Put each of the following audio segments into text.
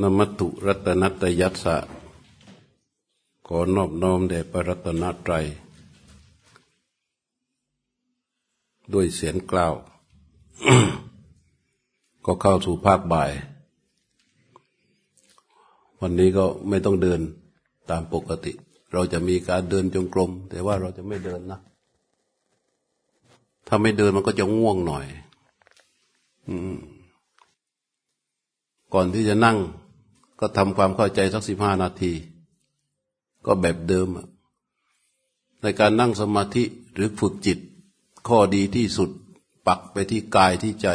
นมัตุรัตนัตยัสสะขอนอบน้อมแด่พระรัตนตรัย ด้วยเสียงกล่าว ก็เข้าสู่ภาคบ่าย วันนี้ก็ไม่ต้องเดินตามปกติ เราจะมีการเดินจงกรม แต่ว่าเราจะไม่เดินนะ ถ้าไม่เดินมันก็จะง่วงหน่อย อืมก่อนที่จะนั่ง ก็ทำความเข้าใจสักสิบห้านาที ก็แบบเดิม ในการนั่งสมาธิหรือฝึกจิต ข้อดีที่สุดปักไปที่กายที่ใจ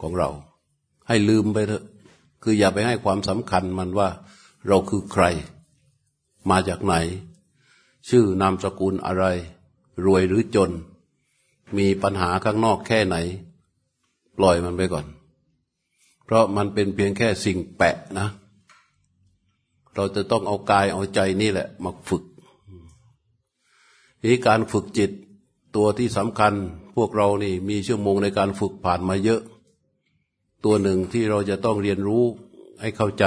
ของเรา ให้ลืมไปเถอะคืออย่าไปให้ความสำคัญมันว่า เราคือใคร มาจากไหน ชื่อนามสกุลอะไร รวยหรือจน มีปัญหาข้างนอกแค่ไหน ปล่อยมันไปก่อน เพราะมันเป็นเพียงแค่สิ่งแปะนะ เราจะต้องเอากายเอาใจนี่แหละ มาฝึกนี่การฝึกจิตตัวที่สำคัญพวกเรานี่มีชั่วโมงในการฝึกผ่านมาเยอะ ตัวหนึ่งที่เราจะต้องเรียนรู้ให้เข้าใจ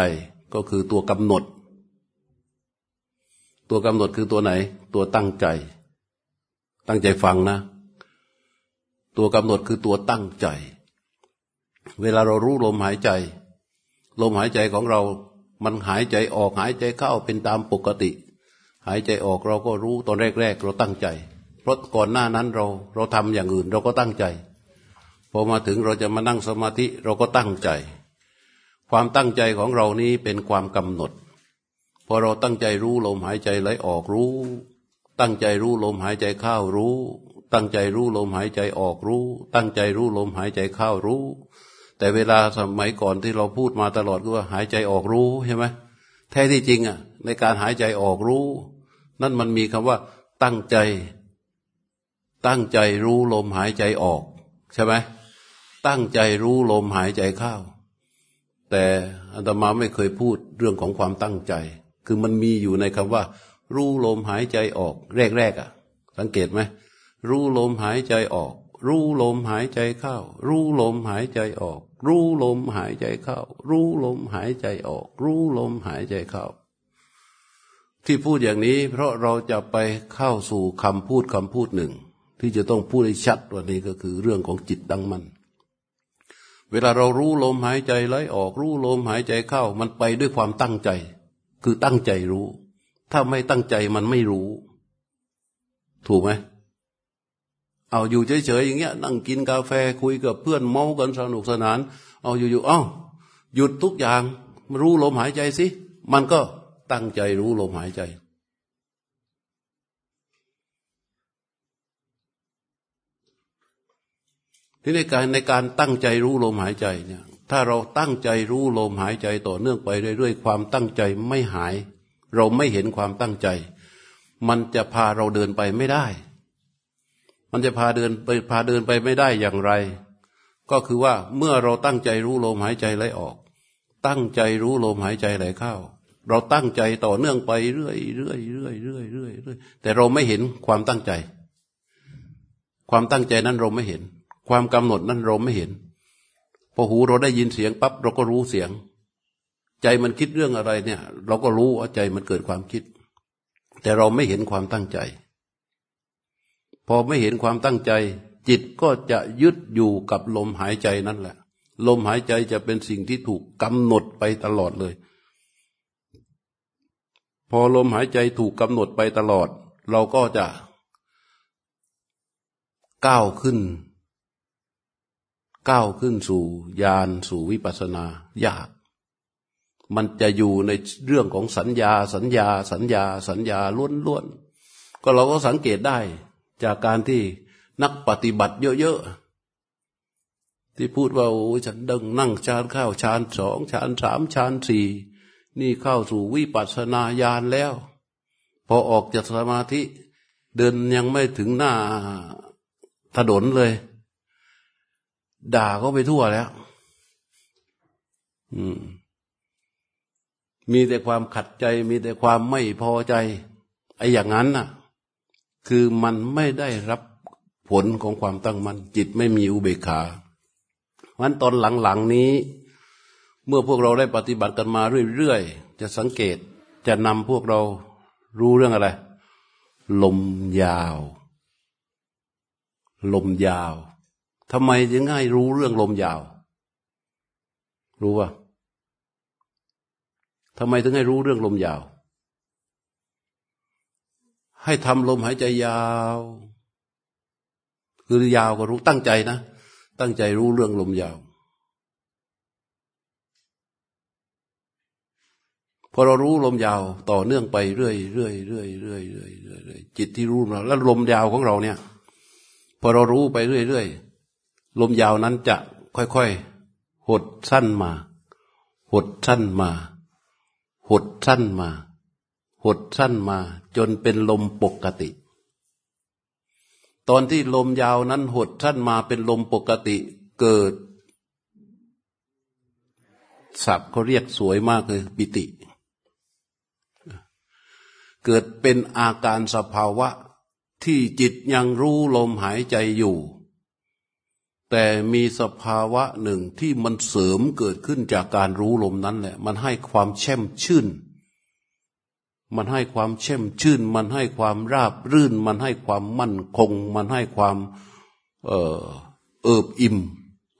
ก็คือตัวกำหนด ตัวกำหนดคือตัวไหน ตัวตั้งใจ ตั้งใจฟังนะ ตัวกำหนดคือตัวตั้งใจ เวลาเรารู้ลมหายใจ ลมหายใจของเรา มันหายใจออกหายใจเข้าเป็นตามปกติ หายใจออกเราก็รู้ตอนแรก ๆ เราตั้งใจ เพราะก่อนหน้านั้นเราเราทำอย่างอื่นเราก็ตั้งใจพอมาถึงเราจะมานั่งสมาธิเราก็ตั้งใจ ความตั้งใจของเรานี้เป็นความกำหนดพอเราตั้งใจรู้ลมหายใจไหลออกรู้ ตั้งใจรู้ลมหายใจเข้ารู้ ตั้งใจรู้ลมหายใจออกรู้ ตั้งใจรู้ลมหายใจเข้ารู้ แต่เวลาสมัยก่อนที่เราพูดมาตลอดก็ว่าหายใจออกรู้ใช่ไหมแท้ที่จริงอะ ในการหายใจออกรู้ นั่นมันมีคำว่า ตั้งใจ ตั้งใจรู้ลมหายใจออก ใช่ไหมตั้งใจรู้ลมหายใจเข้าแต่อาตมาไม่เคยพูดเรื่องของความตั้งใจ คือมันมีอยู่ในคำว่า รู้ลมหายใจออก แรกๆอะ สังเกตไหมรู้ลมหายใจออก รู้ลมหายใจเข้า รู้ลมหายใจออก รู้ลมหายใจเข้า รู้ลมหายใจออก รู้ลมหายใจเข้า ที่พูดอย่างนี้ เพราะเราจะไปเข้าสู่คำพูดคำพูดหนึ่ง ที่จะต้องพูดให้ชัดวันนี้ก็คือเรื่องของจิตดังมัน เวลาเรารู้ลมหายใจไหลออก รู้ลมหายใจเข้า มันไปด้วยความตั้งใจ คือตั้งใจรู้ ถ้าไม่ตั้งใจมันไม่รู้ ถูกไหม เอาอยู่เฉยๆอย่างเงี้ยนั่งกินกาแฟคุยกับเพื่อนเมากันสนุกสนาน เอาอยู่ๆอ้าหยุดทุกอย่างรู้ลมหายใจสิ มันก็ตั้งใจรู้ลมหายใจ ที่ในการในการตั้งใจรู้ลมหายใจเนี่ยถ้าเราตั้งใจรู้ลมหายใจต่อเนื่องไปเรื่อยๆความตั้งใจไม่หาย เราไม่เห็นความตั้งใจ มันจะพาเราเดินไปไม่ได้ มันจะพาเดินไปพาเดินไปไม่ได้อย่างไร ก็คือว่าเมื่อเราตั้งใจรู้ลมหายใจไหลออก ตั้งใจรู้ลมหายใจไหลเข้า เราตั้งใจต่อเนื่องไปเรื่อยเรื่อยเรื่อยเรื่อยเรื่อยเรื่อยแต่เราไม่เห็นความตั้งใจ ความตั้งใจนั้นเราไม่เห็น ความกำหนดนั้นเราไม่เห็นพอหูเราได้ยินเสียงปั๊บเราก็รู้เสียง ใจมันคิดเรื่องอะไรเนี่ย เราก็รู้ว่าใจมันเกิดความคิด แต่เราไม่เห็นความตั้งใจ พอไม่เห็นความตั้งใจ จิตก็จะยึดอยู่กับลมหายใจนั่นแหละ ลมหายใจจะเป็นสิ่งที่ถูกกำหนดไปตลอดเลย พอลมหายใจถูกกำหนดไปตลอด เราก็จะก้าวขึ้น ก้าวขึ้นสู่ญาณสู่วิปัสสนายาก มันจะอยู่ในเรื่องของสัญญา สัญญา สัญญา สัญญาล้วนๆก็เราก็สังเกตได้ จากการที่นักปฏิบัติเยอะๆ ที่พูดว่าโอ้ฉันดังนั่งชานข้าวชานสองชานสามชานสี่นี่เข้าสู่วิปัสสนาญาณแล้ว พอออกจากสมาธิ เดินยังไม่ถึงหน้าถนนเลย ด่าเขาไปทั่วแล้วมีแต่ความขัดใจ มีแต่ความไม่พอใจไอ้อย่างนั้นน่ะ คือมันไม่ได้รับผลของความตั้งมัน่นจิตไม่มีอุเบกขาวันตอนหลังๆนี้ เมื่อพวกเราได้ปฏิบัติกันมาเรื่อยๆ จะสังเกตจะนำพวกเรารู้เรื่องอะไร ลมยาว ลมยาวทำไมจะง่ายรู้เรื่องลมยาว รู้ป่ะทำไมถึงให้รู้เรื่องลมยาว ให้ทำลมหายใจยาว คือยาวก็รู้ตั้งใจนะ ตั้งใจรู้เรื่องลมยาว พอเรารู้ลมยาวต่อเนื่องไปเรื่อยเรื่อยเรื่อยเรื่อยเรื่อยเรื่อยจิตที่รู้เราแล้วลมยาวของเราเนี่ย พอเรารู้ไปเรื่อยเรื่อยลมยาวนั้นจะค่อยๆหดสั้นมา หดสั้นมา หดสั้นมา หดสั้นมาจนเป็นลมปกติ ตอนที่ลมยาวนั้นหดสั้นมาเป็นลมปกติเกิดศัพท์เขาเรียกสวยมากเลยปิติ เกิดเป็นอาการสภาวะที่จิตยังรู้ลมหายใจอยู่ แต่มีสภาวะหนึ่งที่มันเสริมเกิดขึ้นจากการรู้ลมนั้นแหละ มันให้ความแช่มชื่น มันให้ความแช่มชื่น มันให้ความราบรื่น มันให้ความมั่นคง มันให้ความเออเอิบอิ่ม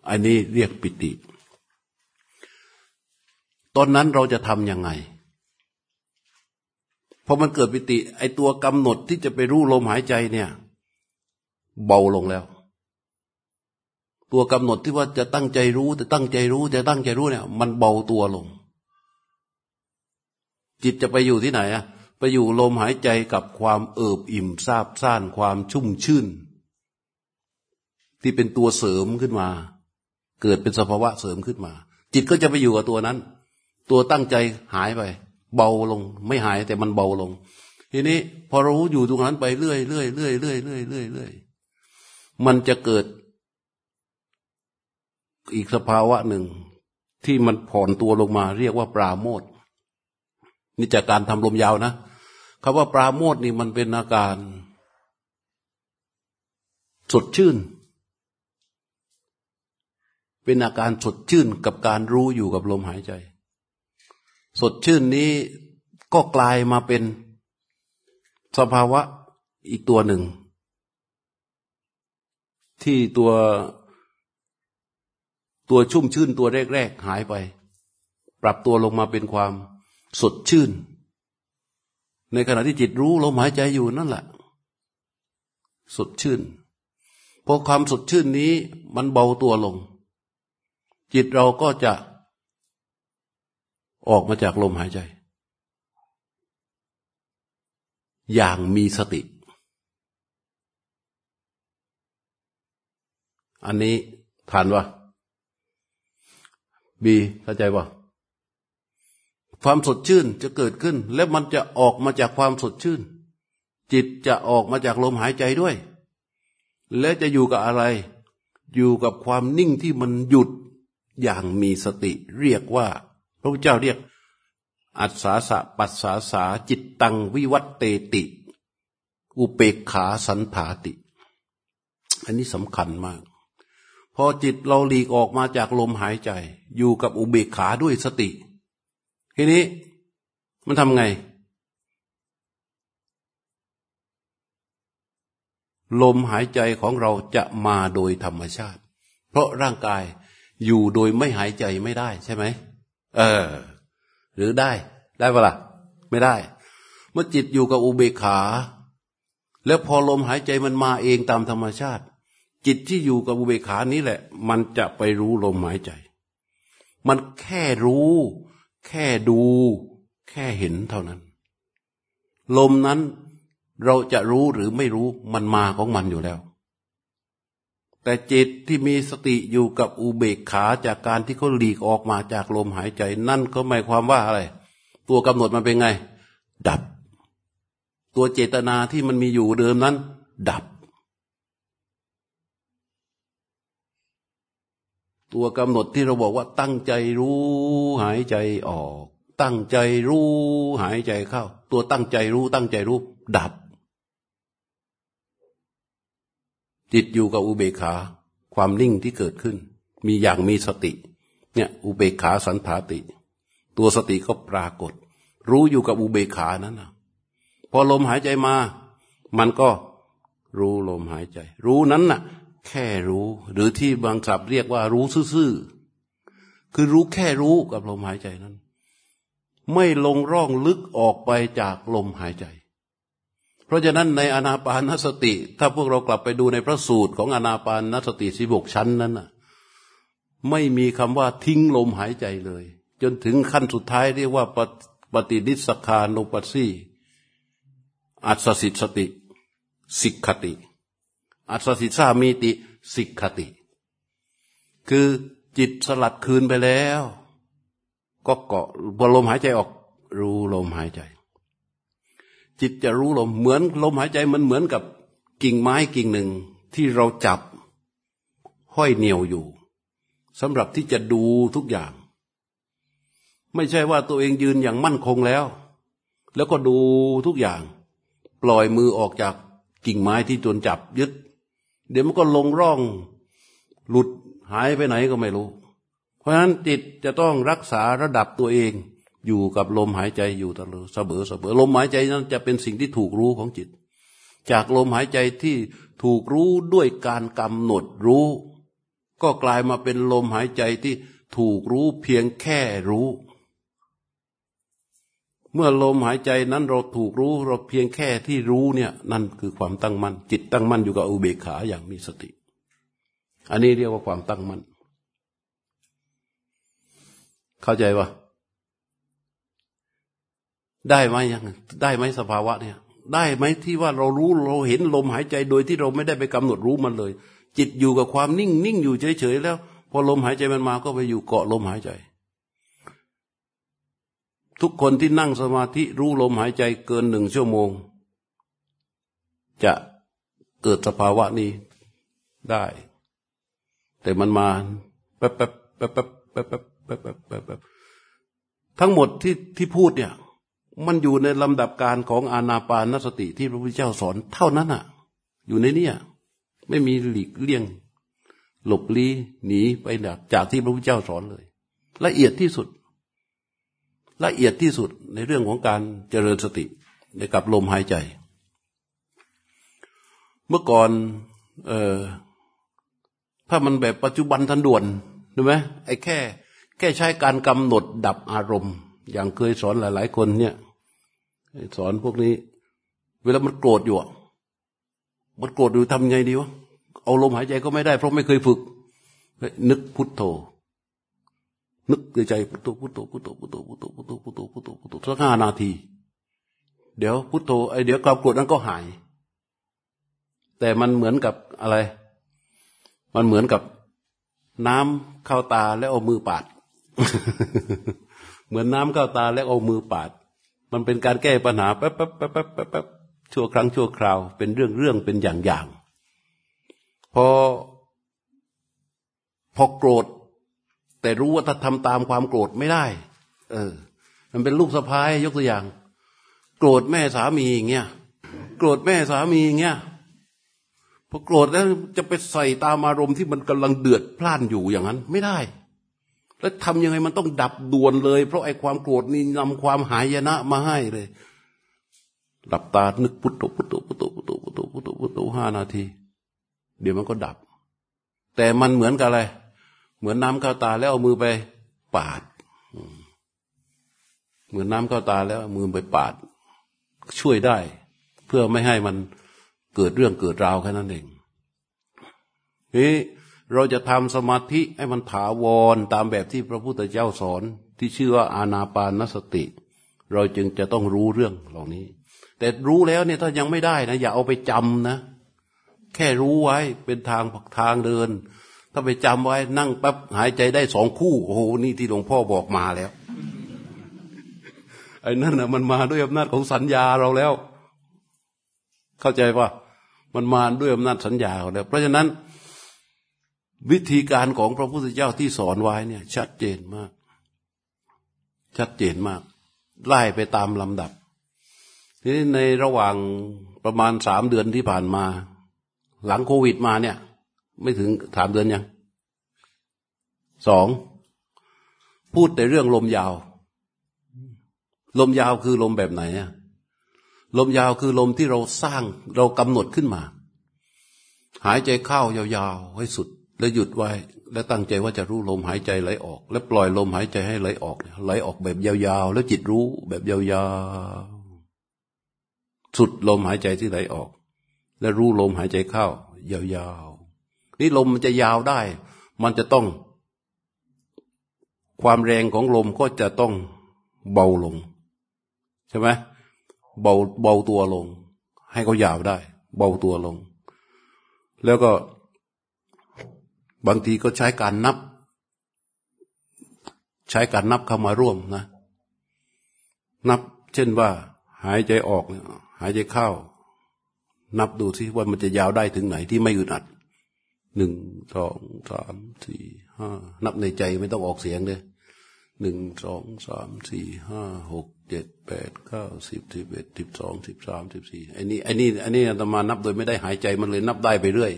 อันนี้เรียกปิติ ตอนนั้นเราจะทำยังไงพอมันเกิดปิติ ไอตัวกำหนดที่จะไปรู้ลมหายใจเนี่ย เบาลงแล้ว ตัวกำหนดที่ว่าจะตั้งใจรู้ จะตั้งใจรู้ จะตั้งใจรู้เนี่ย มันเบาตัวลง จิตจะไปอยู่ที่ไหนอะไปอยู่ลมหายใจกับความเอิบอิ่มซาบซ่านความชุ่มชื่น ที่เป็นตัวเสริมขึ้นมา เกิดเป็นสภาวะเสริมขึ้นมา จิตก็จะไปอยู่กับตัวนั้น ตัวตั้งใจหายไป เบาลง ไม่หายแต่มันเบาลง ทีนี้พอรู้อยู่ตรงนั้นไปเรื่อยเรื่อยเรื่อยเรื่อยเรื่อยเรื่อยเรื่อยมันจะเกิด อีกสภาวะหนึ่งที่มันผ่อนตัวลงมา เรียกว่าปราโมท นี่จากการทำลมยาวนะคำว่าปราโมทนี่มันเป็นอาการสดชื่น เป็นอาการสดชื่นกับการรู้อยู่กับลมหายใจ สดชื่นนี้ก็กลายมาเป็นสภาวะอีกตัวหนึ่ง ที่ตัวตัวชุ่มชื่นตัวแรก ๆ หายไป ปรับตัวลงมาเป็นความ สดชื่น ในขณะที่จิตรู้ลมหายใจอยู่นั่นแหละ สดชื่นพอความสดชื่นนี้มันเบาตัวลง จิตเราก็จะออกมาจากลมหายใจ อย่างมีสติ อันนี้ทานวะบีเข้าใจวะ ความสดชื่นจะเกิดขึ้น และมันจะออกมาจากความสดชื่น จิตจะออกมาจากลมหายใจด้วย และจะอยู่กับอะไร อยู่กับความนิ่งที่มันหยุดอย่างมีสติเรียกว่า พระพุทธเจ้าเรียก อัศสาสะปัสสาสาจิตตังวิวัตเตติ อุเปกขาสันถาติ อันนี้สำคัญมาก พอจิตเราหลีกออกมาจากลมหายใจ อยู่กับอุเบกขาด้วยสติ ทีนี้มันทำไง ลมหายใจของเราจะมาโดยธรรมชาติ เพราะร่างกายอยู่โดยไม่หายใจไม่ได้ใช่ไหมเออ หรือได้ ได้ปะละ่ะ ไม่ได้ เมื่อจิตอยู่กับอุเบกขา แล้วพอลมหายใจมันมาเองตามธรรมชาติ จิตที่อยู่กับอุเบกขานี้แหละ มันจะไปรู้ลมหายใจ มันแค่รู้ แค่ดูแค่เห็นเท่านั้น ลมนั้นเราจะรู้หรือไม่รู้มันมาของมันอยู่แล้ว แต่จิตที่มีสติอยู่กับอุเบกขาจากการที่เขาหลีกออกมาจากลมหายใจ นั่นก็หมายความว่าอะไร ตัวกำหนดมันเป็นไง ดับ ตัวเจตนาที่มันมีอยู่เดิมนั้น ดับ ตัวกำหนดที่เราบอกว่าตั้งใจรู้หายใจออก ตั้งใจรู้หายใจเข้า ตัวตั้งใจรู้ตั้งใจรู้ดับ จิตอยู่กับอุเบกขา ความนิ่งที่เกิดขึ้น มีอย่างมีสติ เนี่ยอุเบกขาสันถาติ ตัวสติก็ปรากฏ รู้อยู่กับอุเบกขานั้นนะพอลมหายใจมา มันก็รู้ลมหายใจ รู้นั้นน่ะ แค่รู้ หรือที่บางศัพท์เรียกว่ารู้ซื่อๆคือรู้แค่รู้กับลมหายใจนั้น ไม่ลงร่องลึกออกไปจากลมหายใจ เพราะฉะนั้นในอนาปานสติ ถ้าพวกเรากลับไปดูในพระสูตรของอนาปานสติสิบกชั้นนั้นน่ะไม่มีคำว่าทิ้งลมหายใจเลย จนถึงขั้นสุดท้ายเรียกว่าปฏิดิสคานุปัสสีอัศสิทสติ สิกขติ อัศสิสามีติสิกขติ คือจิตสลัดคืนไปแล้ว ก็เกาะพอลมหายใจออก รู้ลมหายใจ จิตจะรู้ลมเหมือนลมหายใจมันเหมือนกับกิ่งไม้กิ่งหนึ่งที่เราจับห้อยเหนียวอยู่สำหรับที่จะดูทุกอย่าง ไม่ใช่ว่าตัวเองยืนอย่างมั่นคงแล้ว แล้วก็ดูทุกอย่าง ปล่อยมือออกจากกิ่งไม้ที่จนจับยึด เดี๋ยวมันก็ลงร่อง หลุดหายไปไหนก็ไม่รู้ เพราะฉะนั้นจิตจะต้องรักษาระดับตัวเอง อยู่กับลมหายใจอยู่ตลอดเสมอเสมอลมหายใจนั้นจะเป็นสิ่งที่ถูกรู้ของจิต จากลมหายใจที่ถูกรู้ด้วยการกำหนดรู้ ก็กลายมาเป็นลมหายใจที่ถูกรู้เพียงแค่รู้ เมื่อลมหายใจนั้นเราถูกรู้เราเพียงแค่ที่รู้เนี่ยนั่นคือความตั้งมั่นจิตตั้งมั่นอยู่กับอุเบกขาอย่างมีสติ อันนี้เรียกว่าความตั้งมั่นเข้าใจปะได้ไหมยังได้ไหมสภาวะเนี่ย ได้ไหมที่ว่าเรารู้เราเห็นลมหายใจโดยที่เราไม่ได้ไปกำหนดรู้มันเลย จิตอยู่กับความนิ่งนิ่งอยู่เฉยๆแล้ว พอลมหายใจมันมาก็ไปอยู่เกาะลมหายใจ ทุกคนที่นั่งสมาธิรู้ลมหายใจเกินหนึ่งชั่วโมง จะเกิดสภาวะนี้ได้ แต่มันมาแป๊บแป๊บแป๊บแป๊บแป๊บแป๊บแป๊บแป๊บแป๊บทั้งหมดที่ที่พูดเนี่ย มันอยู่ในลำดับการของอานาปานสติที่พระพุทธเจ้าสอนเท่านั้นอะ อยู่ในนี้ไม่มีหลีกเลี่ยง หลบลี้หนีไปจากที่พระพุทธเจ้าสอนเลย ละเอียดที่สุด ละเอียดที่สุดในเรื่องของการเจริญสติในกับลมหายใจ เมื่อก่อนเออถ้ามันแบบปัจจุบันทันด่วนใช่ไหมไอ้แค่ แค่ใช้การกำหนดดับอารมณ์ อย่างเคยสอนหลาย ๆ คนเนี่ยสอนพวกนี้ เวลามันโกรธอยู่มันโกรธอยู่ทำไงดีวะเอาลมหายใจก็ไม่ได้เพราะไม่เคยฝึก นึกพุทโธ นึกในใจพุทโธพุทโธพุทโธพุทโธพุทโธพุทโธพุทโธพุทโธพุทโธสักห้านาที เดี๋ยวพุทโธไอเดี๋ยวความโกรธนั้นก็หาย แต่มันเหมือนกับอะไร มันเหมือนกับน้ำเข้าตาแล้วเอามือปาด เหมือนน้ำเข้าตาแล้วเอามือปาด มันเป็นการแก้ปัญหาแป๊บแป๊บแป๊บแป๊บแป๊บชั่วครั้งชั่วคราว เป็นเรื่องเรื่องเป็นอย่างอย่างพอพอโกรธ แต่รู้ว่าถ้าทำตามความโกรธไม่ได้ เออ มันเป็นลูกสะพ้ายยกตัวอย่าง โกรธแม่สามีอย่างเงี้ยโกรธแม่สามีอย่างเงี้ยพอโกรธแล้วจะไปใส่ตามอารมณ์ที่มันกำลังเดือดพล่านอยู่อย่างนั้น ไม่ได้ แล้วทำยังไงมันต้องดับด่วนเลย เพราะไอ้ความโกรธนี่นำความหายนะมาให้เลยหลับตานึกพุทโธพุทโธพุทโธพุทโธพุทโธพุทโธพุทโธห้านาที เดี๋ยวมันก็ดับ แต่มันเหมือนกับอะไร เหมือนน้ำเข้าตาแล้วเอามือไปปาด เหมือนน้ำเข้าตาแล้วมือไปปาด ช่วยได้ เพื่อไม่ให้มันเกิดเรื่องเกิดราวแค่นั้นเองนี่เราจะทำสมาธิให้มันถาวรตามแบบที่พระพุทธเจ้าสอนที่ชื่อว่าอานาปานสติ เราจึงจะต้องรู้เรื่องเหล่านี้ แต่รู้แล้วเนี่ยถ้ายังไม่ได้นะ อย่าเอาไปจำนะ แค่รู้ไว้เป็นทางผักทางเดิน ถ้าไปจำไว้นั่งปั๊บหายใจได้สองคู่ โอ้โหนี่ที่หลวงพ่อบอกมาแล้วไอ้นั่นน่ะมันมาด้วยอำนาจของสัญญาเราแล้ว เข้าใจปะมันมาด้วยอำนาจสัญญาเราแล้ว เพราะฉะนั้น วิธีการของพระพุทธเจ้าที่สอนไว้เนี่ย ชัดเจนมาก ชัดเจนมาก ไล่ไปตามลำดับทีนี้ในระหว่างประมาณสามเดือนที่ผ่านมา หลังโควิดมาเนี่ย ไม่ถึงสามเดือนยังสองพูดแต่เรื่องลมยาว ลมยาวคือลมแบบไหนอะลมยาวคือลมที่เราสร้างเรากำหนดขึ้นมา หายใจเข้ายาวๆให้สุด แล้วหยุดไว้ แล้วตั้งใจว่าจะรู้ลมหายใจไหลออก แล้วปล่อยลมหายใจให้ไหลออกไหลออกแบบยาวๆ แล้วจิตรู้แบบยาวๆ สุดลมหายใจที่ไหลออก แล้วรู้ลมหายใจเข้ายาวๆ นี่ลมมันจะยาวได้ มันจะต้อง ความแรงของลมก็จะต้องเบาลง ใช่ไหมเบาเบาตัวลง ให้เขายาวได้ เบาตัวลง แล้วก็ บางทีก็ใช้การนับ ใช้การนับเข้ามาร่วมนะ นับ เช่นว่า หายใจออก หายใจเข้านับดูสิว่ามันจะยาวได้ถึงไหนที่ไม่อึดอัด หนึ่งสองสามสี่ห้านับในใจไม่ต้องออกเสียงเลยหนึ่งสองสามสี่ห้าหกเจ็ดแปดเก้าสิบสิบเอ็ดสิบสองสิบสามสิบสี่ไอ้นี่ไอ้นี่ไอ้นี่อาตมานับโดยไม่ได้หายใจมันเลยนับได้ไปเรื่อย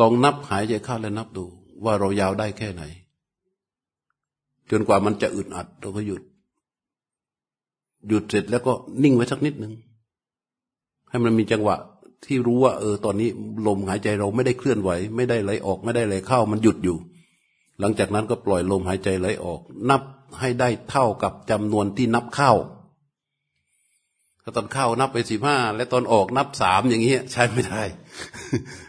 ลองนับหายใจเข้าแล้วนับดู ว่าเรายาวได้แค่ไหน จนกว่ามันจะอึดอัดเราก็หยุด หยุดเสร็จแล้วก็นิ่งไว้สักนิดหนึ่งให้มันมีจังหวะ ที่รู้ว่า เออ ตอนนี้ลมหายใจเราไม่ได้เคลื่อนไหว ไม่ได้ไหลออกไม่ได้ไหลเข้ามันหยุดอยู่ หลังจากนั้นก็ปล่อยลมหายใจไหลออก นับให้ได้เท่ากับจำนวนที่นับเข้าถ้าตอนเข้านับไปสิบห้าและตอนออกนับสามอย่างเงี้ยใช้ไม่ได้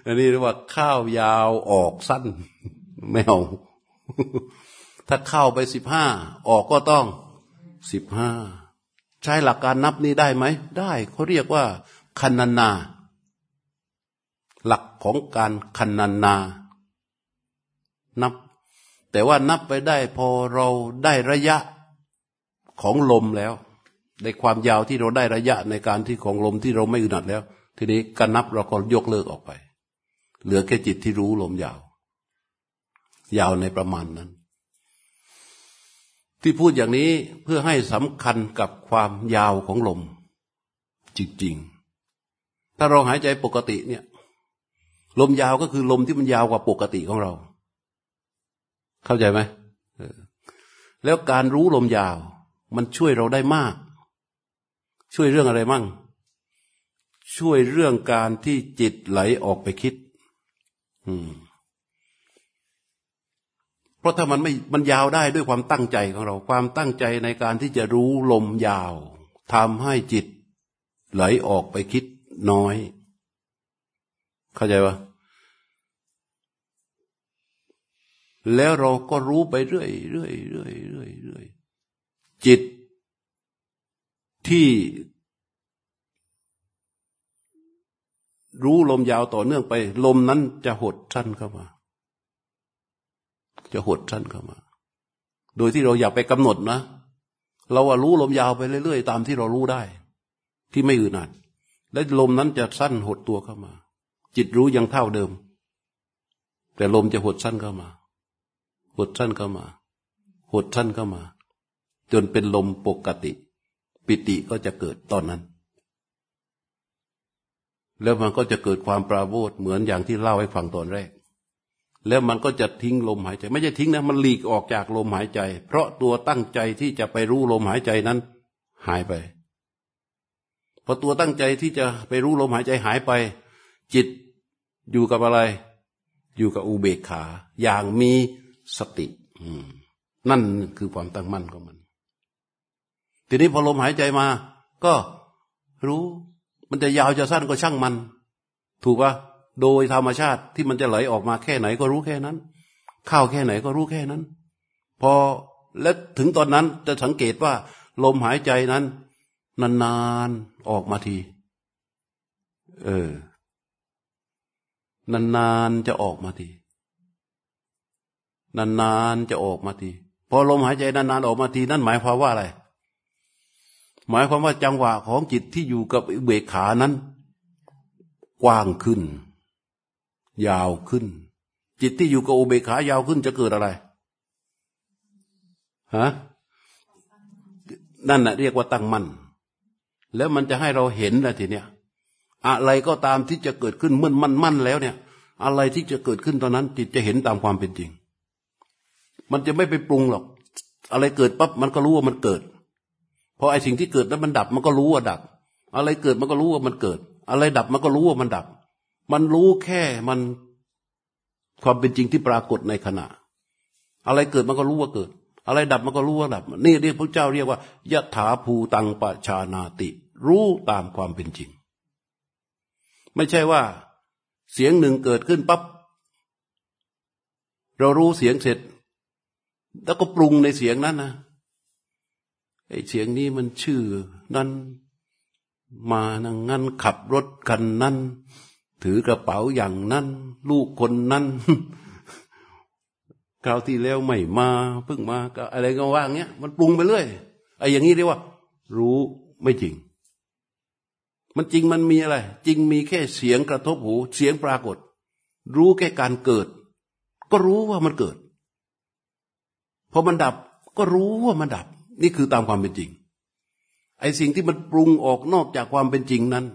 อันนี้เรียกว่าข้าวยาวออกสั้นไม่เอาถ้าเข้าไปสิบห้าออกก็ต้องสิบห้าใช้หลักการนับนี้ได้ไหม ได้เขาเรียกว่าคันนา หลักของการคันนานับ แต่ว่านับไปได้พอเราได้ระยะของลมแล้ว ในความยาวที่เราได้ระยะในการที่ของลมที่เราไม่อึดอัดแล้ว ทีนี้การนับเราก็ยกเลิกออกไป เหลือแค่จิตที่รู้ลมยาว ยาวในประมาณนั้น ที่พูดอย่างนี้เพื่อให้สำคัญกับความยาวของลมจริงๆ ถ้าเราหายใจปกติเนี่ย ลมยาวก็คือลมที่มันยาวกว่าปกติของเรา เข้าใจไหมแล้วการรู้ลมยาว มันช่วยเราได้มาก ช่วยเรื่องอะไรมั่ง ช่วยเรื่องการที่จิตไหลออกไปคิด อืมเพราะถ้ามันไม่มันยาวได้ด้วยความตั้งใจของเรา ความตั้งใจในการที่จะรู้ลมยาวทำให้จิตไหลออกไปคิดน้อย เข้าใจปะแล้วเราก็รู้ไปเรื่อยเรื่อยเรื่อยเรื่อยเรื่อยจิตที่รู้ลมยาวต่อเนื่องไป ลมนั้นจะหดสั้นเข้ามา จะหดสั้นเข้ามา โดยที่เราอยากไปกำหนดนะ เราว่ารู้ลมยาวไปเรื่อยๆ ตามที่เรารู้ได้ ที่ไม่อื่นอัดและลมนั้นจะสั้นหดตัวเข้ามา จิตรู้ยังเท่าเดิม แต่ลมจะหดสั้นเข้ามา หดสั้นเข้ามา หดสั้นเข้ามา จนเป็นลมปกติ ปิติก็จะเกิดตอนนั้น แล้วมันก็จะเกิดความปราโมทเหมือนอย่างที่เล่าให้ฟังตอนแรก แล้วมันก็จะทิ้งลมหายใจ ไม่ใช่ทิ้งนะมันหลีกออกจากลมหายใจ เพราะตัวตั้งใจที่จะไปรู้ลมหายใจนั้น หายไปพอตัวตั้งใจที่จะไปรู้ลมหายใจหายไป จิต อยู่กับอะไร อยู่กับอุเบกขา อย่างมีสตินั่นคือความตั้งมั่นของมัน ทีนี้พอลมหายใจมา ก็รู้มันจะยาวจะสั้นก็ช่างมัน ถูกปะโดยธรรมชาติที่มันจะไหลออกมาแค่ไหนก็รู้แค่นั้นเข้าแค่ไหนก็รู้แค่นั้น พอและถึงตอนนั้นจะสังเกตว่า ลมหายใจนั้น นานๆออกมาที เออ นานๆจะออกมาทีนานๆจะออกมาทีพอลมหายใจนานๆออกมาทีนั่นหมายความว่าอะไร หมายความว่าจังหวะของจิตที่อยู่กับเบกขานั้น กว้างขึ้น ยาวขึ้น จิตที่อยู่กับอุเบกขายาวขึ้นจะเกิดอะไรฮะนั่นแหะเรียกว่าตั้งมั่นแล้วมันจะให้เราเห็นนะทีเนี้ย อะไรก็ตามที่จะเกิดขึ้นเมื่อมันมั่นแล้วเนี่ย อะไรที่จะเกิดขึ้นตอนนั้น จิตจะเห็นตามความเป็นจริง มันจะไม่ไปปรุงหรอก อะไรเกิดปั๊บมันก็รู้ว่ามันเกิดพอไอ้สิ่งที่เกิดแล้วมันดับมันก็รู้ว่าดับ อะไรเกิดมันก็รู้ว่ามันเกิด อะไรดับมันก็รู้ว่ามันดับ มันรู้แค่มันความเป็นจริงที่ปรากฏในขณะ อะไรเกิดมันก็รู้ว่าเกิด อะไรดับมันก็รู้ว่าดับ นี่เรียกพระเจ้าเรียกว่ายะถาภูตังปชานาติ รู้ตามความเป็นจริง ไม่ใช่ว่า เสียงหนึ่งเกิดขึ้นปั๊บเรารู้เสียงเสร็จ แล้วก็ปรุงในเสียงนั้นนะไอ้เสียงนี้มันชื่อนั้นมานังงั้นขับรถคันนั้น ถือกระเป๋าอย่างนั้น ลูกคนนั้นคราวที่แล้วไม่มาเพิ่งมาก็อะไรก็ว่างี้ย มันปรุงไปเรื่อยไอ้อย่างนี้เรียกว่า รู้ไม่จริง มันจริงมันมีอะไร จริงมีแค่เสียงกระทบหู เสียงปรากฏ รู้แค่การเกิด ก็รู้ว่ามันเกิดพอมันดับก็รู้ว่ามันดับ นี่คือตามความเป็นจริง ไอ้สิ่งที่มันปรุงออกนอกจากความเป็นจริงนั้น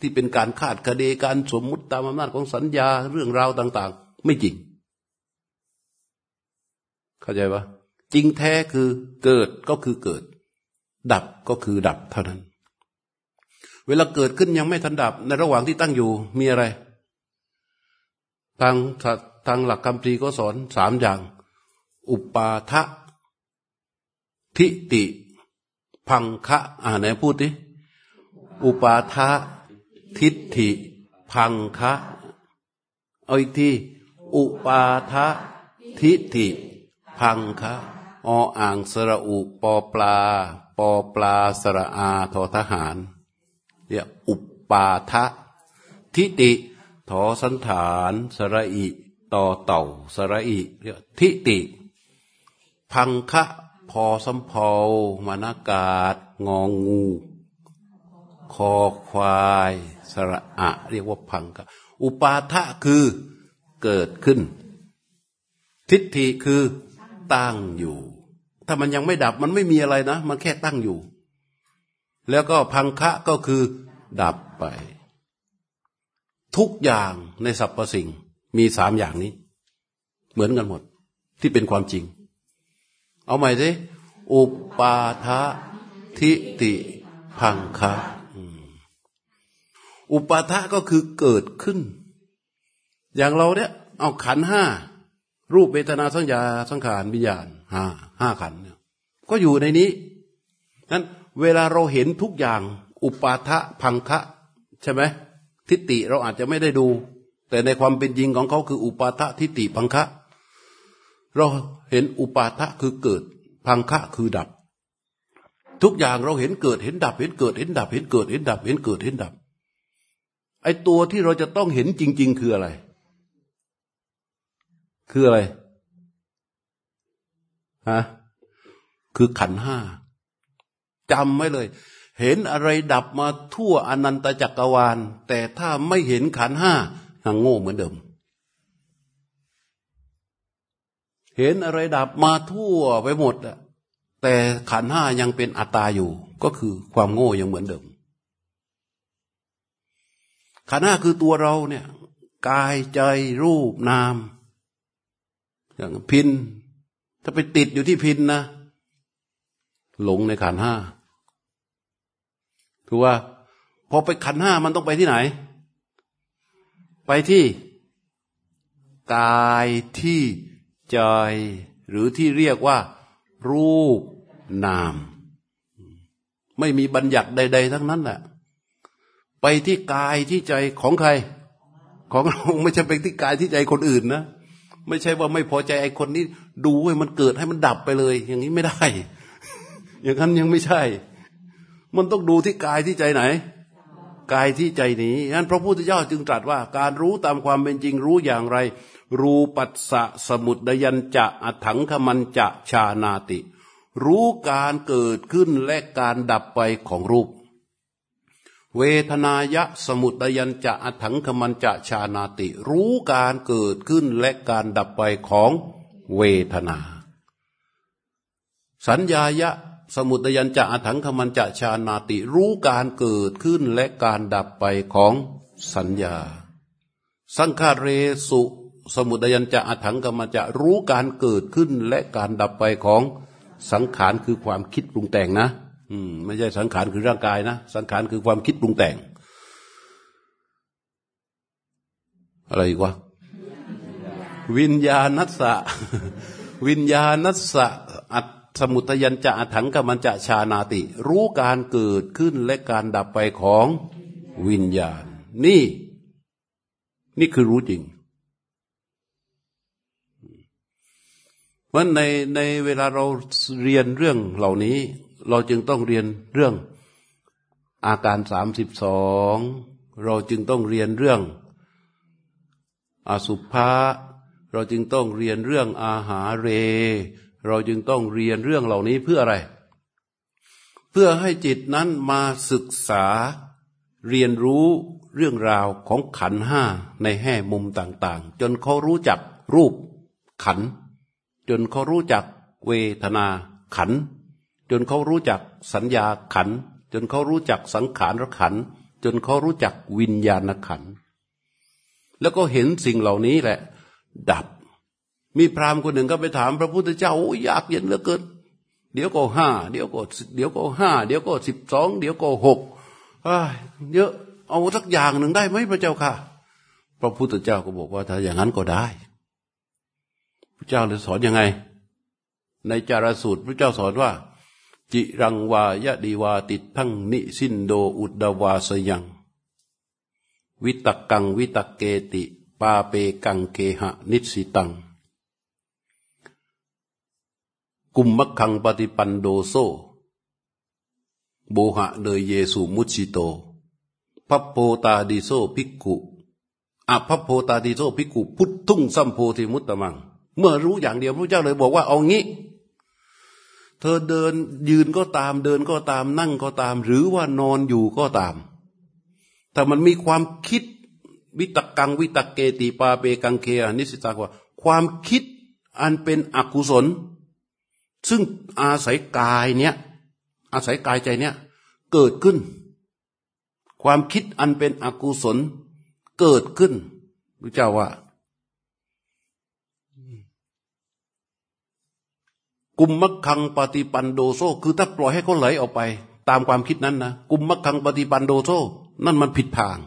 ที่เป็นการคาดคะเดการสมมุติตามอำนาจของสัญญาเรื่องราวต่าง ๆ ไม่จริง เข้าใจปะจริงแท้คือเกิดก็คือเกิด ดับก็คือดับเท่านั้น เวลาเกิดขึ้นยังไม่ทันดับ ในระหว่างที่ตั้งอยู่มีอะไร ทางทางหลักคำตรีก็สอนสามอย่าง อุปาทะทิติ พังคะอ่าไหนพูดดิอุปาทะทิฏฐิ พังคะ เอาอีกที อุปาทะทิฏฐิ พังคะออ่างสระอุปอปลา ปอปลาสระอาทอทหาร เรียกอุปปาทะทิติทอสันฐานสระอิต่อเต่าสระอิเรียกทิติ พังคะพอสัมพอมานากาศ งองู คอควายสระอะ เรียกว่าพังคะอุปาทะคือเกิดขึ้น ทิฏฐิคือตั้งอยู่ ถ้ามันยังไม่ดับมันไม่มีอะไรนะ มันแค่ตั้งอยู่ แล้วก็พังคะก็คือดับไป ทุกอย่างในสรรพสิ่งมีสามอย่างนี้ เหมือนกันหมดที่เป็นความจริง เอาใหม่สิอุปปาทะทิติพังคะอุปาทะก็คือเกิดขึ้น อย่างเราเนี่ย เอาขันห้ารูปเวทนาสัญญาสังขารวิญญาณห้าห้าขันเนี่ยก็อยู่ในนี้นั้น เวลาเราเห็นทุกอย่าง อุปาทะพังคะใช่ไหมทิฏฐิเราอาจจะไม่ได้ดู แต่ในความเป็นจริงของเขาคืออุปาทะทิฏฐิพังคะ เราเห็นอุปาทะคือเกิด พังคะคือดับ ทุกอย่างเราเห็นเกิดเห็นดับ เห็นเกิดเห็นดับ เห็นเกิดเห็นดับ เห็นเกิดเห็นดับ ไอตัวที่เราจะต้องเห็นจริง ๆ คืออะไร คืออะไรฮะคือขันห้า จำไว้เลย เห็นอะไรดับมาทั่วอนันตจักรวาล แต่ถ้าไม่เห็นขันห้ายังโง่เหมือนเดิม เห็นอะไรดับมาทั่วไปหมดอะแต่ขันห้ายังเป็นอัตตาอยู่ ก็คือความโง่ยังเหมือนเดิม ขันห้าคือตัวเราเนี่ยกายใจรูปนาม อย่างพิน ถ้าไปติดอยู่ที่พินนะ หลงในขันห้า คือว่า พอไปขันห้ามันต้องไปที่ไหน ไปที่ กายที่ใจ หรือที่เรียกว่า รูปนาม ไม่มีบัญญัติใด ๆ ทั้งนั้นแหละไปที่กายที่ใจของใคร ของเราไม่ใช่ไปที่กายที่ใจคนอื่นนะไม่ใช่ว่าไม่พอใจไอ้คนนี้ ดูให้มันเกิดให้มันดับไปเลย อย่างนี้ไม่ได้ อย่างนั้นยังไม่ใช่ มันต้องดูที่กายที่ใจไหน กายที่ใจนี้งั้นพระพุทธเจ้าจึงตรัสว่า การรู้ตามความเป็นจริงรู้อย่างไร รูปัสสะสมุดยันจะอัถังขมันจะชานาติ รู้การเกิดขึ้นและการดับไปของรูป เวทนายะสมุตยันจะอัถังคมันจะชานาติ รู้การเกิดขึ้นและการดับไปของเวทนา สัญญายะ สมุตยันจะอัถังคมันจะชานาติ รู้การเกิดขึ้นและการดับไปของสัญญา สังขาเรสุสมุทยัญจะอัถังกรรมจะรู้การเกิดขึ้นและการดับไปของสังขารคือความคิดปรุงแต่งนะ อืมไม่ใช่สังขารคือร่างกายนะ สังขารคือความคิดปรุงแต่ง อะไรอีกวะวิญญาณัสสะ วิญญาณัสสะอัต สมุทยัญจะอัถังกมันจะชานาติ รู้การเกิดขึ้นและการดับไปของวิญญาณ นี่ นี่คือรู้จริง เพราะในในเวลาเราเรียนเรื่องเหล่านี้ เราจึงต้องเรียนเรื่องอาการสามสิบสองเราจึงต้องเรียนเรื่องอสุภะเราจึงต้องเรียนเรื่องอาหาเร เราจึงต้องเรียนเรื่องเหล่านี้เพื่ออะไร เพื่อให้จิตนั้นมาศึกษาเรียนรู้เรื่องราวของขันห้าในแห่มุมต่างๆ จนเขารู้จักรูปขัน จนเขารู้จักเวทนาขัน จนเขารู้จักสัญญาขัน จนเขารู้จักสังขารขัน จนเขารู้จักวิญญาณขัน แล้วก็เห็นสิ่งเหล่านี้แหละ ดับ มีพราหมณ์คนหนึ่งก็ไปถามพระพุทธเจ้าโอ้ยากเย็นเหลือเกิน เดี๋ยวก็ห้าเดี๋ยวก็เดี๋ยวก็ห้าเดี๋ยวก็สิบสองเดี๋ยวก็หกเยอะเอาสักอย่างหนึ่งได้ไหมพระเจ้าค่ะ พระพุทธเจ้าก็บอกว่าถ้าอย่างนั้นก็ได้ พระเจ้าเลยสอนยังไง ในจารสูตรพระเจ้าสอนว่า จิรังวายะดีวาติดทั้งนิสินโดอุดดวาสยัง วิตกังวิตกเกติ ปาเปกังเกหะนิสิตัง กุมมักขังปฏิปันโดโซ โมหะเนยเยสุมุจฉิโต อะภัพโพตาทิโส ภิกขุอะภัพโพตาทิโส ภิกขุ ผุฏฐุงสัมโพธิมุตตะมัง เมื่อรู้อย่างเดียวพระเจ้าเลยบอกว่าเอางี้ เธอเดินยืนก็ตามเดินก็ตามนั่งก็ตาม หรือว่านอนอยู่ก็ตาม แต่มันมีความคิดวิตักกังวิตักเกติปาปะกังเคหะนิสสิตัง ว่า ความคิดอันเป็นอกุศล ซึ่งอาศัยกายเนี้ยอาศัยกายใจเนี้ยเกิดขึ้น ความคิดอันเป็นอกุศลเกิดขึ้นพระเจ้าว่ากุมมักคังปฏิปันโดโซ คือถ้าปล่อยให้เขาไหลออกไป ตามความคิดนั้นนะกุมมักคังปฏิปันโดโซ นั่นมันผิดทาง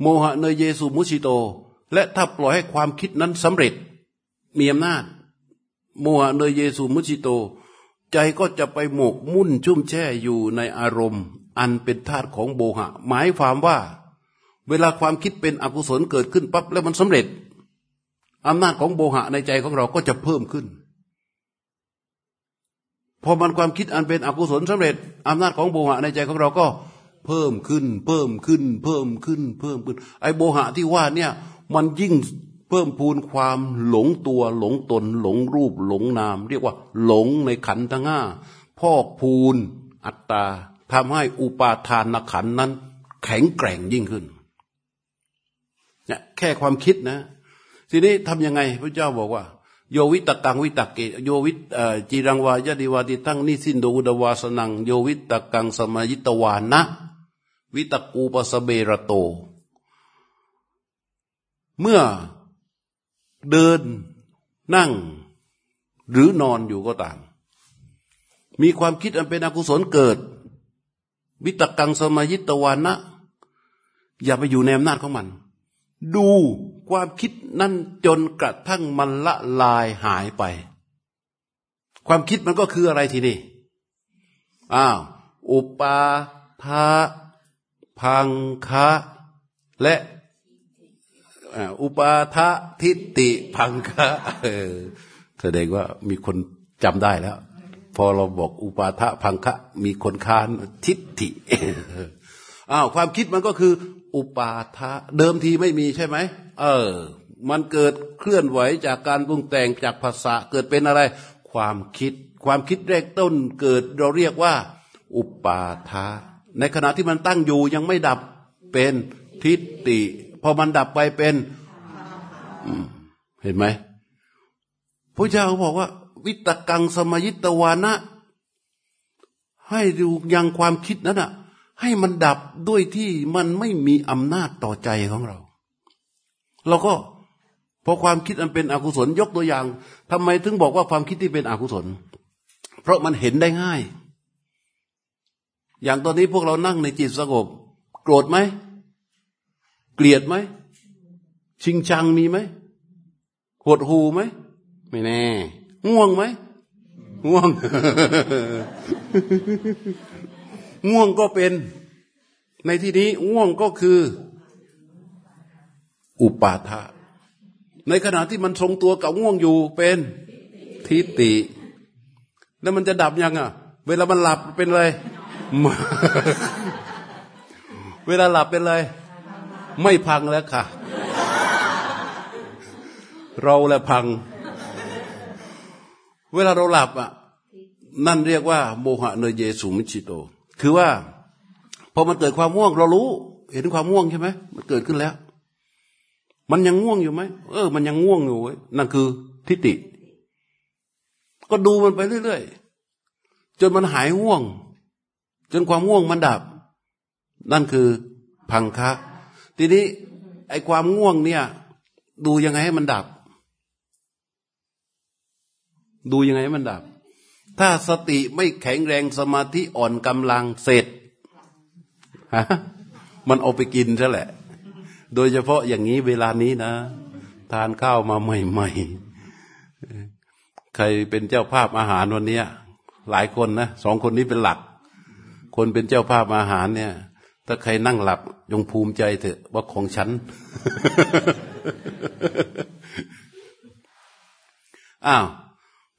โมหะเนยเยสุมุชิโต และถ้าปล่อยให้ความคิดนั้นสำเร็จมีอำนาจ โมหะเนยเยสุมุชิโต ใจก็จะไปหมกมุ่นชุ่มแช่อยู่ในอารมณ์ อันเป็นธาตุของโมหะ หมายความว่า เวลาความคิดเป็นอกุศลเกิดขึ้นปั๊บแล้วมันสำเร็จอำนาจของโมหะในใจของเราก็จะเพิ่มขึ้น พอมันความคิดอันเป็นอกุศลสำเร็จอำนาจของโมหะในใจของเราก็เพิ่มขึ้น เพิ่มขึ้น เพิ่มขึ้น เพิ่มขึ้น ไอ้โบหะที่ว่าเนี่ย มันยิ่ง พิ่มพูนความหลงตัวหลงตน หลงรูปหลงนาม เรียกว่า หลงในขันธ์ทั้งห้าพอกพูนอัตตาทำให้อุปาทานขันนั้น แข็งแกร่งยิ่งขึ้นเนี่ยแค่ความคิดนะ ทีนี้ทำยังไงพระเจ้าบอกว่า โยวิตกังวิตกเกโยวิตจีรังวายดิวาติทั้งนิสินโดอุดวาสนังโยวิตกังสมายิตวานะ วิตกูปสเบระโต เมื่อ เดินนั่งหรือนอนอยู่ก็ตาม มีความคิดอันเป็นอกุศลเกิด วิตกังสมายิตวานะ อย่าไปอยู่ในอำนาจของมัน ดูความคิดนั้นจนกระทั่งมันละลายหายไป ความคิดมันก็คืออะไรทีนี้อ้าวอุปาทาพังคะ และ อุปาทะทิฏฐิพังคะแสดงว่ามีคนจำได้แล้ว พอเราบอกอุปาทะพังคะ มีคนค้านทิฏฐิอ้าวความคิดมันก็คือ อุปาทะเดิมทีไม่มีใช่ไหมเออ มันเกิดเคลื่อนไหวจากการปรุงแต่งจากภาษาเกิดเป็นอะไร ความคิด ความคิดแรกต้นเกิดเราเรียกว่า อุปาทะในขณะที่มันตั้งอยู่ยังไม่ดับเป็นทิฏฐิ พอมันดับไปเป็นเห็นไหมพระเจ้าบอกว่า วิตกังสมยิตวานะ ให้ดูยังความคิดนั้นอะ ให้มันดับด้วยที่มันไม่มีอำนาจต่อใจของเรา เราก็พอความคิดอันเป็นอกุศลยกตัวอย่างทำไมถึงบอกว่าความคิดที่เป็นอกุศล เพราะมันเห็นได้ง่าย อย่างตอนนี้พวกเรานั่งในจิตสงบ โกรธไหม เกลียดไหม ชิงชังมีไหมหดหูไหม ไม่แน่ ง่วงไหม ง่วง ง่วงก็เป็น ในที่นี้ง่วงก็คือ อุปาทะ ในขณะที่มันทรงตัวกับง่วงอยู่เป็นทิฏฐิ แล้วมันจะดับยังอะ เวลามันหลับเป็นอะไร เวลาหลับเป็นอะไร ไม่พังแล้วค่ะ เราแหละพัง เวลาเราหลับอะ นั่นเรียกว่า โมหะเนยเยสุมิชิโต คือว่าพอมันเกิดความง่วงเรารู้ เห็นความง่วงใช่ไหมมันเกิดขึ้นแล้ว มันยังง่วงอยู่ไหมเออ มันยังง่วงอยู่นั่นคือทิฏฐิก็ดูมันไปเรื่อยๆจนมันหายง่วง จนความง่วงมันดับ นั่นคือพังคะ ทีนี้ ไอ้ความง่วงเนี่ย ดูยังไงให้มันดับ ดูยังไงให้มันดับ ถ้าสติไม่แข็งแรงสมาธิอ่อนกำลังเสร็จฮะมันเอาไปกินซะแหละ โดยเฉพาะอย่างนี้เวลานี้นะ ทานข้าวมาใหม่ๆ ใครเป็นเจ้าภาพอาหารวันนี้หลายคนนะสองคนนี้เป็นหลัก คนเป็นเจ้าภาพอาหารเนี่ย ถ้าใครนั่งหลับยงภูมิใจเถอะว่าของฉัน อ้าว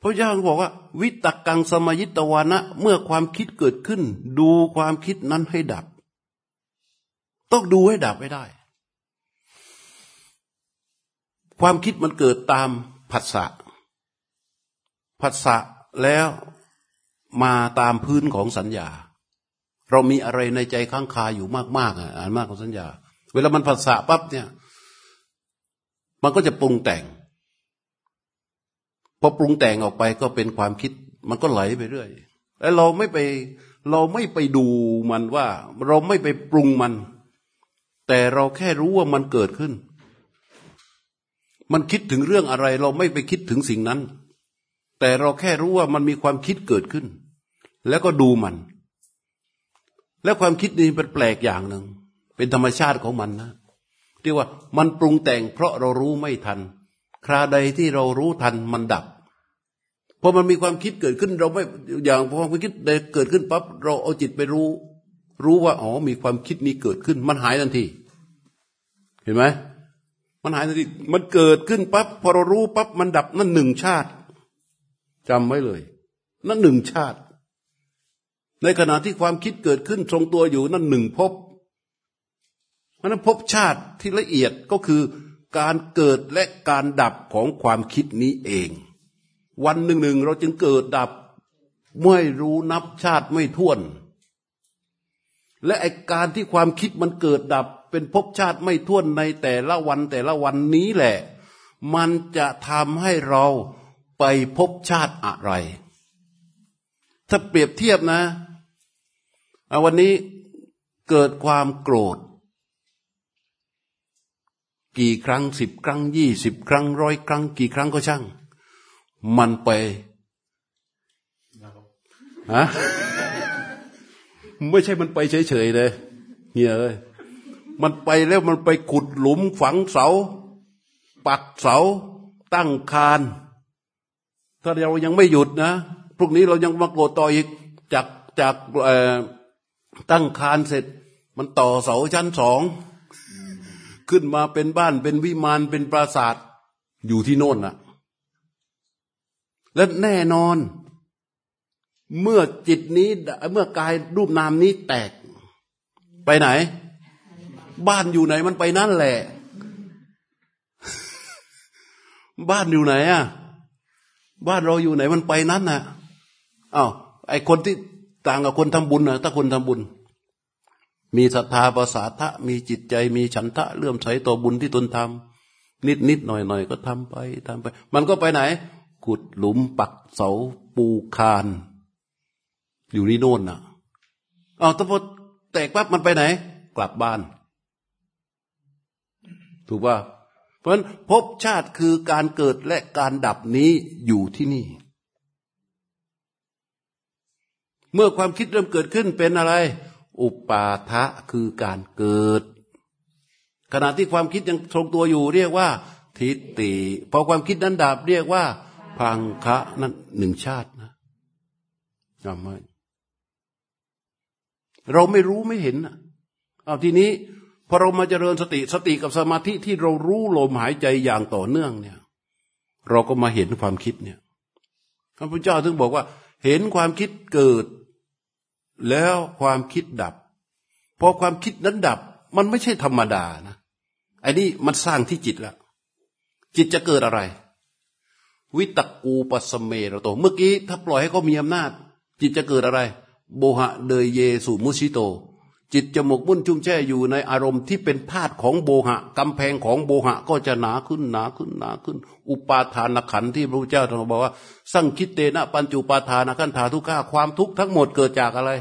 พระเจ้าบอกว่า วิตกังสมยิตวานะ เมื่อความคิดเกิดขึ้น ดูความคิดนั้นให้ดับ ต้องดูให้ดับไม่ได้ ความคิดมันเกิดตามผัสสะผัสสะแล้วมาตามพื้นของสัญญา เรามีอะไรในใจข้างคาอยู่มากๆอะอ่านมากของสัญญา เวลามันผัสสะปั๊บเนี่ย มันก็จะปรุงแต่งพอปรุงแต่งออกไปก็เป็นความคิด มันก็ไหลไปเรื่อยแล้วเราไม่ไป เราไม่ไปดูมันว่า เราไม่ไปปรุงมัน แต่เราแค่รู้ว่ามันเกิดขึ้น มันคิดถึงเรื่องอะไร เราไม่ไปคิดถึงสิ่งนั้น แต่เราแค่รู้ว่ามันมีความคิดเกิดขึ้น แล้วก็ดูมัน แล้วความคิดนี้เป็นแปลกอย่างหนึ่ง เป็นธรรมชาติของมันนะเรียกว่ามันปรุงแต่งเพราะเรารู้ไม่ทัน คราใดที่เรารู้ทันมันดับพอมันมีความคิดเกิดขึ้นเราไม่อย่างพอความคิดเกิดขึ้นปั๊บเราเอาจิตไปรู้ รู้ว่าอ๋อมีความคิดนี้เกิดขึ้น มันหายทันที เห็นไหมมันหายทันทีมันเกิดขึ้นปั๊บพอเรารู้ปั๊บมันดับนั่นหนึ่งชาติจำไว้เลย นั่นหนึ่งชาติ ในขณะที่ความคิดเกิดขึ้นทรงตัวอยู่นั่นหนึ่งภพเพราะนั้นภพชาติที่ละเอียดก็คือการเกิดและการดับของความคิดนี้เอง วันหนึ่งหนึ่งเราจึงเกิดดับไม่รู้นับชาติไม่ท้วน และไอการที่ความคิดมันเกิดดับเป็นภพชาติไม่ท้วนในแต่ละวันแต่ละวันนี้แหละ มันจะทำให้เราไปพบชาติอะไร ถ้าเปรียบเทียบนะ อาวันนี้เกิดความโกรธ กี่ครั้งสิบครั้งยี่สิบครั้งร้อยครั้ง กี่ครั้งก็ช่าง มันไปฮะไม่ใช่มันไปเฉยๆเลยเฮียเลยมันไปแล้วมันไปขุดหลุมฝังเสา ปักเสา ตั้งคาน ถ้าเรายังไม่หยุดนะพรุ่งนี้เรายังมาโกรธต่ออีกจากจาก ตั้งคานเสร็จ มันต่อเสาชั้นสอง ขึ้นมาเป็นบ้านเป็นวิมานเป็นปราสาท อยู่ที่โน่นน่ะ และแน่นอน เมื่อจิตนี้ เมื่อกายรูปนามนี้แตก ไปไหน บ้านอยู่ไหนมันไปนั่นแหละ บ้านอยู่ไหนอะบ้านเราอยู่ไหนมันไปนั้นน่ะอ้าวไอคนที่ ต่างกับคนทำบุญนะถ้าคนทำบุญ มีศรัทธาภาษาทะมีจิตใจ มีฉันทะเลื่อมใสต่อบุญที่ตนทำนิดนิดหน่อยหน่อยก็ทำไปทำไป มันก็ไปไหน ขุดหลุมปักเสาปูคาน อยู่นี่โน่นน่ะเอาถ้าพอแตกปั๊บมันไปไหน กลับบ้าน ถูกป่ะเพราะฉะนั้นภพชาติคือการเกิดและการดับนี้อยู่ที่นี่ เมื่อความคิดเริ่มเกิดขึ้นเป็นอะไร อุปาทะคือการเกิด ขณะที่ความคิดยังทรงตัวอยู่เรียกว่า ทิฏฐิพอความคิดนั้นดับเรียกว่าพังคะนั่นหนึ่งชาตินะจำไว้เราไม่รู้ไม่เห็นเอาทีนี้พอเรามาเจริญสติสติกับสมาธิที่เรารู้ลมหายใจอย่างต่อเนื่องเนี่ย เราก็มาเห็นความคิดเนี่ยพระพุทธเจ้าถึงบอกว่า เห็นความคิดเกิด แล้วความคิดดับ พอความคิดนั้นดับ มันไม่ใช่ธรรมดานะไอ้นี่มันสร้างที่จิตแล้ว จิตจะเกิดอะไร วิตกูปสเมระโต เมื่อกี้ถ้าปล่อยให้เขามีอำนาจ จิตจะเกิดอะไร โบหะเดยเยสุมุชิโต จิตจะหมกมุ่นชุ่มแช่อยู่ในอารมณ์ที่เป็นธาตุของโบหะกำแพงของโบหะก็จะหนาขึ้นหนาขึ้นหนาขึ้น อุปาทานขันที่พระพุทธเจ้าทรงบอกว่า สั่งคิดเตนะปัญจุปาทานขันธาทุกข้าความทุกข์ทั้งหมดเกิดจากอะไร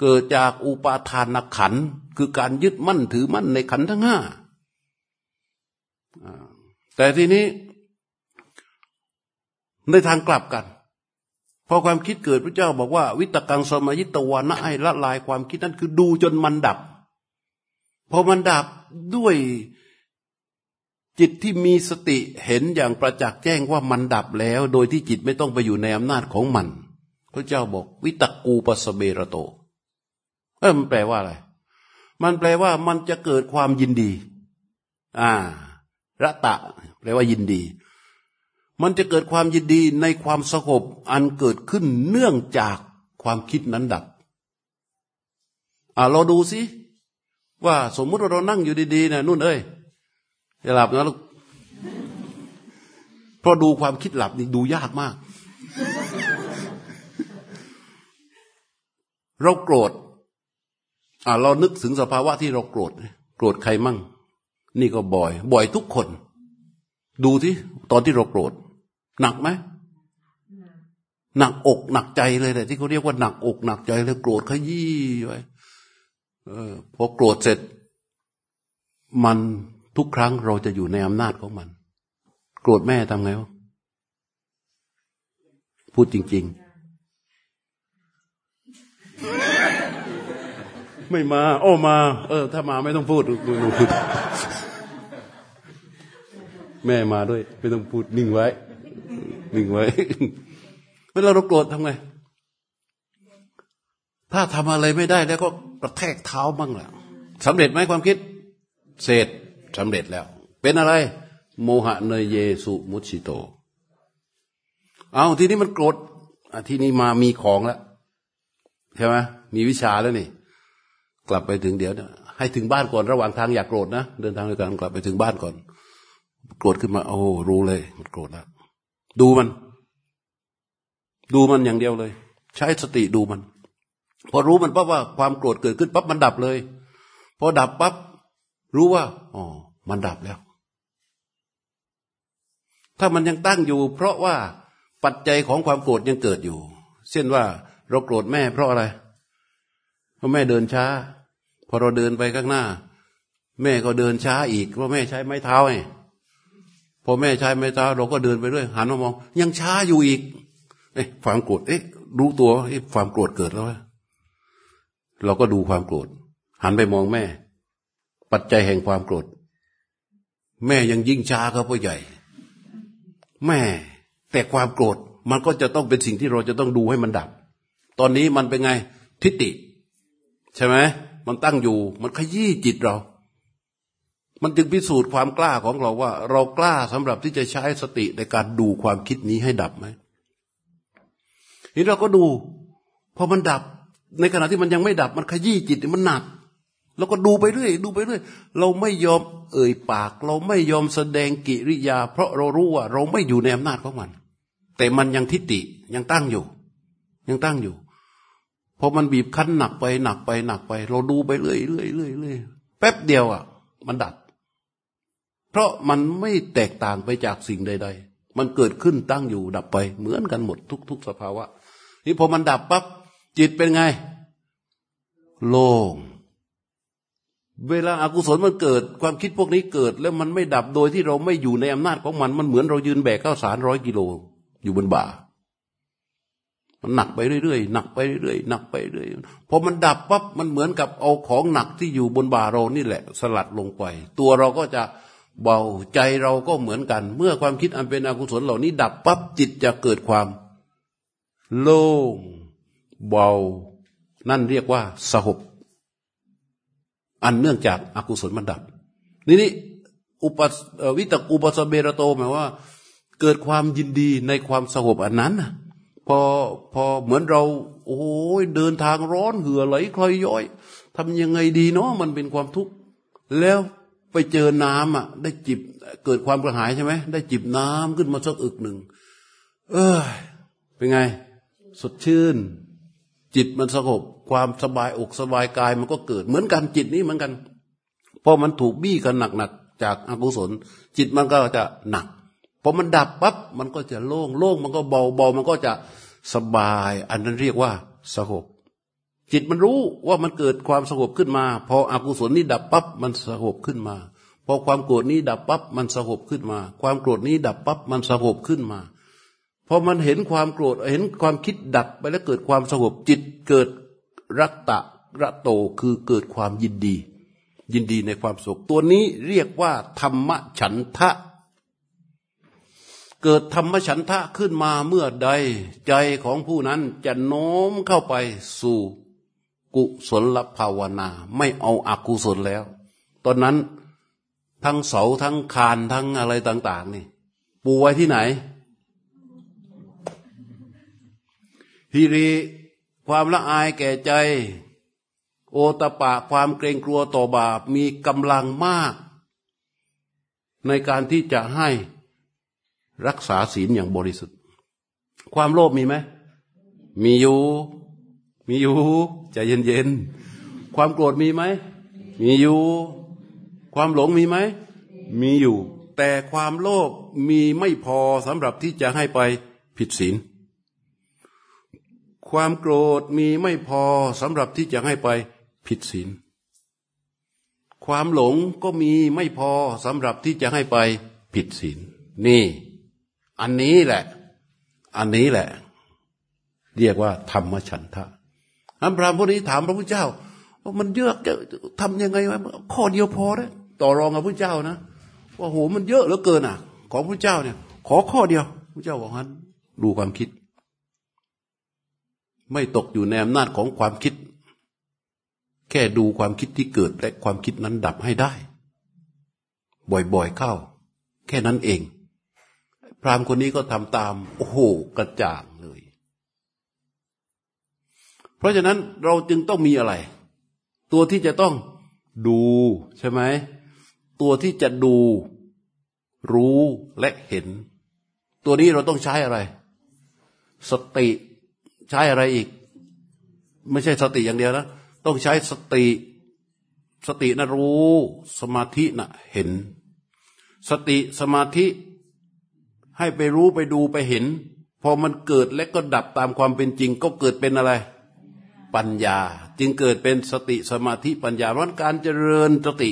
เกิดจากอุปาทานขันคือการยึดมั่นถือมั่นในขันทั้งห้าแต่ทีนี้ในทางกลับกัน พอความคิดเกิดพระเจ้าบอกว่า วิตกังสมายิตวานะให้ละลายความคิดนั้นคือดูจนมันดับ พอมันดับด้วยจิตที่มีสติเห็นอย่างประจักษ์แจ้งว่ามันดับแล้ว โดยที่จิตไม่ต้องไปอยู่ในอำนาจของมัน พระเจ้าบอกวิตกูปสเบระโต เออมันแปลว่าอะไร มันแปลว่ามันจะเกิดความยินดี อ่า ระตะ แปลว่ายินดี มันจะเกิดความยินดีในความสงบอันเกิดขึ้นเนื่องจากความคิดนั้นดับ อ่าเราดูสิว่าสมมุติว่าเรานั่งอยู่ดีๆนะนุ่นเอ้ยอย่าหลับนะลูกเพราะดูความคิดหลับนี่ดูยากมาก เราโกรธอ่าเรานึกถึงสภาวะที่เราโกรธโกรธใครมั่ง นี่ก็บ่อย บ่อยทุกคน ดูที่ตอนที่เราโกรธ หนักไหมหนักอกหนักใจเลยแต่ที่เขาเรียกว่าหนักอกหนักใจเลยโกรธขยี้ไว้เออพอโกรธเสร็จ มันทุกครั้งเราจะอยู่ในอำนาจของมัน โกรธแม่ทำไงวะพูดจริง ๆ ไม่มา โอ้มา เออ ถ้ามาไม่ต้องพูดแม่มาด้วย ไม่ต้องพูดนิ่งไว้ นิ่งไว้เวลาเราโกรธทำไง ถ้าทำอะไรไม่ได้แล้วก็กระแทกเท้าบ้างแหละสำเร็จไหมความคิด เสร็จสำเร็จแล้ว เป็นอะไร โมหะเนยเยสุมุชิโต เอาทีนี้มันโกรธทีนี้มามีของแล้วใช่ไหมมีวิชาแล้วนี่ กลับไปถึงเดี๋ยวให้ถึงบ้านก่อนระหว่างทางอย่ากโกรธนะ เดินทางด้วยกันกลับไปถึงบ้านก่อน โกรธขึ้นมา โอ้รู้เลย มันโกรธแล้ว ดูมัน ดูมันอย่างเดียวเลย ใช้สติดูมัน พอรู้มันปั๊บว่าความโกรธเกิดขึ้นปั๊บมันดับเลย พอดับปั๊บรู้ว่าอ๋อมันดับแล้ว ถ้ามันยังตั้งอยู่ เพราะว่าปัจจัยของความโกรธยังเกิดอยู่ เช่นว่าเราโกรธแม่เพราะอะไร เพราะแม่เดินช้า พอเราเดินไปข้างหน้า แม่ก็เดินช้าอีกเพราะแม่ใช้ไม้เท้าไง พอแม่ใช้ไม้เท้าเราก็เดินไปด้วยหันมามอง ยังช้าอยู่อีกเอ๊ะความโกรธเอ๊ะรู้ตัวเอ๊ะความโกรธเกิดแล้วเราก็ดูความโกรธหันไปมองแม่ ปัจจัยแห่งความโกรธแม่ยังยิ่งช้าเขาพ่อใหญ่ แม่ แต่ความโกรธมันก็จะต้องเป็นสิ่งที่เราจะต้องดูให้มันดับ ตอนนี้มันเป็นไงทิฏฐิใช่ไหมมันตั้งอยู่ มันขยี้จิตเรา มันจึงพิสูจน์ความกล้าของเราว่า เรากล้าสำหรับที่จะใช้สติในการดูความคิดนี้ให้ดับไหมนี่เราก็ดูพอมันดับ ในขณะที่มันยังไม่ดับมันขยี้จิตมันหนักเราก็ดูไปเรื่อยดูไปเรื่อยเราไม่ยอมเอ่ยปาก เราไม่ยอมแสดงกิริยา เพราะเรารู้ว่าเราไม่อยู่ในอำนาจของมัน แต่มันยังทิฏฐิยังตั้งอยู่ ยังตั้งอยู่พอมันบีบคั้นหนักไปหนักไปหนักไป เราดูไปเรื่อยเรื่อยเรื่อยเรื่อยแป๊บเดียวอะ มันดับ เพราะมันไม่แตกต่างไปจากสิ่งใด ๆ มันเกิดขึ้นตั้งอยู่ดับไป เหมือนกันหมดทุก ๆ สภาวะ นี่พอมันดับปั๊บจิตเป็นไง โล่งเวลาอากุศลมันเกิดความคิดพวกนี้เกิด แล้วมันไม่ดับโดยที่เราไม่อยู่ในอำนาจของมัน มันเหมือนเรายืนแบกข้าวสารร้อยกิโลอยู่บนบ่า มันหนักไปเรื่อยๆหนักไปเรื่อยๆหนักไปเรื่อยพอมันดับปั๊บมันเหมือนกับเอาของหนักที่อยู่บนบ่าเรานี่แหละ สลัดลงไป ตัวเราก็จะ เบาใจเราก็เหมือนกัน เมื่อความคิดอันเป็นอกุศลเหล่านี้ ดับปั๊บจิตจะเกิดความ โล่งเบา นั่นเรียกว่าสหบ อันเนื่องจากอากุศลมันดับ นี่นี่อุปวิตกุปสเบรโตหมายว่า เกิดความยินดีในความสงบอันนั้นพอพอเหมือนเรา โอ้ยเดินทางร้อนเหือไหลคลอยย้อยทำยังไงดีเนาะมันเป็นความทุกข์แล้ว ไปเจอน้ำอะ ได้จิบเกิดความกระหายใช่ไหมได้จิบน้ำขึ้นมาสักอึกหนึ่งเออเป็นไง สดชื่น จิตมันสงบความสบายอกสบายกายมันก็เกิด เหมือนกันจิตนี้เหมือนกันพอมันถูกบี้กันหนักๆจากอกุศล จิตมันก็จะหนักพอมันดับปั๊บมันก็จะโล่งโล่งมันก็เบาเบามันก็จะสบาย อันนั้นเรียกว่าสงบ จิตมันรู้ว่ามันเกิดความสงบขึ้นมา พออกุศลนี้ดับปั๊บมันสงบขึ้นมา พอความโกรธนี้ดับปั๊บมันสงบขึ้นมา ความโกรธนี้ดับปั๊บมันสงบขึ้นมาพอมันเห็นความโกรธเห็นความคิดดับไปแล้วเกิดความสงบจิตเกิดรัตตะระโตคือเกิดความยินดี ยินดีในความสุขตัวนี้เรียกว่า ธรรมฉันทะ เกิดธรรมฉันทะขึ้นมาเมื่อใดใจของผู้นั้นจะโน้มเข้าไปสู่ กุศลภาวนา ไม่เอาอากุศลแล้ว ตอนนั้นทั้งเสาทั้งคานทั้งอะไรต่าง ๆ นี่ ปูไว้ที่ไหนฮิริความละอายแก่ใจ โอตปะความเกรงกลัวต่อบาปมีกำลังมาก ในการที่จะให้รักษาศีลอย่างบริสุทธิ์ ความโลภมีไหม มีอยู่ มีอยู่ใจเย็นๆ ความโกรธมีไหม มีอยู่ ความหลงมีไหม มีอยู่ แต่ความโลภมีไม่พอสำหรับที่จะให้ไปผิดศีล ความโกรธมีไม่พอสำหรับที่จะให้ไปผิดศีล ความหลงก็มีไม่พอสำหรับที่จะให้ไปผิดศีล นี่ อันนี้แหละ อันนี้แหละ เรียกว่าธรรมฉันทะ อันพระพุทธนี้ถามพระพุทธเจ้าว่ามันเยอะทำยังไงวะข้อเดียวพอได้ต่อรองกับพระเจ้านะว่าโหมันเยอะเหลือเกินอะ ของพระเจ้าเนี่ย ขอข้อเดียวพระเจ้าบอกงั้นดูความคิด ไม่ตกอยู่ในอำนาจของความคิด แค่ดูความคิดที่เกิดและความคิดนั้นดับให้ได้ บ่อยๆเข้า แค่นั้นเอง พรามคนนี้ก็ทำตาม โอ้โหกระจ่าง ราะฉะนั้นเราจึงต้องมีอะไร ตัวที่จะต้องดูใช่ไหมตัวที่จะดู รู้และเห็น ตัวนี้เราต้องใช้อะไร สติใช้อะไรอีก ไม่ใช่สติอย่างเดียวนะต้องใช้สติ สตินะรู้ สมาธินะเห็น สติสมาธิให้ไปรู้ไปดูไปเห็น พอมันเกิดและก็ดับตามความเป็นจริง ก็เกิดเป็นอะไร ปัญญา จึงเกิดเป็นสติสมาธิปัญญาเพราะการเจริญสติ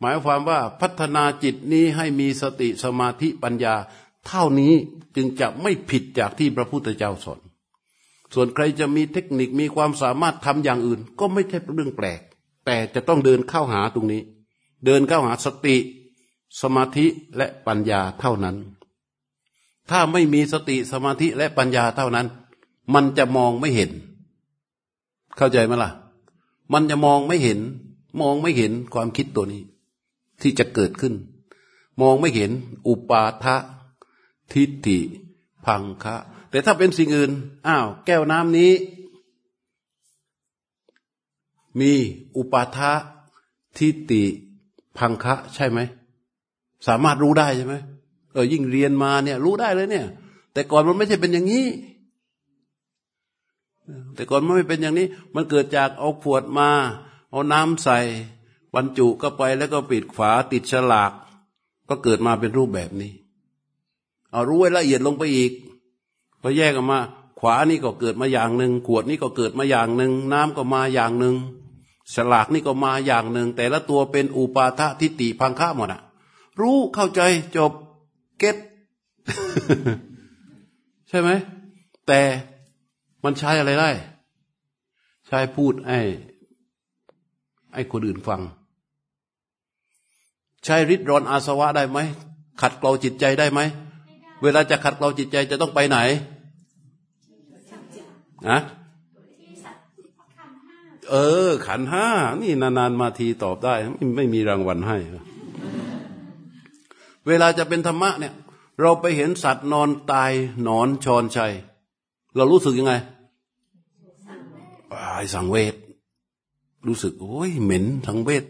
หมายความว่าพัฒนาจิตนี้ให้มีสติสมาธิปัญญา เท่านี้จึงจะไม่ผิดจากที่พระพุทธเจ้าสอนส่วนใครจะมีเทคนิคมีความสามารถทำอย่างอื่น ก็ไม่ใช่เรื่องแปลก แต่จะต้องเดินเข้าหาตรงนี้ เดินเข้าหาสติ สมาธิและปัญญาเท่านั้น ถ้าไม่มีสติสมาธิและปัญญาเท่านั้น มันจะมองไม่เห็น เข้าใจไหมล่ะ มันจะมองไม่เห็น มองไม่เห็นความคิดตัวนี้ ที่จะเกิดขึ้น มองไม่เห็น อุปาทะทิฏฐิพังคะ แต่ถ้าเป็นสิ่งอื่น อ้าว แก้วน้ำนี้ มีอุปาทะทิฏฐิพังคะ ใช่ไหม สามารถรู้ได้ใช่ไหมเออยิ่งเรียนมาเนี่ย รู้ได้เลยเนี่ย แต่ก่อนมันไม่ใช่เป็นอย่างนี้ แต่ก่อนมันไม่เป็นอย่างนี้ มันเกิดจากเอาขวดมา เอาน้ำใส่บรรจุก็ไปแล้วก็ปิดฝาติดฉลาก ก็เกิดมาเป็นรูปแบบนี้ เอารู้ไว้ละเอียดลงไปอีกพอแยกออกมา ขวานี่ก็เกิดมาอย่างหนึ่งขวดนี่ก็เกิดมาอย่างหนึ่งน้ำก็มาอย่างหนึ่งฉลากนี่ก็มาอย่างหนึ่ง แต่ละตัวเป็นอุปาทะทิฏฐิพังค่าหมดอะรู้เข้าใจจบเก็ตใช่ไหมแต่ มันใช้อะไรได้ ใช้พูดไอ้ไอ้คนอื่นฟัง ใช้ริดรอนอาสวะได้ไหมขัดเกลาจิตใจได้ไหมเวลาจะขัดเกลาจิตใจจะต้องไปไหนอะเออ ขันห้านี่นานๆมาทีตอบได้ ไม่ไม่มีรางวัลให้ เวลาจะเป็นธรรมะเนี่ย เราไปเห็นสัตว์นอนตายนอนชอนชัย เรารู้สึกยังไง ไอ้สังเวชรู้สึกโอ้ยเหม็นสังเวช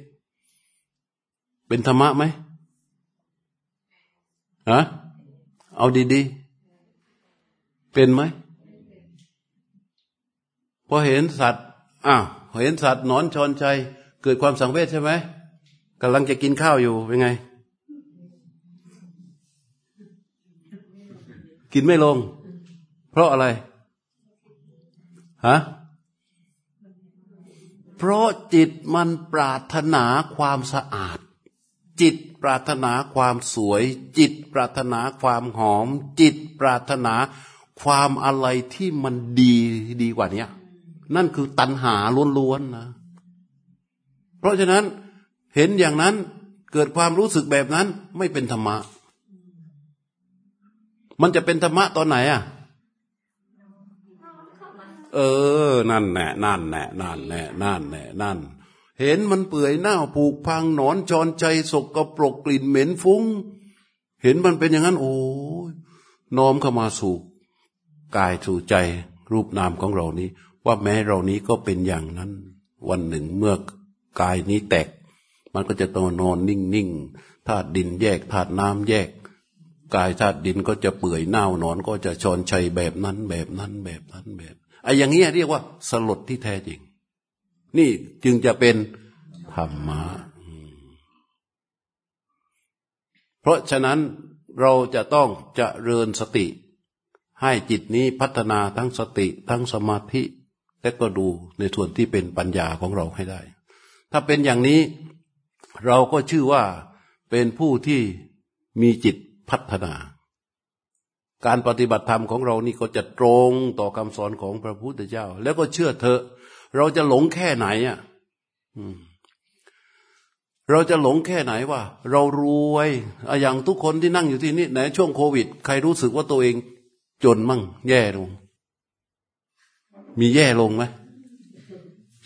เป็นธรรมะไหมฮะเอาดีๆ เป็นไหมพอเห็นสัตว์อ้าวเห็นสัตว์นอนชอนชัยเกิดความสังเวชใช่ไหมกำลังจะกินข้าวอยู่เป็นไง กินไม่ลง เพราะอะไรฮะ เพราะจิตมันปรารถนาความสะอาด จิตปรารถนาความสวย จิตปรารถนาความหอม จิตปรารถนาความอะไรที่มันดีดีกว่านี้นั่นคือตัณหาล้วนๆนะ เพราะฉะนั้นเห็นอย่างนั้นเกิดความรู้สึกแบบนั้นไม่เป็นธรรมะ มันจะเป็นธรรมะตอนไหนอะ เออ นั่นแน่นั่นแน่นั่นแน่นั่นแน่นั่น เห็นมันเปื่อยเน่าผูกพังหนอนจรใจสกกระปรกกลิ่นเหม็นฟุ้ง เห็นมันเป็นอย่างนั้น โอ้ยน้อมเข้ามาสู่กายสู่ใจรูปนามของเรานี้ ว่าแม้เรานี้ก็เป็นอย่างนั้น วันหนึ่งเมื่อกายนี้แตก มันก็จะต้องนอนนิ่งๆธาตุดินแยกธาตุน้ำแยกกายธาตุดินก็จะเปื่อยเน่าหนอนก็จะชอนชัยแบบนั้นแบบนั้นแบบนั้นแบบ ไอ้อย่างนี้เรียกว่า สลดที่แท้จริง นี่จึงจะเป็นธรรมะเพราะฉะนั้นเราจะต้องจเริญสติ ให้จิตนี้พัฒนาทั้งสติ ทั้งสมาธิ และก็ดูในส่วนที่เป็นปัญญาของเราให้ได้ ถ้าเป็นอย่างนี้เราก็ชื่อว่าเป็นผู้ที่มีจิตพัฒนา การปฏิบัติธรรมของเรานี่ก็จะตรงต่อคำสอนของพระพุทธเจ้า แล้วก็เชื่อเถอะ เราจะหลงแค่ไหนอะเราจะหลงแค่ไหนว่า เรารวยอย่างทุกคนที่นั่งอยู่ที่นี่ในช่วงโควิด ใครรู้สึกว่าตัวเอง จนมั่ง แย่ลง มีแย่ลงไหม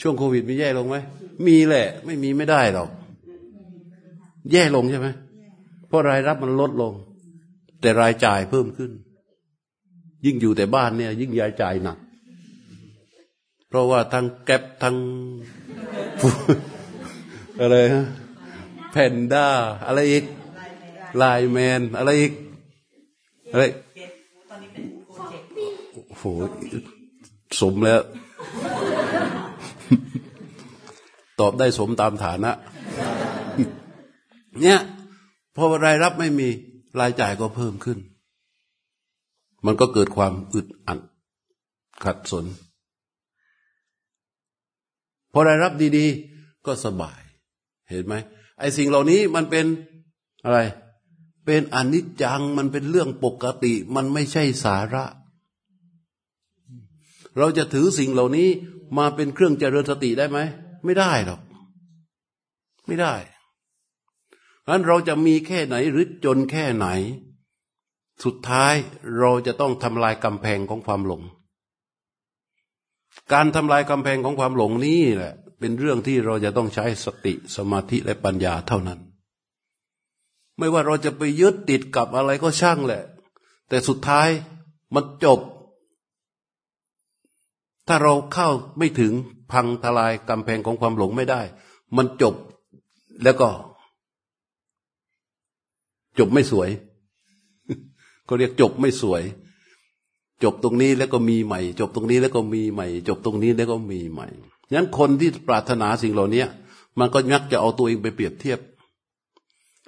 ช่วงโควิด มีแย่ลงไหมมีแหละ ไม่มีไม่ได้หรอก แย่ลงใช่ไหมเพราะรายรับมันลดลง แต่รายจ่ายเพิ่มขึ้น ยิ่งอยู่แต่บ้านเนี่ย ยิ่งยายจ่ายหนัก เพราะว่าทั้งแก๊ปทั้งอะไรฮะแพนด้า อะไรอีกไลแมน อะไรอีกอะไรโอ้โหสมแล้ว ตอบได้สมตามฐานะ เนี่ยพอรายรับไม่มีรายจ่ายก็เพิ่มขึ้น มันก็เกิดความอึดอัดขัดสน พอรายรับดีๆ ก็สบาย เห็นไหมไอ้สิ่งเหล่านี้มันเป็นอะไร เป็นอนิจจังมันเป็นเรื่องปกติ มันไม่ใช่สาระ เราจะถือสิ่งเหล่านี้มาเป็นเครื่องเจริญสติได้ไหม ไม่ได้หรอก ไม่ได้งั้นเราจะมีแค่ไหนหรือจนแค่ไหน สุดท้ายเราจะต้องทำลายกำแพงของความหลง การทำลายกำแพงของความหลงนี้แหละ เป็นเรื่องที่เราจะต้องใช้สติสมาธิและปัญญาเท่านั้น ไม่ว่าเราจะไปยึดติดกับอะไรก็ช่างแหละ แต่สุดท้ายมันจบ ถ้าเราเข้าไม่ถึงพังทลายกำแพงของความหลงไม่ได้ มันจบแล้วก็ จบไม่สวย เขาเรียกจบไม่สวย จบตรงนี้แล้วก็มีใหม่ จบตรงนี้แล้วก็มีใหม่ จบตรงนี้แล้วก็มีใหม่งั้นคนที่ปรารถนาสิ่งเหล่านี้มันก็มักจะเอาตัวเองไปเปรียบเทียบ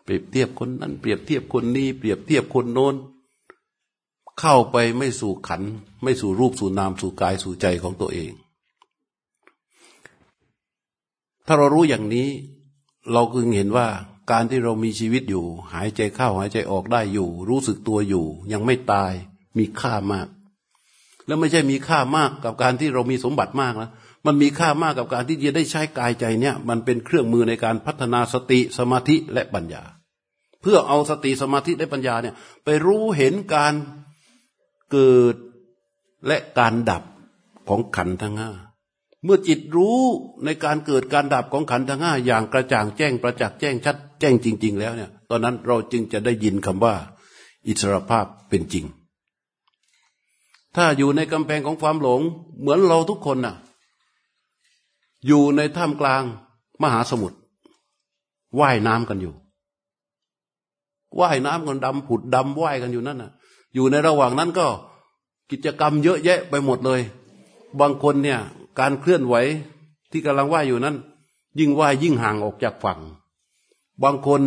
เปรียบเทียบคนนั้นเปรียบเทียบคนนี้ เปรียบเทียบคนโน้น เข้าไปไม่สู่ขัน ไม่สู่รูปสู่นามสู่กายสู่ใจของตัวเอง ถ้าเรารู้อย่างนี้ เราจึงเห็นว่า การที่เรามีชีวิตอยู่ หายใจเข้าหายใจออกได้อยู่ รู้สึกตัวอยู่ ยังไม่ตายมีค่ามาก แล้วไม่ใช่มีค่ามากกับการที่เรามีสมบัติมากนะมันมีค่ามากกับการที่จะได้ใช้กายใจเนี่ย มันเป็นเครื่องมือในการพัฒนาสติสมาธิและปัญญา เพื่อเอาสติสมาธิและปัญญาเนี่ยไปรู้เห็นการเกิดและการดับของขันธ์ทั้งห้า เมื่อจิตรู้ในการเกิดการดับของขันธ์ทั้งห้าอย่างกระจ่างแจ้งประจักษ์แจ้งชัดแจ้งจริง ๆ แล้วเนี่ย ตอนนั้นเราจึงจะได้ยินคำว่า อิสรภาพเป็นจริง ถ้าอยู่ในกำแพงของความหลง เหมือนเราทุกคนน่ะ อยู่ในท่ามกลางมหาสมุทรว่ายน้ำกันอยู่ว่ายน้ำกันดำผุดดำว่ายกันอยู่นั่นน่ะ อยู่ในระหว่างนั้นก็กิจกรรมเยอะแยะไปหมดเลย บางคนเนี่ย การเคลื่อนไหวที่กำลังว่ายอยู่นั้น ยิ่งว่ายยิ่งห่างออกจากฝั่ง บางคน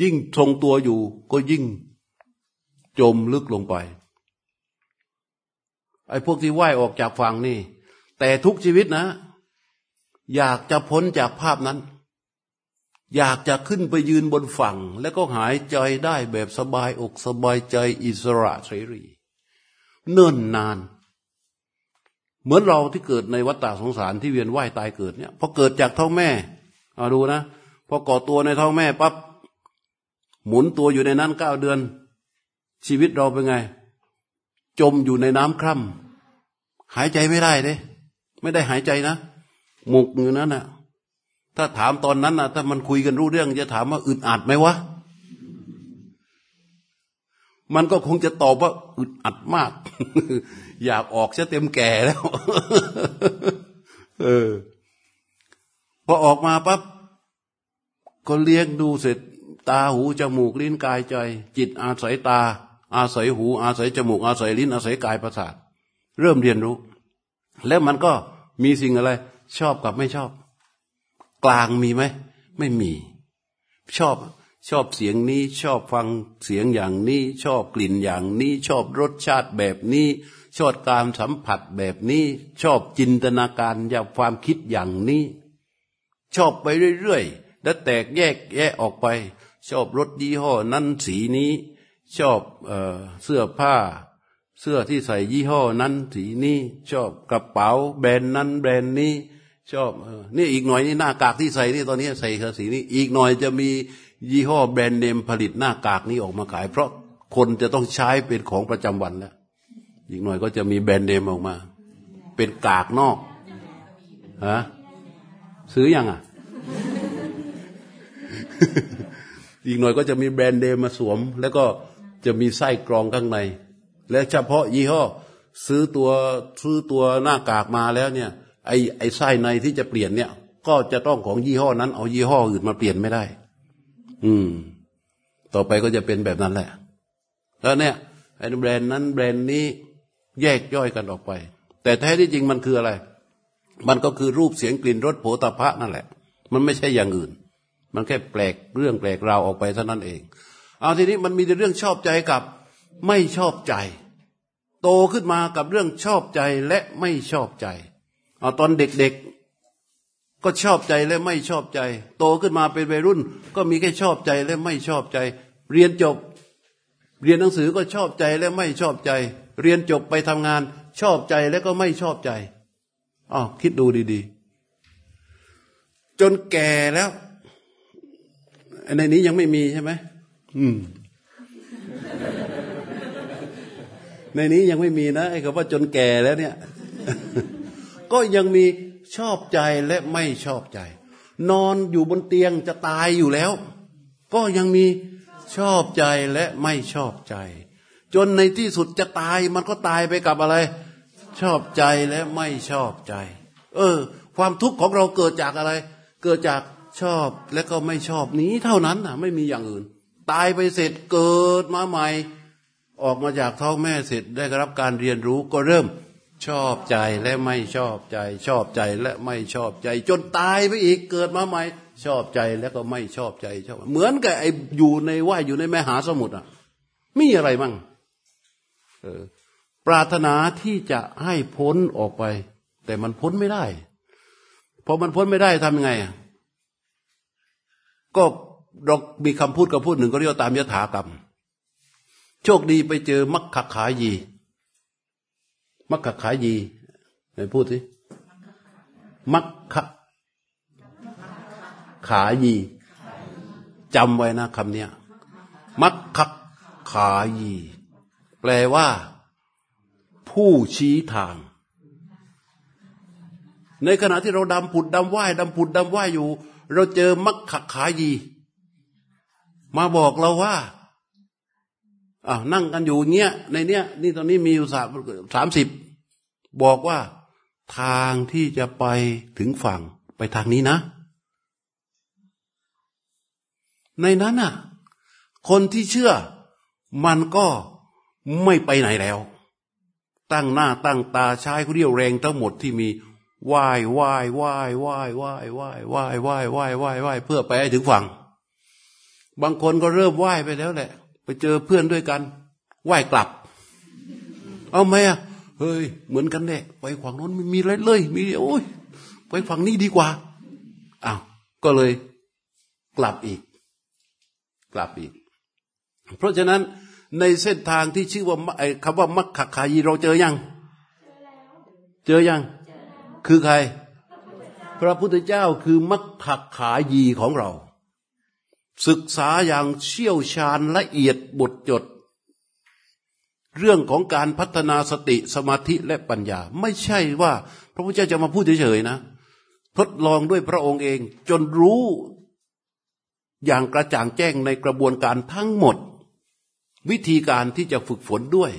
ยิ่งทรงตัวอยู่ ก็ยิ่งจมลึกลงไป ไอ้พวกที่ว่ายออกจากฝั่งนี่ แต่ทุกชีวิตนะ อยากจะพ้นจากภาพนั้น อยากจะขึ้นไปยืนบนฝั่ง แล้วก็หายใจได้แบบสบายอกสบายใจอิสระเสรีเนิ่นนาน เหมือนเราที่เกิดในวัฏฏะสงสารที่เวียนว่ายตายเกิดเนี่ยพอเกิดจากท้องแม่เอาดูนะพอก่อตัวในท้องแม่ปั๊บหมุนตัวอยู่ในนั้นเก้าเดือน ชีวิตเราเป็นไง จมอยู่ในน้ำคร่ำหายใจไม่ได้เด้ไม่ได้หายใจนะหมกอยู่นั้นนะถ้าถามตอนนั้นนะถ้ามันคุยกันรู้เรื่องจะถามว่าอึดอัดไหมวะมันก็คงจะตอบว่าอึดอัดมาก อยากออกซะเต็มแก่แล้ว เออ พอออกมาปั๊บก็เลี้ยงดูเสร็จ ตาหูจมูกลิ้นกายใจ จิตอาศัยตา อาศัยหู อาศัยจมูก อาศัยลิ้นอาศัยกายประสาท เริ่มเรียนรู้ แล้วมันก็มีสิ่งอะไร ชอบกับไม่ชอบ กลางมีไหม ไม่มี ชอบ ชอบเสียงนี้ชอบฟังเสียงอย่างนี้ ชอบกลิ่นอย่างนี้ ชอบรสชาติแบบนี้ ชอบการสัมผัสแบบนี้ ชอบจินตนาการอยากความคิดอย่างนี้ ชอบไปเรื่อยๆแล้วแตกแยกแยกออกไป ชอบรถยี่ห้อนั้นสีนี้ ชอบเออเสื้อผ้า เสื้อที่ใส่ยี่ห้อนั้นสีนี้ ชอบกระเป๋าแบรนด์นั้นแบรนด์นี้ ชอบออนี่อีกหน่อยนี่หน้ากากที่ใส่นี่ตอนนี้ใส่สีนี้ อีกหน่อยจะมี ยี่ห้อแบรนด์เนมผลิตหน้ากากนี้ออกมาขาย เพราะคนจะต้องใช้เป็นของประจำวันแล้วอีกหน่อยก็จะมีแบรนด์เนมออกมา เป็นกากนอกฮะซื้ออยังอะ อีกหน่อยก็จะมีแบรนด์เนมมาสวม แล้วก็จะมีไส้กรองข้างใน และเฉพาะยี่ห้อซื้อตัวซื้อตัวหน้ากากมาแล้วเนี่ย ไอไอไส้ในที่จะเปลี่ยนเนี่ย ก็จะต้องของยี่ห้อนั้น เอายี่ห้ออื่นมาเปลี่ยนไม่ได้ อืม ต่อไปก็จะเป็นแบบนั้นแหละ แล้วเนี่ยไอ้แบรนด์นั้นแบรนด์นี้แยกย่อยกันออกไป แต่แท้ที่จริงมันคืออะไร มันก็คือรูปเสียงกลิ่นรสโผฏฐะนั่นแหละ มันไม่ใช่อย่างอื่น มันแค่แปลกเรื่องแปลกราวออกไปเท่านั้นเอง เอาทีนี้มันมีแต่เรื่องชอบใจกับไม่ชอบใจ โตขึ้นมากับเรื่องชอบใจและไม่ชอบใจ เอาตอนเด็ก ก็ชอบใจและไม่ชอบใจ โตขึ้นมาเป็นวัยรุ่น ก็มีแค่ชอบใจและไม่ชอบใจ เรียนจบ เรียนหนังสือก็ชอบใจและไม่ชอบใจ เรียนจบไปทำงาน ชอบใจและก็ไม่ชอบใจอ๋อคิดดูดีๆ จนแก่แล้วในนี้ยังไม่มีใช่ไหมอืม ในนี้ยังไม่มีนะไอ้คำว่าจนแก่แล้วเนี่ย ก็ยังมี ชอบใจและไม่ชอบใจ นอนอยู่บนเตียงจะตายอยู่แล้ว ก็ยังมีชอบใจและไม่ชอบใจ จนในที่สุดจะตายมันก็ตายไปกับอะไร ชอบใจและไม่ชอบใจ เออ ความทุกข์ของเราเกิดจากอะไร เกิดจากชอบและก็ไม่ชอบนี้เท่านั้นนะไม่มีอย่างอื่น ตายไปเสร็จเกิดมาใหม่ ออกมาจากท้องแม่เสร็จได้รับการเรียนรู้ก็เริ่ม ชอบใจและไม่ชอบใจ ชอบใจและไม่ชอบใจ จนตายไปอีกเกิดมาใหม่ ชอบใจแล้วก็ไม่ชอบใจชอบเหมือนกับไอ้อยู่ในว่าอยู่ในแม่หาสมุทรอะมีอะไรมั่งเออปรารถนาที่จะให้พ้นออกไป แต่มันพ้นไม่ได้พอมันพ้นไม่ได้ทำยังไง ก็เรามีคำพูดกับพูดหนึ่งก็เรียกว่าตามยถากรรม โชคดีไปเจอมักขขายี มักขขายีไหนพูดสิมักขขายีจำไว้นะคำเนี้ยมักขขายี แปลว่า ผู้ชี้ทาง ในขณะที่เราดำผุดดำว่ายดำผุดดำว่ายอยู่ เราเจอมักขขายี มาบอกเราว่า อ่านั่งกันอยู่เนี้ยในเนี้ยนี่ตอนนี้มีอยู่สามสามสิบบอกว่าทางที่จะไปถึงฝั่งไปทางนี้นะ ในนั้นน่ะ คนที่เชื่อมันก็ไม่ไปไหนแล้ว ตั้งหน้าตั้งตาใช้เรียวแรงทั้งหมดที่มีว่ายว่ายว่ายว่ายว่ายว่ายว่ายว่ายว่ายว่ายว่ายเพื่อไปให้ถึงฝั่ง บางคนก็เริ่มว่ายไปแล้วแหละ ไปเจอเพื่อนด้วยกันว่ายกลับ เอาไหมอะเฮ้ย เหมือนกันแน่ไปฝั่งโน้นไม่มีอะไรเลย มีโอ้ยไปฝั่งนี้ดีกว่าอ้าวก็เลยกลับอีก กลับอีก เพราะฉะนั้นในเส้นทางที่ชื่อว่าไอ้คำว่ามัคคคายีเราเจอยัง เจอยัง คือใคร พระพุทธเจ้าคือมัคคขายีของเรา ศึกษาอย่างเชี่ยวชาญละเอียดบทจด เรื่องของการพัฒนาสติสมาธิและปัญญา ไม่ใช่ว่า พระพุทธเจ้าจะมาพูดเฉยๆนะ ทดลองด้วยพระองค์เองจนรู้อย่างกระจ่างแจ้งในกระบวนการทั้งหมด วิธีการที่จะฝึกฝนด้วย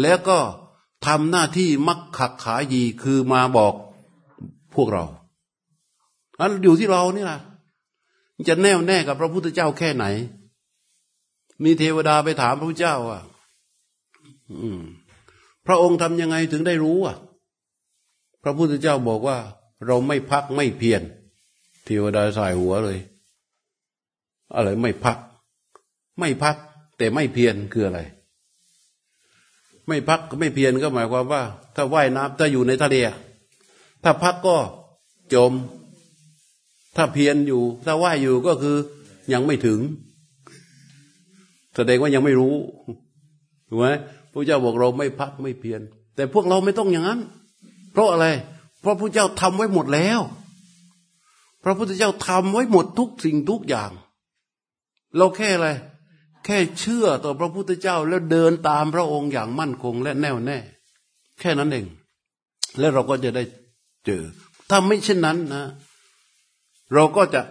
แล้วก็ทำหน้าที่มักขักขายีคือมาบอกพวกเราอันอยู่ที่เรานี่นะ จะแน่วแน่กับพระพุทธเจ้าแค่ไหน มีเทวดาไปถามพระพุทธเจ้าว่าพระองค์ทำยังไงถึงได้รู้อะ พระพุทธเจ้าบอกว่า เราไม่พักไม่เพียรเทวดาสายหัวเลย อะไรไม่พัก ไม่พัก แต่ไม่เพียรคืออะไร ไม่พักไม่เพียรก็หมายความว่า ถ้าว่ายน้ำถ้าอยู่ในทะเลถ้าพักก็จม ถ้าเพียรอยู่ ถ้าว่ายอยู่ก็คือยังไม่ถึง แสดงว่ายังไม่รู้ถูกไหมพระเจ้าบอกเราไม่พักไม่เพียรแต่พวกเราไม่ต้องอย่างนั้น เพราะอะไร เพราะพระเจ้าทำไว้หมดแล้วพระพุทธเจ้าทำไว้หมดทุกสิ่งทุกอย่าง เราแค่อะไร แค่เชื่อต่อพระพุทธเจ้าแล้วเดินตามพระองค์อย่างมั่นคงและแน่วแน่ แค่นั้นเอง แล้วเราก็จะได้เจอ ถ้าไม่เช่นนั้นนะ เราก็จะ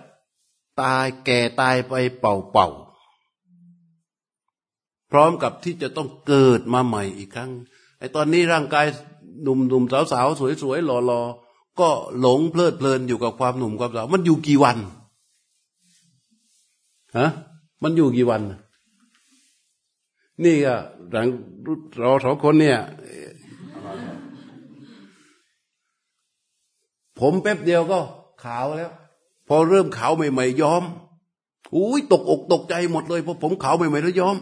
ตายแก่ตายไปเป่าๆพร้อมกับที่จะต้องเกิดมาใหม่อีกครั้งไอ้ตอนนี้ร่างกายหนุ่มๆสาวๆสวยๆหล่อๆก็หลงเพลิดเพลินอยู่กับความหนุ่มความสาวมันอยู่กี่วันฮะมันอยู่กี่วัน นี่ก็หลังเราสองคนเนี่ย ผมแป๊บเดียวก็ขาวแล้ว พอเริ่มขาวใหม่ๆย้อมอุ้ยตกอกตกใจหมดเลยพอผมขาวใหม่ๆแล้วย้อม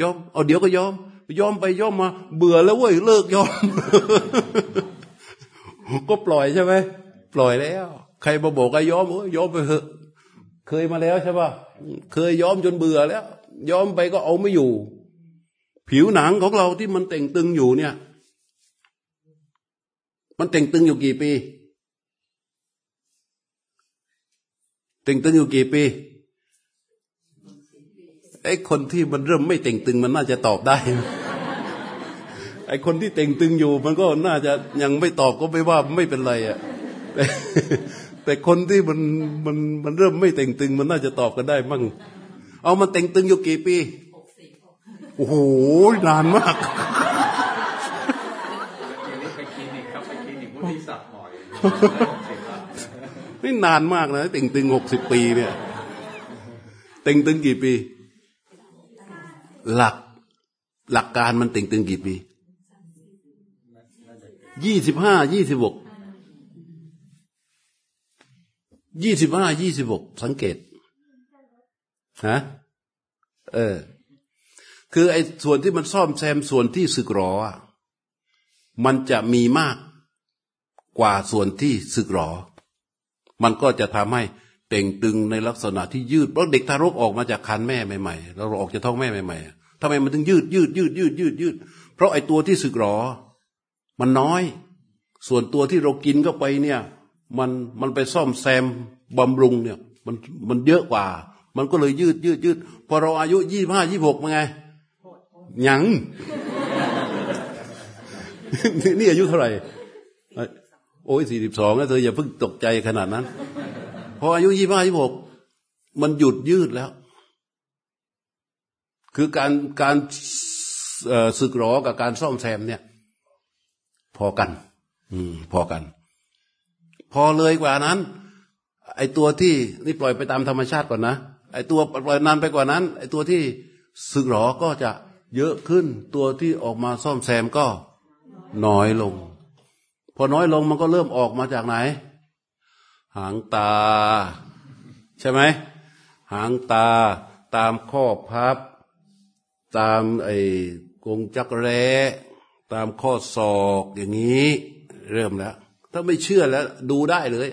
ย้อมเอาเดี๋ยวก็ย้อมย้อมไปย้อมมา เบื่อแล้วเว้ยเลิกย้อม ก็ปล่อยใช่ไหมปล่อยแล้ว ใครมาบอกให้ย้อมเออย้อมไปเถอะ เคยมาแล้วใช่ป่ะเคยย้อมจนเบื่อแล้ว ย้อมไปก็เอาไม่อยู่ ผิวหนังของเราที่มันเต่งตึงอยู่เนี่ย มันเต่งตึงอยู่กี่ปี เต่งตึงอยู่กี่ปีไอ้คนที่มันเริ่มไม่เต่งตึงมันน่าจะตอบได้ ไอ้คนที่เต่งตึงอยู่ มันก็น่าจะยังไม่ตอบก็ไม่ว่าไม่เป็นไรอะ่ะแต่คนที่มันมันมันเริ่มไม่เต่งตึง มันน่าจะตอบกันได้มั่ง เอามันเต่งตึงอยู่กี่ปีโอ้โหนานมากไปคลินิกครับไปคลินิกวุฒิศักหน่อย นี่นานมากนะต่งตึงหกสิบปีเนี่ยต่งตึงกี่ปี หลักหลักการมันต่งตึงกี่ปียี่สิบห้ายี่สิบหกยี่สิบห้ายี่สิบหกสังเกตฮะเออ คือไอ้ส่วนที่มันซ่อมแซมส่วนที่สึกหรอ มันจะมีมากกว่าส่วนที่สึกหรอ มันก็จะทำให้เต่งตึงในลักษณะที่ยืดเพราะเด็กทารกออกมาจากคันแม่ใหม่ๆเราออกจากท้องแม่ใหม่ๆทำไมมันถึงยืดยืดยืดยืดยืดยืด เพราะไอ้ตัวที่สึกหรอ มันน้อย ส่วนตัวที่เรากินเข้าไปเนี่ย มันมันไปซ่อมแซมบำรุงเนี่ย มันมันเยอะกว่า มันก็เลยยืดยืดยืดพอเราอายุยี่ห้ายี่หกมาไงยังนี่อายุเท่าไหร่ โอ้ยสี่สิบสองแล้วเธออย่าเพิ่งตกใจขนาดนั้น พออายุยี่ห้ายี่หกมันหยุดยืดแล้ว คือการการสึกหรอกับการซ่อมแซมเนี่ย พอกัน อืม พอกัน พอเลยกว่านั้น ไอตัวที่นี่ปล่อยไปตามธรรมชาติก่อนนะไอตัวปล่อยนานไปกว่านั้น ไอตัวที่สึกหรอก็จะเยอะขึ้น ตัวที่ออกมาซ่อมแซมก็น้อยลง พอน้อยลงมันก็เริ่มออกมาจากไหน หางตา ใช่ไหมหางตาตามข้อพับ ตามไอ้กงจักแร้ตามข้อศอกอย่างนี้ เริ่มแล้ว ถ้าไม่เชื่อแล้วดูได้เลย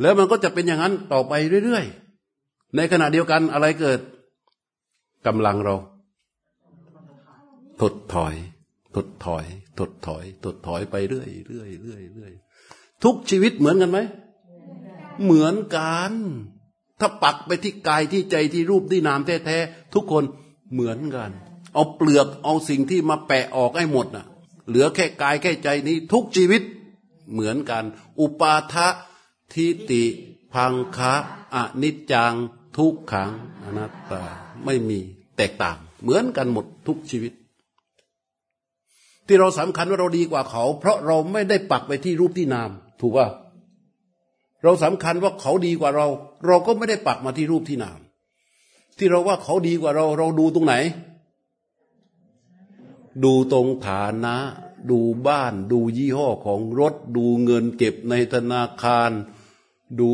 แล้วมันก็จะเป็นอย่างนั้นต่อไปเรื่อยๆ ในขณะเดียวกันอะไรเกิดกำลังเรา ถดถอย ถดถอย ถดถอย ถดถอยไปเรื่อยเรื่อยเรื่อยเรื่อยทุกชีวิตเหมือนกันไหม เหมือนกัน ถ้าปักไปที่กายที่ใจที่รูปที่นามแท้ๆทุกคนเหมือนกัน เอาเปลือกเอาสิ่งที่มาแปะออกให้หมดน่ะ เหลือแค่กายแค่ใจนี้ ทุกชีวิตเหมือนกัน อุปาทะทิติ พังคะอนิจจัง ทุกขังอนัตตาไม่มีแตกต่าง เหมือนกันหมดทุกชีวิต ที่เราสำคัญว่าเราดีกว่าเขา เพราะเราไม่ได้ปักไปที่รูปที่นาม ถูกป่ะเราสำคัญว่าเขาดีกว่าเรา เราก็ไม่ได้ปักมาที่รูปที่นาม ที่เราว่าเขาดีกว่าเรา เราดูตรงไหน ดูตรงฐานะ ดูบ้าน ดูยี่ห้อของรถ ดูเงินเก็บในธนาคาร ดู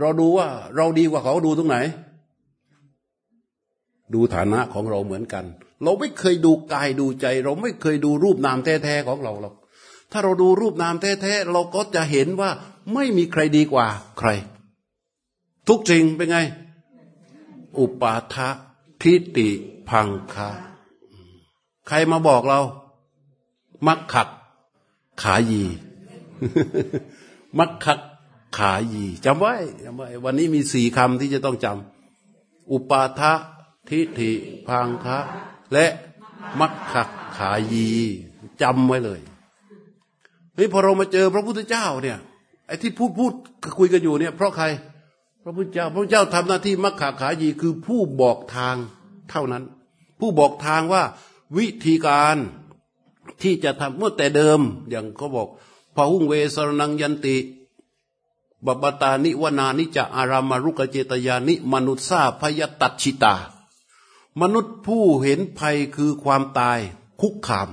เราดูว่า เราดีกว่าเขาดูตรงไหน ดูฐานะของเราเหมือนกัน เราไม่เคยดูกายดูใจ เราไม่เคยดูรูปนามแท้ๆของเราหรอกถ้าเราดูรูปนามแท้ๆเราก็จะเห็นว่าไม่มีใครดีกว่าใคร ทุกสิ่งเป็นไง อุปาทะทิติพังคาใครมาบอกเรา มักขักขายี มักขักขายีจำไว้จำไว้ วันนี้มีสี่คำที่จะต้องจำอุปาทะทิฏฐิพังคะ และมักขักขายีจำไว้เลยเฮ้ยพอเรามาเจอพระพุทธเจ้าเนี่ยไอ้ที่พูดพูดคุยกันอยู่เนี่ย เพราะใคร พระพุทธเจ้า พระพุทธเจ้าทำหน้าที่มักขักขายีคือผู้บอกทางเท่านั้น ผู้บอกทางว่าวิธีการที่จะทำเมื่อแต่เดิม อย่างเขาบอกพหุงเวสรนังยันติบบปตานิวนานิจะอารามารุกเจตยานิมนุษซาพยตัดชิตา มนุษย์ผู้เห็นภัยคือความตายคุกคาม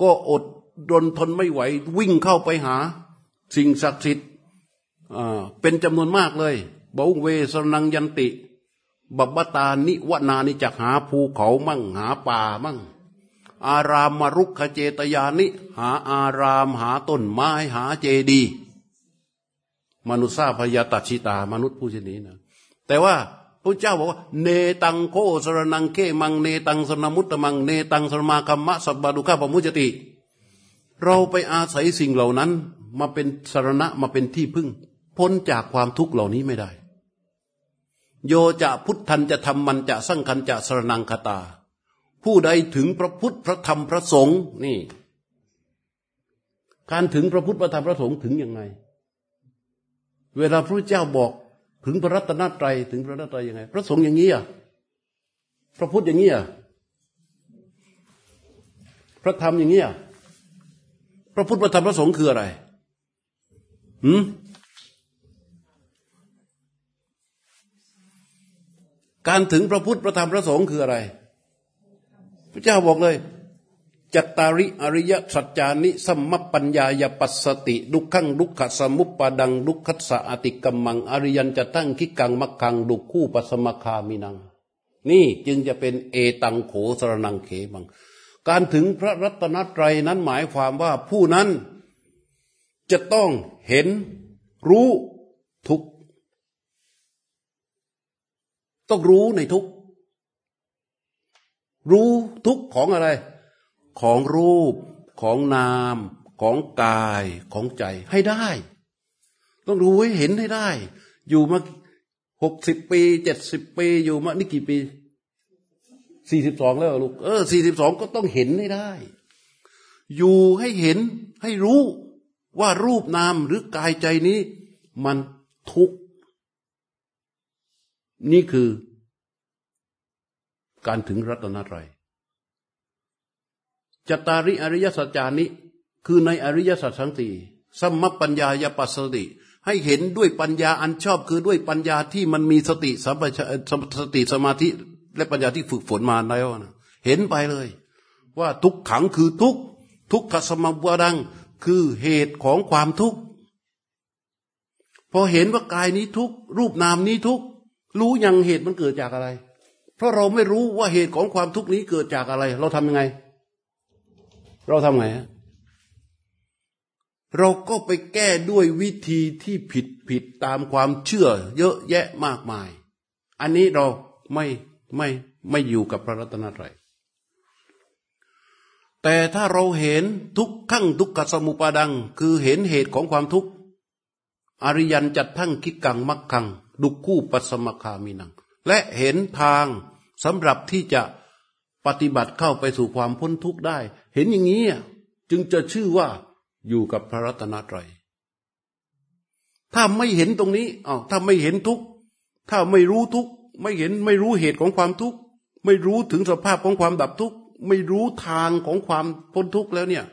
ก็อดรนทนไม่ไหว วิ่งเข้าไปหา สิ่งศักดิ์สิทธิ์เป็นจำนวนมากเลยบาเวสนังยันติบับบตานิวนานิจักหาภูเขามั่งหาป่ามั่ง อารามมรุกขเจตยานิ หาอารามหาต้นไม้หาเจดี มนุษย์าพยาตัชิตามนุษย์ผู้ชนี้นะแต่ว่า พระเจ้าบอกว่าเนตังโคสรนังเกมังเนตังสนมุตตมังเนตังสมาคัมมะสับบาดุข้าปมุจติ เราไปอาศัยสิ่งเหล่านั้นมาเป็นสรณะมาเป็นที่พึ่ง พ้นจากความทุกข์เหล่านี้ไม่ได้ โยจะพุทธันจะทำมันจะสั่งคันจะสรนังคตา ผู้ใดถึงพระพุทธพระธรรมพระสงฆ์นี่ การถึงพระพุทธพระธรรมพระสงฆ์ถึงยังไง เวลาพระเจ้าบอก ถึงพระรัตนตรัยถึงพระรัตนตรัยยังไง พระสงฆ์อย่างนี้อะพระพุทธอย่างนี้อะพระธรรมอย่างนี้อะพระพุทธพระธรรมพระสงฆ์คืออะไรหืมการถึงพระพุทธพระธรรมพระสงฆ์คืออะไร พระเจ้าบอกเลย จัตตาริอริยสัจจานิสัมมปัญญายปัสสติดุขังดุขสมุปปดังดุขัสสะอติกัมมัง อริยันจะตั้งคิกังมักขังดุคู่ปัสมคามินัง นี่จึงจะเป็นเอตังโขสรนังเขมัง การถึงพระรัตนตรัยนั้นหมายความว่าผู้นั้นจะต้องเห็นรู้ทุกต้องรู้ในทุกรู้ทุกของอะไร ของรูป ของนาม ของกายของใจให้ได้ ต้องรู้ให้เห็นให้ได้ อยู่มาหกสิบปีเจ็ดสิบปีอยู่มานี่กี่ปีสี่สิบสองแล้วลูกเออสี่สิบสองก็ต้องเห็นให้ได้ อยู่ให้เห็นให้รู้ว่ารูปนามหรือกายใจนี้ มันทุกข์ นี่คือ การถึงรัตนตรัย จตาริอริยสัจจานิคือในอริยสัจสังตีสัมมปัญญายปัสสติ ให้เห็นด้วยปัญญาอันชอบคือด้วยปัญญาที่มันมีสติสัมปชัสติสมาธิและปัญญาที่ฝึกฝนมาแล้วนะเห็นไปเลย ว่าทุกขังคือทุกทุกขสมวดังคือเหตุของความทุกข์พอเห็นว่ากายนี้ทุกรูปนามนี้ทุกรู้ยังเหตุมันเกิดจากอะไร เพราะเราไม่รู้ว่าเหตุของความทุกข์นี้เกิดจากอะไร เราทำยังไง เราทำไงฮะเราก็ไปแก้ด้วยวิธีที่ผิดผิดตามความเชื่อ เยอะแยะมากมาย อันนี้เราไม่ไม่ไม่อยู่กับพระรัตนตรัยแต่ถ้าเราเห็นทุกขั้งทุกขสมุปาดัง คือเห็นเหตุของความทุกข์อริยันจัดทั้งคิกังมักขัง ดุคู่ปัสมคามินัง และเห็นทางสำหรับที่จะปฏิบัติเข้าไปสู่ความพ้นทุกข์ได้ เห็นอย่างนี้จึงจะชื่อว่าอยู่กับพระรัตนตรัย ถ้าไม่เห็นตรงนี้อ้าวถ้าไม่เห็นทุกข์ถ้าไม่รู้ทุกข์ไม่เห็นไม่รู้เหตุของความทุกข์ไม่รู้ถึงสภาพของความดับทุกข์ไม่รู้ทางของความพ้นทุกข์แล้วเนี่ย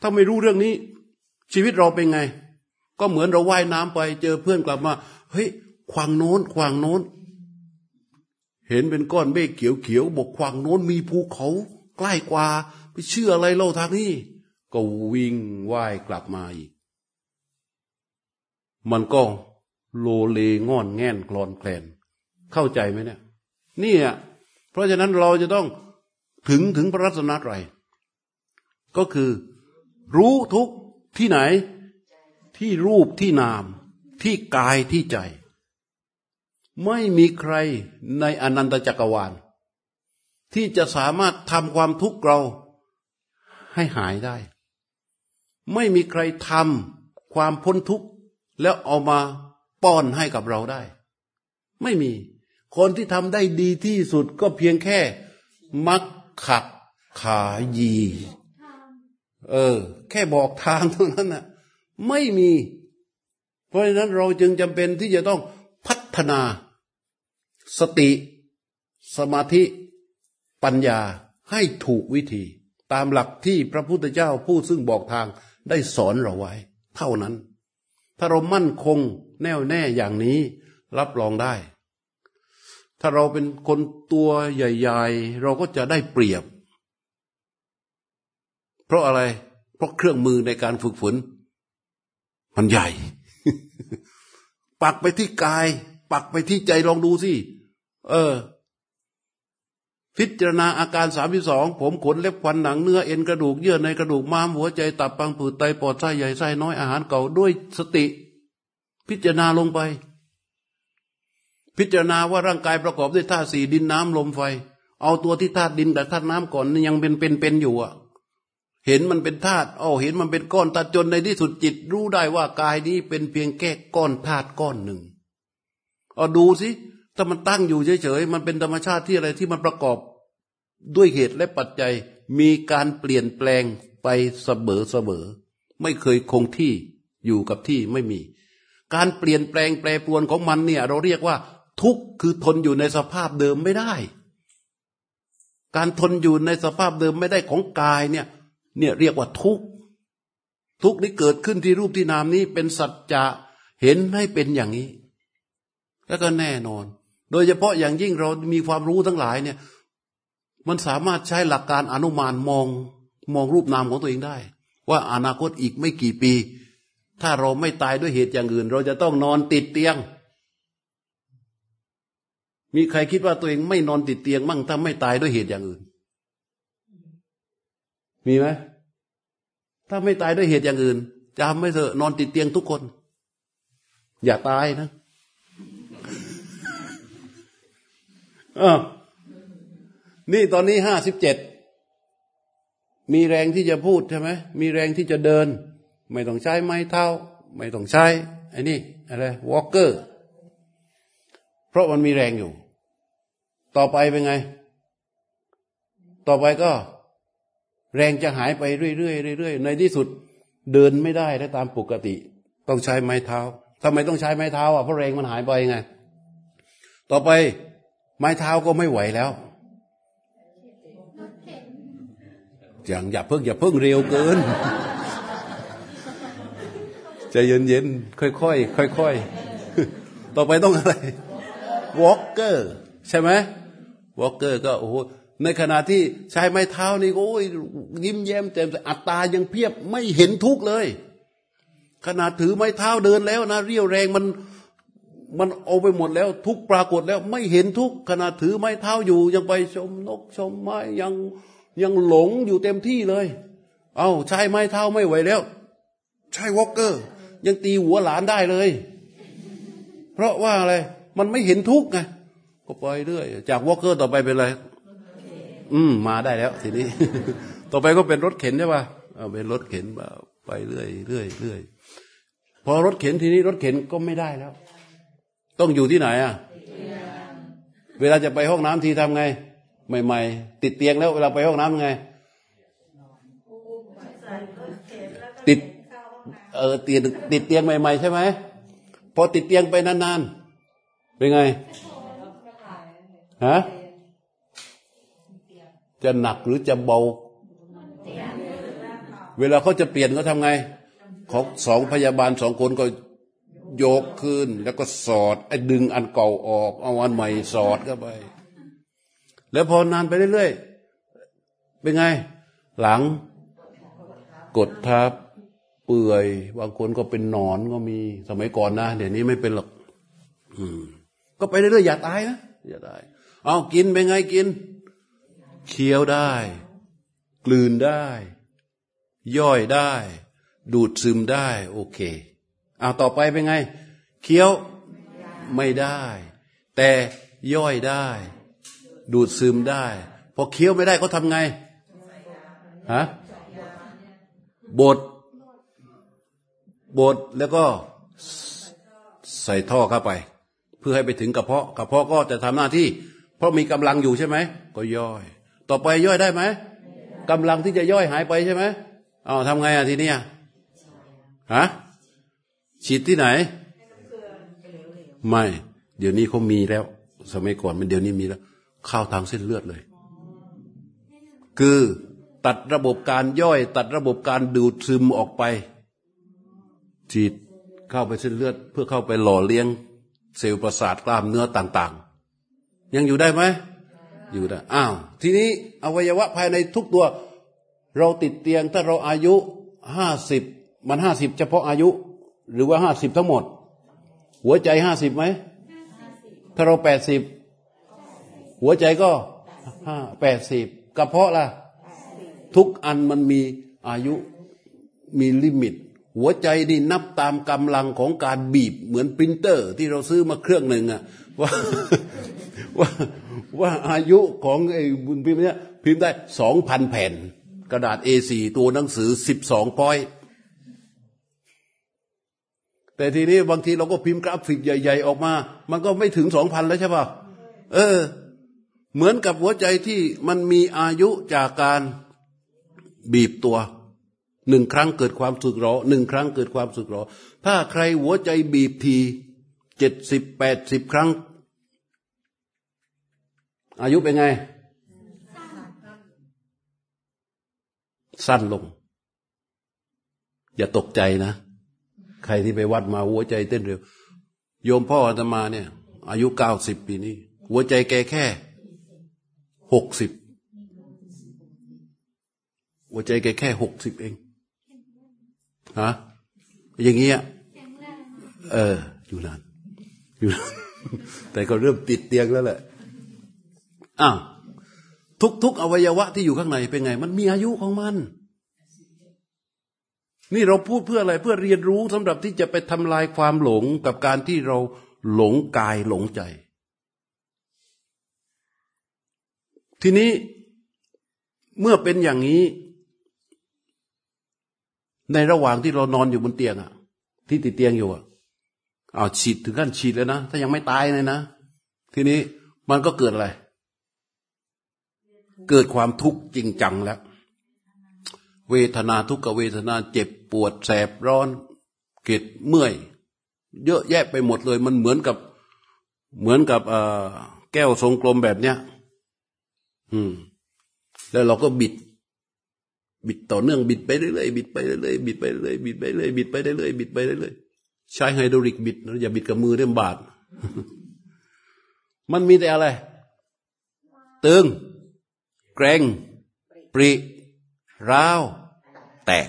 ถ้าไม่รู้เรื่องนี้ ชีวิตเราเป็นไง ก็เหมือนเราว่ายน้ำไป เจอเพื่อนกลับมาเฮ้ยควางโน้นควางโน้น เห็นเป็นก้อนเมฆเขียวเขียวบอกควางโน้นมีภูเขา ใกล้กว่า เชื่ออะไรเล่าทางนี้ ก็วิ่งว่ายกลับมาอีก มันก็โลเลงอนแง่นกลอนแคลน เข้าใจไหมเนี่ยนี่อะเพราะฉะนั้นเราจะต้องถึงถึงพระรัตนตรัยก็คือ รู้ทุกที่ไหน ที่รูปที่นาม ที่กายที่ใจ ไม่มีใครในอนันตจักรวาล ที่จะสามารถทำความทุกข์เรา ให้หายได้ ไม่มีใครทำความพ้นทุกข์ แล้วเอามาป้อนให้กับเราได้ ไม่มี คนที่ทำได้ดีที่สุดก็เพียงแค่ มักขับขายี เออ แค่บอกทางเท่านั้นน่ะ ไม่มี เพราะฉะนั้นเราจึงจำเป็นที่จะต้องพัฒนา สติ สมาธิ ปัญญาให้ถูกวิธี ตามหลักที่พระพุทธเจ้าผู้ซึ่งบอกทางได้สอนเราไว้ เท่านั้น ถ้าเรามั่นคงแน่วแน่อย่างนี้รับรองได้ ถ้าเราเป็นคนตัวใหญ่ๆ เราก็จะได้เปรียบ เพราะอะไร เพราะเครื่องมือในการฝึกฝนมันใหญ่ ปักไปที่กาย ปักไปที่ใจลองดูสิ เออ พิจารณาอาการสามสองผมขนเล็บฟันหนังเนื้อเอ็นกระดูกเยื่อในกระดูกม้ามหัวใจตับปังผืดไตปอดไส้ใหญ่ไส้น้อยอาหารเก่าด้วยสติ พิจารณาลงไป พิจารณาว่าร่างกายประกอบด้วยธาตุสี่ดินน้ำลมไฟ เอาตัวที่ธาตุดินแต่ธาตุน้ำก่อนยังเป็นเป็นเป็นอยู่อะ เห็นมันเป็นธาตุเอาเห็นมันเป็นก้อนตัดจนในที่สุดจิต รู้ได้ว่ากายนี้เป็นเพียงแค่ก้อนธาตุก้อนหนึ่งเอาดูสิถ้ามันตั้งอยู่เฉยๆ มันเป็นธรรมชาติที่อะไรที่มันประกอบ ด้วยเหตุและปัจจัยมีการเปลี่ยนแปลงไปเสมอเสมอไม่เคยคงที่อยู่กับที่ไม่มี การเปลี่ยนแปลงแปรปรวนของมันเนี่ย เราเรียกว่า ทุกข์คือทนอยู่ในสภาพเดิมไม่ได้ การทนอยู่ในสภาพเดิมไม่ได้ของกายเนี่ย เนี่ยเรียกว่าทุกข์ทุกข์นี้เกิดขึ้นที่รูปที่นามนี้เป็นสัจจะเห็นให้เป็นอย่างนี้ แล้วก็แน่นอน โดยเฉพาะอย่างยิ่งเรามีความรู้ทั้งหลายเนี่ย มันสามารถใช้หลักการอนุมานมองมองรูปนามของตัวเองได้ ว่าอนาคตอีกไม่กี่ปี ถ้าเราไม่ตายด้วยเหตุอย่างอื่น เราจะต้องนอนติดเตียง มีใครคิดว่าตัวเองไม่นอนติดเตียงมั่งถ้าไม่ตายด้วยเหตุอย่างอื่น มีไหมถ้าไม่ตายด้วยเหตุอย่างอื่นจะไม่เถอะนอนติดเตียงทุกคน อย่าตายนะออ นี่ตอนนี้ห้าสิบเจ็ดมีแรงที่จะพูดใช่ไหมมีแรงที่จะเดิน ไม่ต้องใช้ไม้เท้า ไม่ต้องใช้ไอ้นี่อะไรวอล์กเกอร์เพราะมันมีแรงอยู่ ต่อไปเป็นไง ต่อไปก็ แรงจะหายไปเรื่อยๆเรื่อยๆในที่สุดเดินไม่ได้ได้ตามปกติ ต้องใช้ไม้เท้าทำไมต้องใช้ไม้เท้าอะเพราะแรงมันหายไปไง ต่อไปไม้เท้าก็ไม่ไหวแล้ว อย่างอย่าเพิ่งอย่าเพิ่งเร็วเกินใจเย็นๆ ค่อยๆค่อยๆ ต่อไปต้องอะไร walker ใช่ไหม walker ก็โอ้โหในขณะที่ใช้ไม้เท้านี่โอ้ยยิ้มแย้มแจ่มใสอัตตายังเพียบไม่เห็นทุกข์เลย ขนาดถือไม้เท้าเดินแล้วนะเรียวแรงมันมันเอาไปหมดแล้ว ทุกปรากฏแล้วไม่เห็นทุกขนาดถือไม้เท้าอยู่ยังไปชมนกชมไม้ยัง ยังหลงอยู่เต็มที่เลย เอาใช้ไม้เท้าไม่ไหวแล้ว ใช้วอลเกอร์ ยังตีหัวหลานได้เลย เพราะว่าอะไร มันไม่เห็นทุกข์ไงก็ปล่อยเรื่อย จากวอลเกอร์ต่อไปเป็นอะไร อืม มาได้แล้วทีนี้ ต่อไปก็เป็นรถเข็นใช่ป่ะเป็นรถเข็นไปเรื่อยเรื่อยเรื่อยพอรถเข็นทีนี้รถเข็นก็ไม่ได้แล้ว ต้องอยู่ที่ไหนอะ เวลาจะไปห้องน้ำทีทำไง ใหม่ๆ ติดเตียงแล้วเวลาไปห้องน้ำไง ติดเออติดติดเตียงใหม่ ๆ ใช่ไหมพอติดเตียงไปนานๆ เป็นไงฮะจะหนักหรือจะเบา เวลาเขาจะเปลี่ยนเขาทำไงเขาสองพยาบาลสองคนก็โยกขึ้น แล้วก็สอดไอ้ดึงอันเก่าออก เอาอันใหม่สอดเข้าไป แล้วพอนานไปเรื่อยๆ เป็นไง หลัง กดทับ เปื่อย บางคนก็เป็นหนอนก็มี สมัยก่อนนะ เดี๋ยวนี้ไม่เป็นหรอกอืม ก็ไปเรื่อยๆ อย่าตายนะ อย่าตาย เอากินเป็นไงกิน เคี้ยวได้ กลืนได้ ย่อยได้ ดูดซึมได้ โอเค เอาต่อไปเป็นไง เคี้ยวไม่ได้ แต่ย่อยได้ ดูดซึมได้ พอเคี้ยวไม่ได้เขาทำไงฮะบดบดแล้วก็ใส่ท่อเข้าไป เพื่อให้ไปถึงกระเพาะกระเพาะก็จะทำหน้าที่ เพราะมีกำลังอยู่ใช่ไหมก็ย่อย ต่อไปย่อยได้ไหมกำลังที่จะย่อยหายไปใช่ไหมเอาทำไงอะทีนี้ฮะฉีดที่ไหน ไม่ เดี๋ยวนี้เขามีแล้ว สมัยก่อนมันเดี๋ยวนี้มีแล้ว เข้าทางเส้นเลือดเลย คือตัดระบบการย่อย ตัดระบบการดูดซึมออกไปฉีดเข้าไปเส้นเลือด เพื่อเข้าไปหล่อเลี้ยง เซลล์ประสาทกล้ามเนื้อต่าง ๆ ยังอยู่ได้ไหมอยู่ได้อ้าวทีนี้อวัยวะภายในทุกตัว เราติดเตียงถ้าเราอายุห้าสิบมันห้าสิบเฉพาะอายุ หรือว่าห้าสิบทั้งหมด หัวใจห้าสิบไหมถ้าเราแปดสิบ หัวใจก็ห้าแปดสิบกระเพาะล่ะ ทุกอันมันมีอายุมี limit หัวใจนี่นับตามกำลังของการบีบเหมือนปรินเตอร์ ที่เราซื้อมาเครื่องหนึ่งอะว่าว่าว่าอายุของไอ้บุญพิมพ์เนี้ยพิมพ์ได้สองพันแผ่น กระดาษ A4 ตัวหนังสือสิบสองพอยแต่ทีนี้บางทีเราก็พิมพ์กราฟิกใหญ่ ๆ ออกมา มันก็ไม่ถึงสองพันแล้วใช่ป่ะเออ เหมือนกับหัวใจที่มันมีอายุจากการบีบตัวหนึ่งครั้งเกิดความสึกหรอหนึ่งครั้งเกิดความสึกหรอ ถ้าใครหัวใจบีบทีเจ็ดสิบแปดสิบครั้ง อายุเป็นไง สั้นลง อย่าตกใจนะ ใครที่ไปวัดมาหัวใจเต้นเร็ว โยมพ่ออาตมาเนี่ย อายุเก้าสิบปีนี้ หัวใจแกแค่ หกสิบหัวใจแกแค่หกสิบเองฮะอย่างเงี้ยเออ อยู่นานอยู่นานแต่ก็เริ่มติดเตียงแล้วแหละอ้าวทุกๆอวัยวะที่อยู่ข้างในเป็นไง มันมีอายุของมัน นี่เราพูดเพื่ออะไรเพื่อเรียนรู้สำหรับที่จะไปทำลายความหลงกับการที่เราหลงกายหลงใจ ทีนี้เมื่อเป็นอย่างนี้ ในระหว่างที่เรานอนอยู่บนเตียงอะที่ติดเตียงอยู่อะเอาฉีดถึงขั้นฉีดเลยนะ ถ้ายังไม่ตายเลยนะ ทีนี้มันก็เกิดอะไร เกิดความทุกข์จริงจังแล้ว เวทนาทุกขเวทนาเจ็บปวดแสบร้อนเกดเมื่อย เยอะแยะไปหมดเลย มันเหมือนกับเหมือนกับแก้วทรงกลมแบบเนี้ย อืม แล้วเราก็บิด บิดต่อเนื่องบิดไปเรื่อยๆบิดไปเรื่อยๆบิดไปเรื่อยๆบิดไปเรื่อยๆบิดไปเรื่อยๆบิดไปเรื่อยๆใช้ไฮดรอลิกบิดอย่าบิดกับมือเรื่มบาดมันมีแต่อะไร ตึงเกรงปริร้าว แตก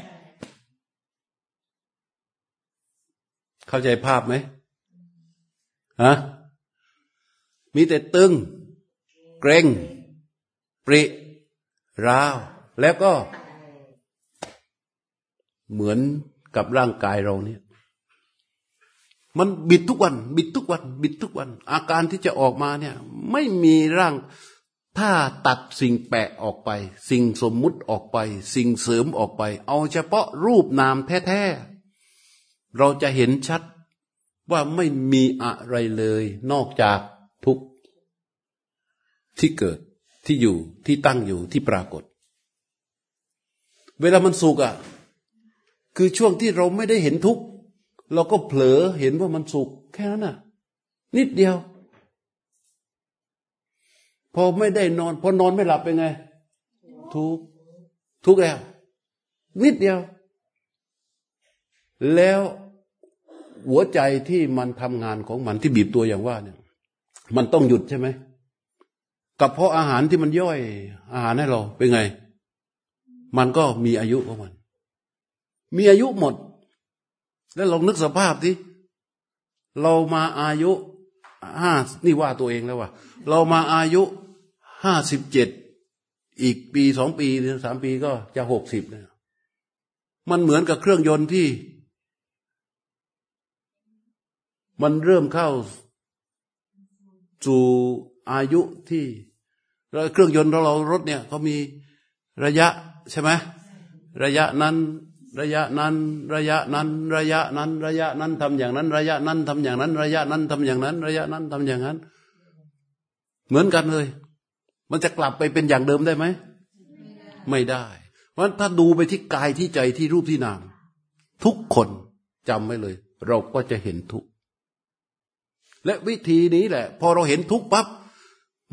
เข้าใจภาพไหมฮะมีแต่ตึง เกรง ริราว แล้วก็เหมือนกับร่างกายเราเนี่ย มันบิดทุกวัน บิดทุกวัน บิดทุกวัน อาการที่จะออกมาเนี่ย ไม่มีร่างถ้าตัดสิ่งแปะออกไป สิ่งสมมุติออกไป สิ่งเสริมออกไป เอาเฉพาะรูปนามแท้ๆเราจะเห็นชัดว่าไม่มีอะไรเลย นอกจากทุกที่เกิด ที่อยู่ที่ตั้งอยู่ที่ปรากฏ เวลามันสุกอะ คือช่วงที่เราไม่ได้เห็นทุกเราก็เผลอเห็นว่ามันสุขแค่นั้นน่ะ นิดเดียว พอไม่ได้นอน พอนอนไม่หลับเป็นไง ทุกทุกแล้ว นิดเดียว แล้วหัวใจที่มันทำงานของมันที่บีบตัวอย่างว่าเนี่ย มันต้องหยุดใช่ไหม กับเพราะอาหารที่มันย่อย อาหารให้เราเป็นไง มันก็มีอายุของมัน มีอายุหมด แล้วลองนึกสภาพที่เรามาอายุห้านี่ว่าตัวเองแล้วว่า เรามาอายุห้าสิบเจ็ดอีกปีสองปีหรือสามปีก็จะหกสิบเนี่ยมันเหมือนกับเครื่องยนต์ที่ มันเริ่มเข้าสู่อายุที่ เราเครื่องยนต์เราเรารถเนี่ยเขามีระยะใช่ไหมระยะนั้น ระยะนั้น ระยะนั้น ระยะนั้น ระยะนั้นทำอย่างนั้น ระยะนั้นทำอย่างนั้น ระยะนั้นทำอย่างนั้น ระยะนั้นทำอย่างนั้น เหมือนกันเลย มันจะกลับไปเป็นอย่างเดิมได้ไหมไม่ได้ เพราะถ้าดูไปที่กายที่ใจที่รูปที่นาม ทุกคนจำไว้เลย เราก็จะเห็นทุกและวิธีนี้แหละ พอเราเห็นทุกปั๊บ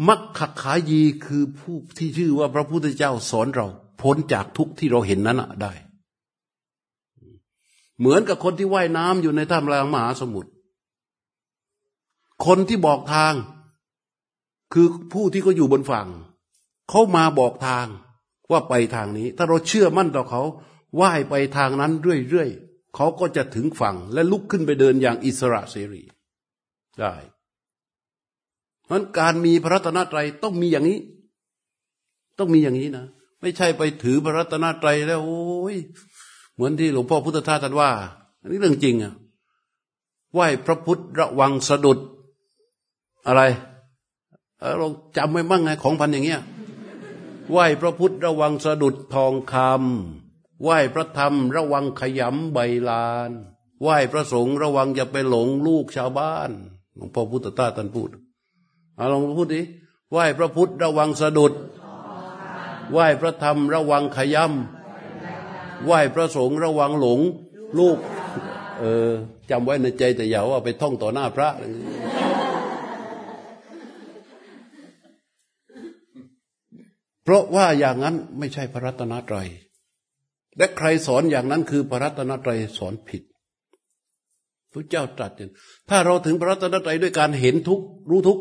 มักขขายีคือผู้ที่ชื่อว่าพระพุทธเจ้าสอนเรา พ้นจากทุกที่เราเห็นนั้นได้ เหมือนกับคนที่ว่ายน้ำอยู่ในท่ามกลางมหาสมุทรคนที่บอกทาง คือผู้ที่เขาอยู่บนฝั่ง เขามาบอกทางว่าไปทางนี้ ถ้าเราเชื่อมั่นต่อเขาว่ายไปทางนั้นเรื่อยๆเขาก็จะถึงฝั่งและลุกขึ้นไปเดินอย่างอิสระเสรีได้ เพราะการมีพระรัตนตรัยต้องมีอย่างนี้ ต้องมีอย่างนี้นะไม่ใช่ไปถือพระรัตนตรัยแล้วโอ้ยเหมือนที่หลวงพ่อพุทธทาสท่านว่า อันนี้เรื่องจริงอะไหวพระพุทธระวังสะดุด อะไรเราจำไว้บ้างไงของพันอย่างเงี้ยไหวพระพุทธระวังสะดุดทองคำไหวพระธรรมระวังขยำใบลานไหวพระสงฆ์ระวังอย่าไปหลงลูกชาวบ้านหลวงพ่อพุทธทาสท่านพูด เอาลองพูดดิไหวพระพุทธระวังสะดุด ไหวพระธรรมระวังขยำไหว้พระสงฆ์ระวังหลง ลูก เออจำไว้ในใจแต่อย่าว่าไปท่องต่อหน้าพระเพราะว่าอย่างนั้นไม่ใช่พระรัตนตรัย และใครสอนอย่างนั้นคือพระรัตนตรัยสอนผิดพระเจ้าตรัสอย่างถ้าเราถึงพระรัตนตรัยด้วยการเห็นทุกรู้ทุก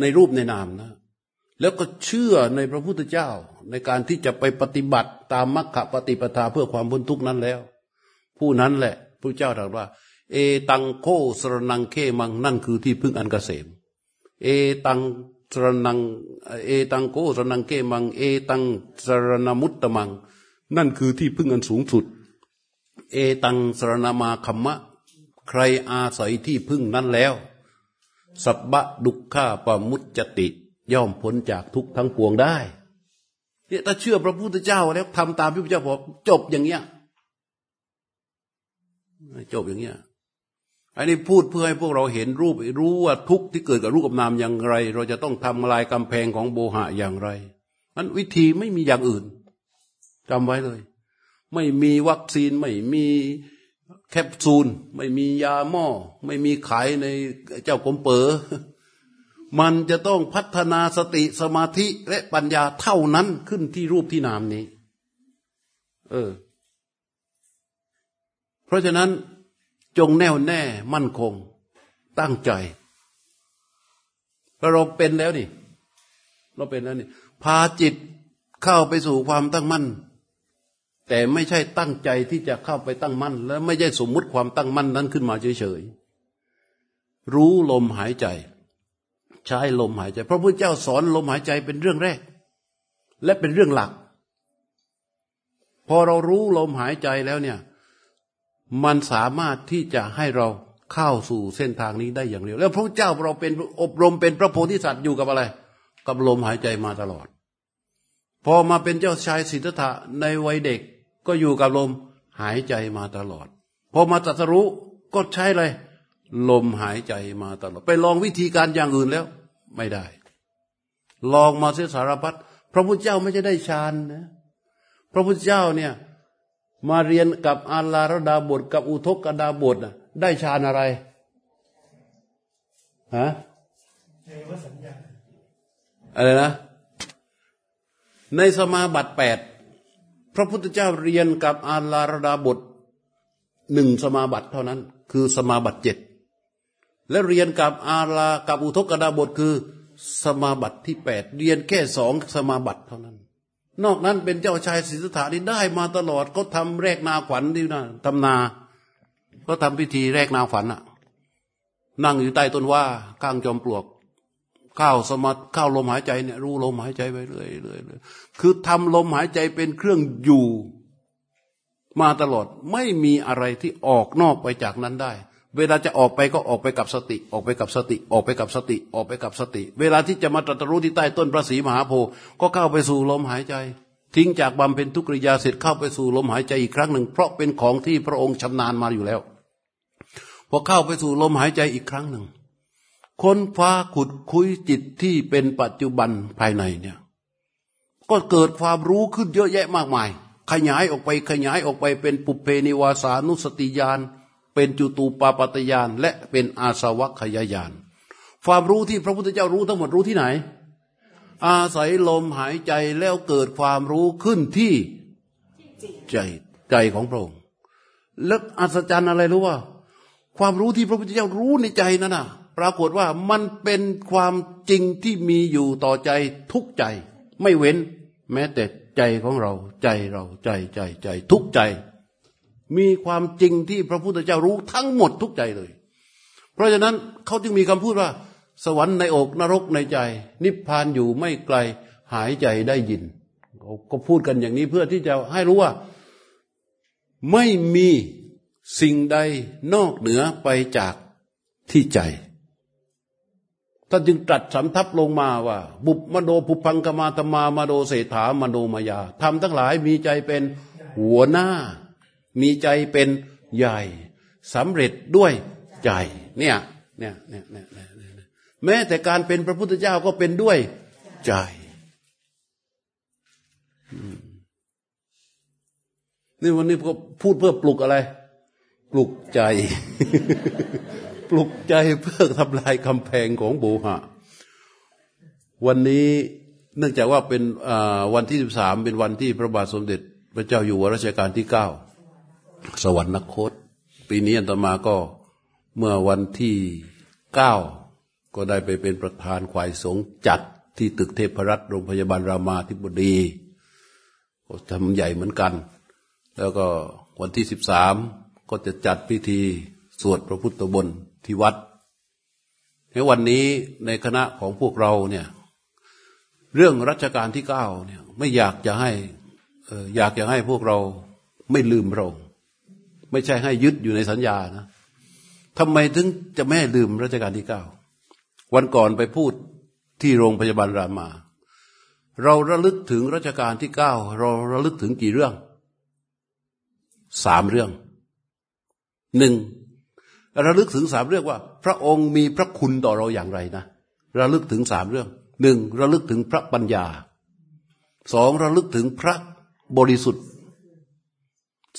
ในรูปในนามนะ แล้วก็เชื่อในพระพุทธเจ้า ในการที่จะไปปฏิบัติตามมรรคปฏิปทาเพื่อความพ้นทุกข์นั้นแล้ว ผู้นั้นแหละพระเจ้าตรัสว่า เอตังโคสรนังเคมังนั่นคือที่พึ่งอันกเกษม เอตังสรนังเอตังโคสรนังเคมัง เอตังสรณมุตตมัง นั่นคือที่พึ่งอันสูงสุด เอตังสรณมาคัมมะ ใครอาศัยที่พึ่งนั้นแล้ว สับบะดุข้าปมุจจติ ย่อมพ้นจากทุกทั้งปวงได้เนี่ยถ้าเชื่อพระพุทธเจ้าแล้วทำตามที่พระเจ้าบอกจบอย่างเงี้ยจบอย่างเงี้ยอันนี้พูดเพื่อให้พวกเราเห็นรูปรู้ว่าทุกที่เกิดกับรูปกับนามอย่างไร เราจะต้องทำลายกำแพงของโบหะอย่างไรนั้นวิธีไม่มีอย่างอื่นจำไว้เลย ไม่มีวัคซีนไม่มี แคปซูล ไม่มียาหม้อ ไม่มีขายในเจ้ากรมเป๋อมันจะต้องพัฒนาสติสมาธิและปัญญาเท่านั้นขึ้นที่รูปที่นามนี้ เออ เพราะฉะนั้นจงแน่วแน่มั่นคง ตั้งใจเราเป็นแล้วนี่ เราเป็นแล้วนี่ พาจิตเข้าไปสู่ความตั้งมั่น แต่ไม่ใช่ตั้งใจที่จะเข้าไปตั้งมั่น และไม่ใช่สมมุติความตั้งมั่นนั้นขึ้นมาเฉยๆรู้ลมหายใจ ใช้ลมหายใจ พระพุทธเจ้าสอนลมหายใจเป็นเรื่องแรก และเป็นเรื่องหลัก พอเรารู้ลมหายใจแล้วเนี่ย มันสามารถที่จะให้เราเข้าสู่เส้นทางนี้ได้อย่างเร็วแล้วพระเจ้าเราเป็นอบรมเป็นพระโพธิสัตว์อยู่กับอะไร กับลมหายใจมาตลอด พอมาเป็นเจ้าชายสิทธัตถะในวัยเด็ก ก็อยู่กับลมหายใจมาตลอด พอมาตรัสรู้ก็ใช้เลย ลมหายใจมาตลอด ไปลองวิธีการอย่างอื่นแล้ว ไม่ได้ ลองมาเสียสารพัดพระพุทธเจ้าไม่ใช่ได้ฌานนะพระพุทธเจ้าเนี่ยมาเรียนกับอาลารดาบทกับอุทกกดาบทนะได้ฌานอะไรฮะอะไรนะ ในสมาบัติแปด พระพุทธเจ้าเรียนกับอาลารดาบทหนึ่งสมาบัติเท่านั้น คือสมาบัติเจ็ดและเรียนกับอาลากับอุทกกดาบทคือสมาบัติที่แปดเรียนแค่สองสมาบัติเท่านั้น นอกนั้นเป็นเจ้าชายสิทธถะนี่ได้มาตลอดก็ทำแรกนาขวัญที่นะทำนาก็ทำพิธีแรกนาขวัญอะนั่งอยู่ใต้ต้นว่าข้างจอมปลวก ข้าวสมาข้าวลมหายใจเนี่ยรู้ลมหายใจไปเรื่อยเรื่อยคือทำลมหายใจเป็นเครื่องอยู่มาตลอดไม่มีอะไรที่ออกนอกไปจากนั้นได้ เวลาจะออกไปก็ออกไปกับสติ ออกไปกับสติ ออกไปกับสติ ออกไปกับสติ เวลาที่จะมาตรัสรู้ที่ใต้ต้นพระศรีมหาโพธิ์ก็เข้าไปสู่ลมหายใจ ทิ้งจากบำเพ็ญทุกริยาเสร็จเข้าไปสู่ลมหายใจอีกครั้งหนึ่ง เพราะเป็นของที่พระองค์ชำนาญมาอยู่แล้วพอเข้าไปสู่ลมหายใจอีกครั้งหนึ่ง ค้นคว้าขุดคุยจิตที่เป็นปัจจุบันภายในเนี่ย ก็เกิดความรู้ขึ้นเยอะแยะมากมาย ขยายออกไปขยายออกไปเป็นปุเพนิวาสานุสติญาณเป็นจุตูปาปตยานและเป็นอาสวัคยายานความรู้ที่พระพุทธเจ้ารู้ทั้งหมดรู้ที่ไหน อาศัยลมหายใจแล้วเกิดความรู้ขึ้นที่ใจใจของพระองค์แล้วอัศจรรย์อะไรรู้ว่า ความรู้ที่พระพุทธเจ้ารู้ในใจนั่นน่ะ ปรากฏว่ามันเป็นความจริงที่มีอยู่ต่อใจทุกใจ ไม่เว้น แม้แต่ใจของเราใจเราใจใจใจ ทุกใจ มีความจริงที่พระพุทธเจ้ารู้ทั้งหมดทุกใจเลย เพราะฉะนั้นเขาจึงมีคำพูดว่า สวรรค์ในอกนรกในใจ นิพพานอยู่ไม่ไกลหายใจได้ยินเขาก็พูดกันอย่างนี้เพื่อที่จะให้รู้ว่า ไม่มีสิ่งใดนอกเหนือไปจากที่ใจ ท่านจึงตรัสสำทับลงมาว่า บุพมโนภุพังกมาตมามาโดเศรษฐามโนมายาทำทั้งหลายมีใจเป็นหัวหน้า มีใจเป็นใหญ่สำเร็จด้วยใจเนี่ยเนี่ยเนี่ยเนี่ยแม้แต่การเป็นพระพุทธเจ้าก็เป็นด้วยใจนี่วันนี้ก็พูดเพื่อปลุกอะไร ปลุกใจ ปลุกใจเพื่อทำลายกำแพงของโบหะ วันนี้เนื่องจากว่าเป็นวันที่สิบสามเป็นวันที่พระบาทสมเด็จพระเจ้าอยู่หัวรัชกาลที่เก้าสวรรคต ปีนี้อันตมาก็เมื่อวันที่เก้าก็ได้ไปเป็นประธานควายสงจัดที่ตึกเทพรัตน์โรงพยาบาลรามาธิบดีก็ทำใหญ่เหมือนกัน แล้วก็วันที่สิบสามก็จะจัดพิธีสวดพระพุทธบน ที่วัดในวันนี้ในคณะของพวกเราเนี่ยเรื่องรัชกาลที่เก้าเนี่ยไม่อยากจะให้อยากจะให้พวกเราไม่ลืมพระองไม่ใช่ให้ยึดอยู่ในสัญญานะทำไมถึงจะไม่ลืมรัชกาลที่เก้าวันก่อนไปพูดที่โรงพยาบาลรามา เราระลึกถึงรัชกาลที่เก้าเราระลึกถึงกี่เรื่อง สามเรื่องหนึ่ง ระลึกถึงสามเรื่องว่า พระองค์มีพระคุณต่อเราอย่างไรนะระลึกถึงสามเรื่องหนึ่งระลึกถึงพระปัญญาสองระลึกถึงพระบริสุทธิ์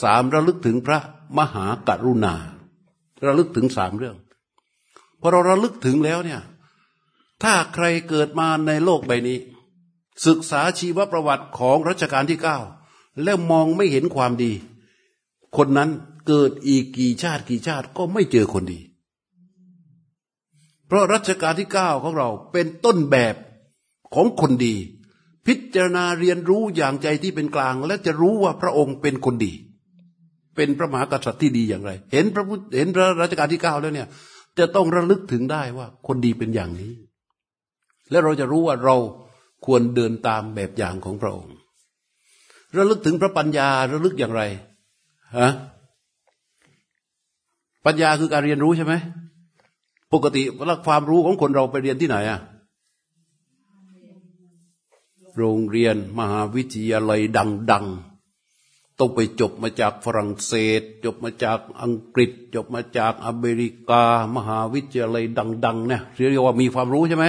สามระลึกถึงพระมหากรุณา ระลึกถึงสามเรื่องพอเราระลึกถึงแล้วเนี่ย ถ้าใครเกิดมาในโลกใบนี้ ศึกษาชีวประวัติของรัชกาลที่เก้าแล้วมองไม่เห็นความดี คนนั้น เกิดอีกกี่ชาติกี่ชาติก็ไม่เจอคนดี เพราะรัชกาลที่เก้าของเราเป็นต้นแบบของคนดี พิจารณาเรียนรู้อย่างใจที่เป็นกลาง และจะรู้ว่าพระองค์เป็นคนดี เป็นพระมหากษัตริย์ที่ดีอย่างไร เห็นพระพุทธเห็นพระรัชกาลที่เก้าแล้วเนี่ย จะต้องระลึกถึงได้ว่าคนดีเป็นอย่างนี้ และเราจะรู้ว่าเราควรเดินตามแบบอย่างของพระองค์ ระลึกถึงพระปัญญาระลึกอย่างไรฮะ ปัญญาคือการเรียนรู้ใช่ไหมปกติวลาความรู้ของคนเราไปเรียนที่ไหนอะโรงเรียนมหาวิทยาลัยดัง ๆ ต้องไปจบมาจากฝรั่งเศส จบมาจากอังกฤษ จบมาจากอเมริกา มหาวิทยาลัยดัง ๆ เนี่ยเรียกว่ามีความรู้ใช่ไหม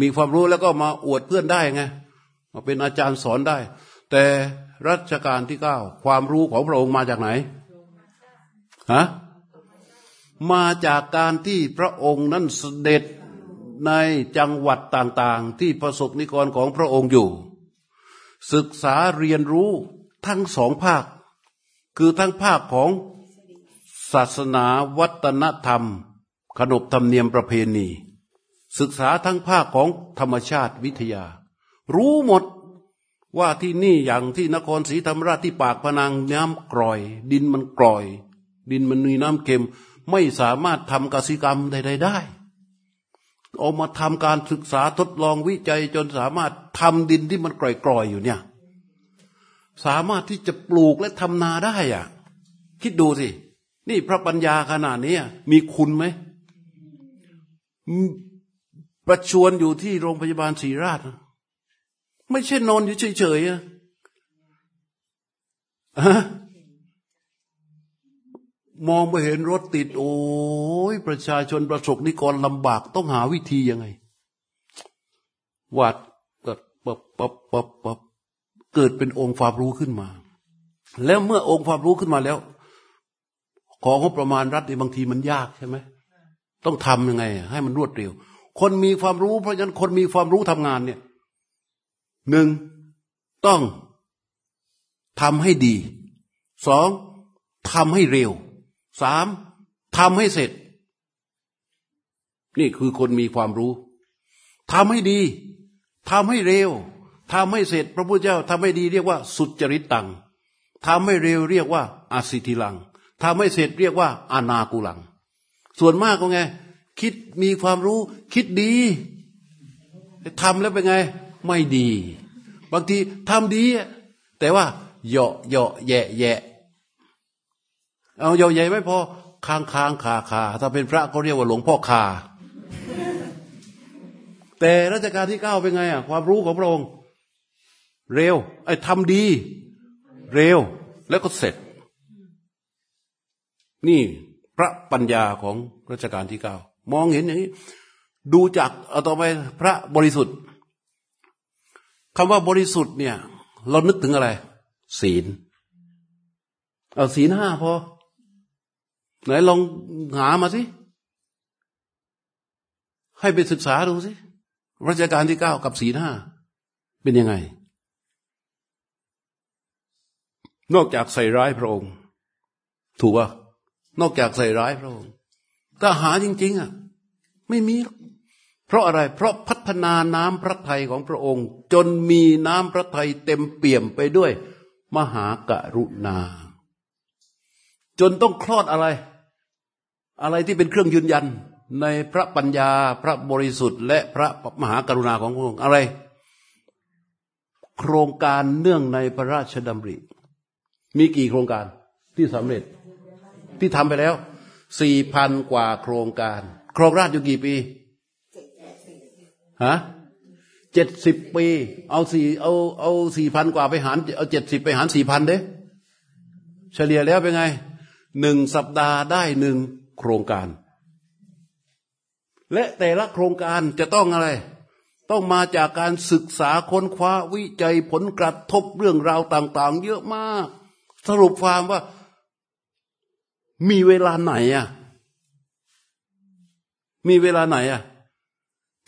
มีความรู้แล้วก็มาอวดเพื่อนได้ไงมาเป็นอาจารย์สอนได้ แต่รัชกาลที่เก้าความรู้ของพระองค์มาจากไหน ฮะมาจากการที่พระองค์นั้นเสด็จในจังหวัดต่างๆ ที่ประสบนิกรของพระองค์อยู่ ศึกษาเรียนรู้ทั้งสองภาค คือทั้งภาคของศาสนาวัฒนธรรม ขนบธรรมเนียมประเพณี ศึกษาทั้งภาคของธรรมชาติวิทยา รู้หมดว่าที่นี่อย่างที่นครศรีธรรมราชที่ปากพนังน้ำกร่อย ดินมันกร่อย ดินมันมีน้ำเค็ม ไม่สามารถทำกสิกรรมใดๆได้ออกมาทำการศึกษาทดลองวิจัยจนสามารถทำดินที่มันกร่อยๆอยู่เนี่ย สามารถที่จะปลูกและทำนาได้อะ คิดดูสิ นี่พระปัญญาขนาดนี้มีคุณไหมประชวนอยู่ที่โรงพยาบาลศรีราช ไม่ใช่นอนอยู่เฉยๆอะ มองไปเห็นรถติด โอ้ยประชาชนประสบนิกรลำบากต้องหาวิธียังไงวัดก็ปับปับปับปับเกิดเป็นองค์ความรู้ขึ้นมา แล้วเมื่อองค์ความรู้ขึ้นมาแล้ว ของงบประมาณรัฐบางทีมันยากใช่ไหมต้องทำยังไง ให้มันรวดเร็ว คนมีความรู้ เพราะฉะนั้นคนมีความรู้ทำงานเนี่ยหนึ่งต้องทำให้ดีสองทำให้เร็ว สามทำให้เสร็จ นี่คือคนมีความรู้ทำให้ดีทำให้เร็วทำให้เสร็จ พระพุทธเจ้าทำให้ดีเรียกว่า สุจริตตังทำให้เร็วเรียกว่าอาสิทิลังทำให้เสร็จเรียกว่าอนากุลัง ส่วนมากก็ไง คิดมีความรู้ คิดดีทำแล้วเป็นไง ไม่ดี บางทีทำดี แต่ว่าเหยาะเหยาะแยะแยะ เอาใหญ่ไม่พอค้างค้างคาคาถ้าเป็นพระก็เรียกว่าหลวงพ่อคา แต่รัชกาลที่เก้าเป็นไงอะความรู้ของพระองค์ เร็ว ไอ้ทำดี เร็วแล้วก็เสร็จ นี่พระปัญญาของรัชกาลที่เก้ามองเห็นอย่างนี้ ดูจากเอาต่อไปพระบริสุทธิ์คำว่าบริสุทธิ์เนี่ย เรานึกถึงอะไร ศีล เอาศีลห้าพอ ไหนลองหามาสิ ให้ไปศึกษาดูสิรัชกาลที่เก้ากับสีห้า เป็นยังไง นอกจากใส่ร้ายพระองค์ ถูกปะนอกจากใส่ร้ายพระองค์ถ้าหาจริง ๆ อะ ไม่มีเพราะอะไร เพราะพัฒนาน้ำพระทัยของพระองค์ จนมีน้ำพระทัยเต็มเปี่ยมไปด้วย มหากรุณา จนต้องคลอดอะไร อะไรที่เป็นเครื่องยืนยันในพระปัญญาพระบริสุทธิ์ และพระมหากรุณาของพระองค์อะไร โครงการเนื่องในพระราชดำริ มีกี่โครงการที่สำเร็จที่ทำไปแล้วสี่พันกว่าโครงการ โครงราชอยู่กี่ปีฮะเจ็ดสิบปี เอาสี่เอาเอาสี่พันกว่าไปหาร เอาเจ็ดสิบไปหารสี่พันเด้เฉลี่ยแล้วเป็นไงหนึ่งสัปดาห์ได้หนึ่ง โครงการ และแต่ละโครงการจะต้องอะไร ต้องมาจากการศึกษาค้นคว้าวิจัยผลกระทบเรื่องราวต่าง ๆ เยอะมาก สรุปความว่า มีเวลาไหนอะมีเวลาไหนอะ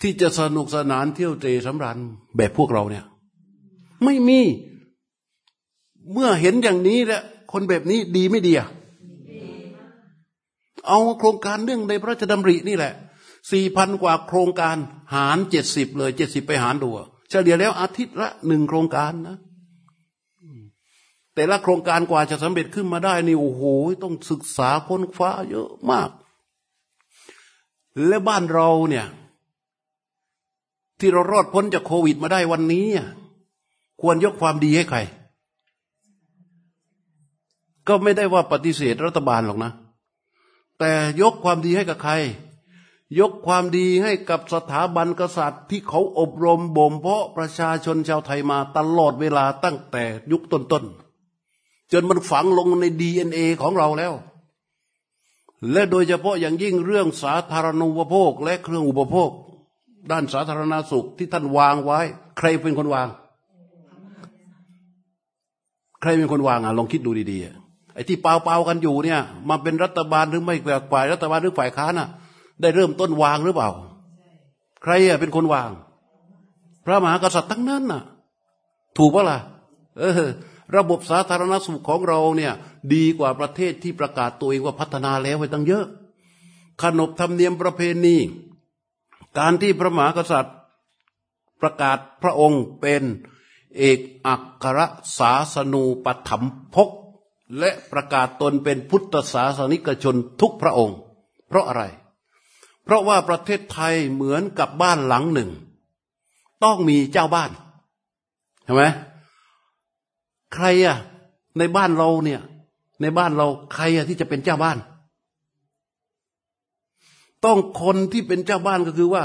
ที่จะสนุกสนานเที่ยวเตะสำราญแบบพวกเราเนี่ย ไม่มี เมื่อเห็นอย่างนี้แล้วคนแบบนี้ดีไม่ดีอะ เอาโครงการเรื่องในพระราชดำรินี่แหละสี่พันกว่าโครงการหารเจ็ดสิบเลยเจ็ดสิบไปหารดูเฉลี่ยแล้วอาทิตย์ละหนึ่งโครงการนะ แต่ละโครงการกว่าจะสำเร็จขึ้นมาได้นี่โอ้โหต้องศึกษาค้นคว้าเยอะมาก และบ้านเราเนี่ย ที่เรารอดพ้นจากโควิดมาได้วันนี้ ควรยกความดีให้ใคร ก็ไม่ได้ว่าปฏิเสธรัฐบาลหรอกนะ แต่ยกความดีให้กับใคร ยกความดีให้กับสถาบันกษัตริย์ที่เขาอบรมบ่มเพาะประชาชนชาวไทยมาตลอดเวลาตั้งแต่ยุคต้นๆจนมันฝังลงในดีเอ็นเอของเราแล้ว และโดยเฉพาะอย่างยิ่งเรื่องสาธารณูปโภค และเครื่องอุปโภค ด้านสาธารณาสุขที่ท่านวางไว้ ใครเป็นคนวาง ใครเป็นคนวางอะลองคิดดูดีๆ ไอ้ที่เปล่าๆกันอยู่เนี่ยมาเป็นรัฐบาลหรือไม่ฝ่ายรัฐบาลหรือฝ่ายค้านอะ ได้เริ่มต้นวางหรือเปล่า ใครอะเป็นคนวาง พระมหากษัตริย์ทั้งนั้นน่ะ ถูกปะล่ะเออ ระบบสาธารณสุขของเราเนี่ย ดีกว่าประเทศที่ประกาศตัวเองว่าพัฒนาแล้วไปตั้งเยอะ ขนบธรรมเนียมประเพณี การที่พระมหากษัตริย์ประกาศพระองค์เป็นเอกอัครศาสนูปถัมภก และประกาศตนเป็นพุทธศาสนิกชนทุกพระองค์ เพราะอะไร เพราะว่าประเทศไทยเหมือนกับบ้านหลังหนึ่ง ต้องมีเจ้าบ้านใช่ไหมใครอะในบ้านเราเนี่ย ในบ้านเราใครอะที่จะเป็นเจ้าบ้าน ต้องคนที่เป็นเจ้าบ้านก็คือว่า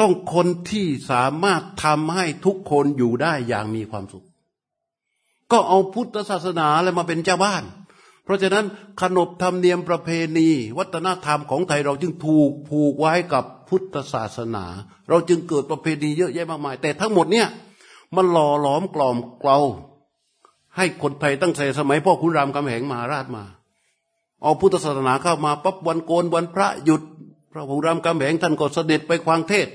ต้องคนที่สามารถทำให้ทุกคนอยู่ได้อย่างมีความสุข ก็เอาพุทธศาสนาอะไรมาเป็นเจ้าบ้าน เพราะฉะนั้นขนบธรรมเนียมประเพณี วัฒนธรรมของไทยเราจึงถูกผูกไว้กับพุทธศาสนา เราจึงเกิดประเพณีเยอะแยะมากมาย แต่ทั้งหมดเนี่ยมันหล่อหลอมกล่อมเกลาให้คนไทยตั้งแต่สมัยพ่อคุณรามคำแหงมาราชมาเอาพุทธศาสนาเข้ามาปั๊บวันโกนวันพระหยุด พระคุณรามคำแหงท่านก็เสด็จไปควางเทศ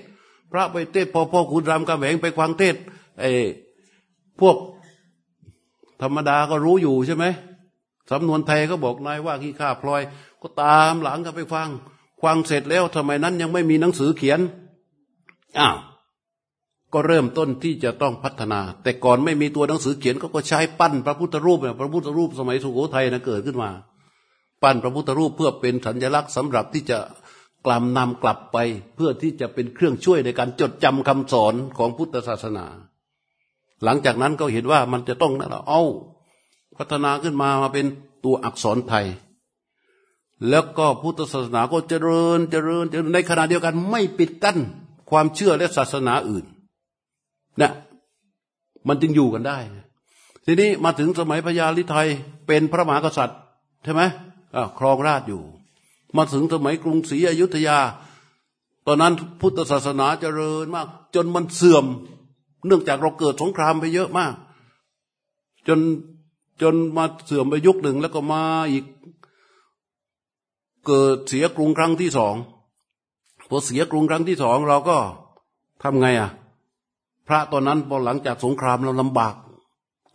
พระไปเทศพอพ่อคุณรามคำแหงไปควางเทศไอ้พวก ธรรมดาก็รู้อยู่ใช่ไหมสำนวนไทยก็บอกนายว่าขี้ข้าพลอย ก็ตามหลังกันไปฟังควางเสร็จแล้วทำไมนั้นยังไม่มีหนังสือเขียนอ้าวก็เริ่มต้นที่จะต้องพัฒนา แต่ก่อนไม่มีตัวหนังสือเขียนก็ก็ใช้ปั้นพระพุทธรูปเนี่ยพระพุทธรูปสมัยสุโขทัยนะเกิดขึ้นมา ปั้นพระพุทธรูปเพื่อเป็นสัญลักษณ์สำหรับที่จะกลัมนำกลับไป เพื่อที่จะเป็นเครื่องช่วยในการจดจำคำสอนของพุทธศาสนา หลังจากนั้นก็เห็นว่ามันจะต้องนั่นแหะเอา พัฒนาขึ้นมามาเป็นตัวอักษรไทย แล้วก็พุทธศาสนาก็เจริญเจริญเจริญในขณะเดียวกันไม่ปิดกั้นความเชื่อและศาสนาอื่นนี่มันจึงอยู่กันได้ ทีนี้มาถึงสมัยพญาลิไทยเป็นพระมหากษัตริย์ใช่ไหมครองราชอยู่ มาถึงสมัยกรุงศรีอยุธยา ตอนนั้นพุทธศาสนาเจริญมาก จนมันเสื่อม เนื่องจากเราเกิดสงครามไปเยอะมาก จนจนมาเสื่อมไปยุคหนึ่งแล้วก็มาอีก เกิดเสียกรุงครั้งที่สองพอเสียกรุงครั้งที่สองเราก็ทำไงอะ พระตอนนั้นพอหลังจากสงครามเราลำบาก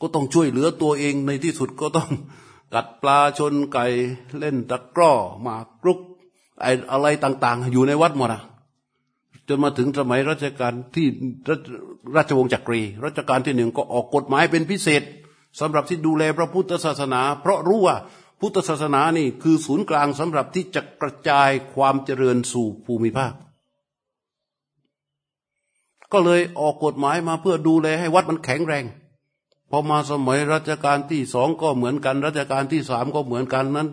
ก็ต้องช่วยเหลือตัวเองในที่สุดก็ต้องกัดปลาชนไก่เล่นตะกร้อมากรุกไออะไรต่าง ๆ อยู่ในวัดหมดอะจ นมาถึงสมัยรัชกาลที่ราชวงศ์จักรี รัชกาลที่หนึ่งก็ออกกฎหมายเป็นพิเศษสำหรับที่ดูแลพระพุทธศาสนา เพราะรู้ว่าพุทธศาสนานี่คือศูนย์กลางสำหรับที่จะกระจายความเจริญสู่ภูมิภาค ก็เลยออกกฎหมายมาเพื่อดูแลให้วัดมันแข็งแรงพพอมาสมัยรัชกาลที่สองก็เหมือนกันรัชกาลที่สามก็เหมือนกันนั้น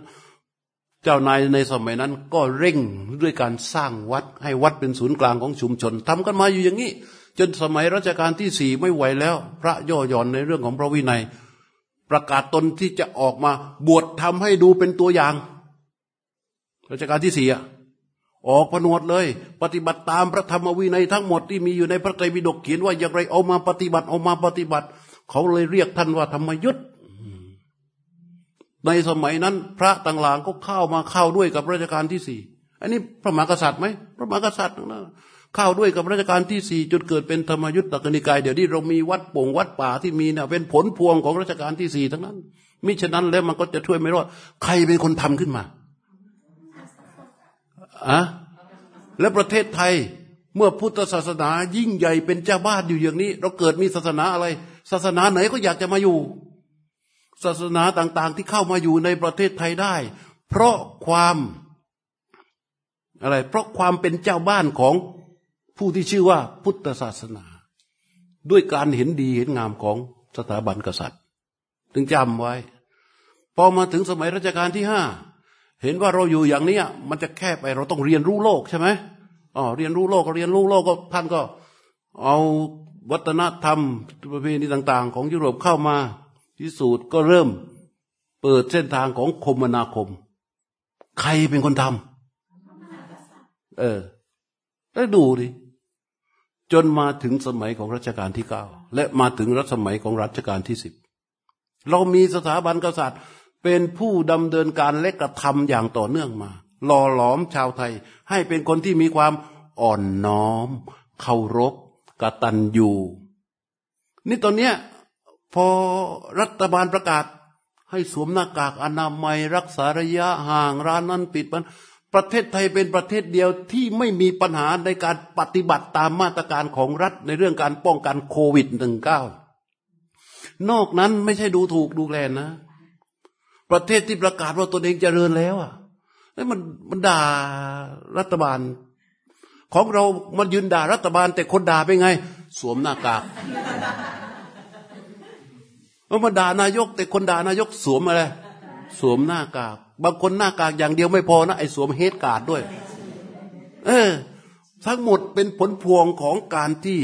เจ้านายในสมัยนั้นก็เร่งด้วยการสร้างวัดให้วัดเป็นศูนย์กลางของชุมชนทำกันมาอยู่อย่างนี้จนสมัยรัชกาลที่สี่ไม่ไหวแล้ว พระย่อหย่อนในเรื่องของพระวินัย ประกาศตนที่จะออกมาบวชทำให้ดูเป็นตัวอย่าง รัชกาลที่สี่อะออกผนวดเลย ปฏิบัติตามพระธรรมวินัยทั้งหมดที่มีอยู่ในพระไตรปิฎกเขียนว่าอย่างไรเอามาปฏิบัติเอามาปฏิบัติ เขาเลยเรียกท่านว่าธรรมยุทธ ในสมัยนั้น พระต่างหลางก็เข้ามาเข้าด้วยกับรัชกาลที่สี่อันนี้พระมหากษัตริย์ไหมพระมหากษัตริย์นะเข้าด้วยกับรัชกาลที่สี่จนเกิดเป็นธรรมยุทธตกนิกาย เดี๋ยวนี้เรามีวัดป่งวัดป่าที่มีเนี่ยเป็นผลพวงของรัชกาลที่สี่ทั้งนั้นมิฉะนั้นแล้วมันก็จะช่วยไม่รอดใครเป็นคนทำขึ้นมาอะและประเทศไทยเมื่อพุทธศาสนายิ่งใหญ่เป็นเจ้าบ้านอยู่อย่างนี้ เราเกิดมีศาสนาอะไร ศาสนาไหนก็อยากจะมาอยู่ ศาสนาต่างๆ ที่เข้ามาอยู่ในประเทศไทยได้ เพราะความอะไร เพราะความเป็นเจ้าบ้านของผู้ที่ชื่อว่าพุทธศาสนา ด้วยการเห็นดีเห็นงามของสถาบันกษัตริย์ ถึงจำไว้ พอมาถึงสมัยรัชกาลที่ห้าเห็นว่าเราอยู่อย่างนี้มันจะแค่ไปเราต้องเรียนรู้โลกใช่ไหมอ๋อเรียนรู้โลกก็เรียนรู้โลกก็ท่านก็ เอาวัฒนธรรมประเพณีต่าง ๆ ของยุโรปเข้ามา พิสูจน์ก็เริ่มเปิดเส้นทางของคมนาคม ใครเป็นคนทำเออแล้วดูดิจนมาถึงสมัยของรัชกาลที่เก้าและมาถึงรัชสมัยของรัชกาลที่สิบเรามีสถาบันกษัตริย์ เป็นผู้ดำเนินการและกระทำอย่างต่อเนื่องมา หล่อหลอมชาวไทย ให้เป็นคนที่มีความอ่อนน้อม เคารพกตัญญูนี่ตอนเนี้ย พอรัฐบาลประกาศ ให้สวมหน้ากากอนามัยรักษาระยะห่างร้านนั้นปิดมันประเทศไทยเป็นประเทศเดียวที่ไม่มีปัญหาในการปฏิบัติตามมาตรการของรัฐในเรื่องการป้องกันโควิดหนึ่งเก้านอกนั้นไม่ใช่ดูถูกดูแลนะ ประเทศที่ประกาศว่าตนเองเจริญแล้วอะแล้วมันมันด่ารัฐบาล ของเรามันยืนด่ารัฐบาล แต่คนด่าเป็นไง สวมหน้ากาก มันมาด่านายก แต่คนด่านายกสวมอะไร สวมหน้ากาก บางคนหน้ากากอย่างเดียวไม่พอนะไอ้สวมเฮดการ์ดด้วย เออ ทั้งหมดเป็นผลพวงของการที่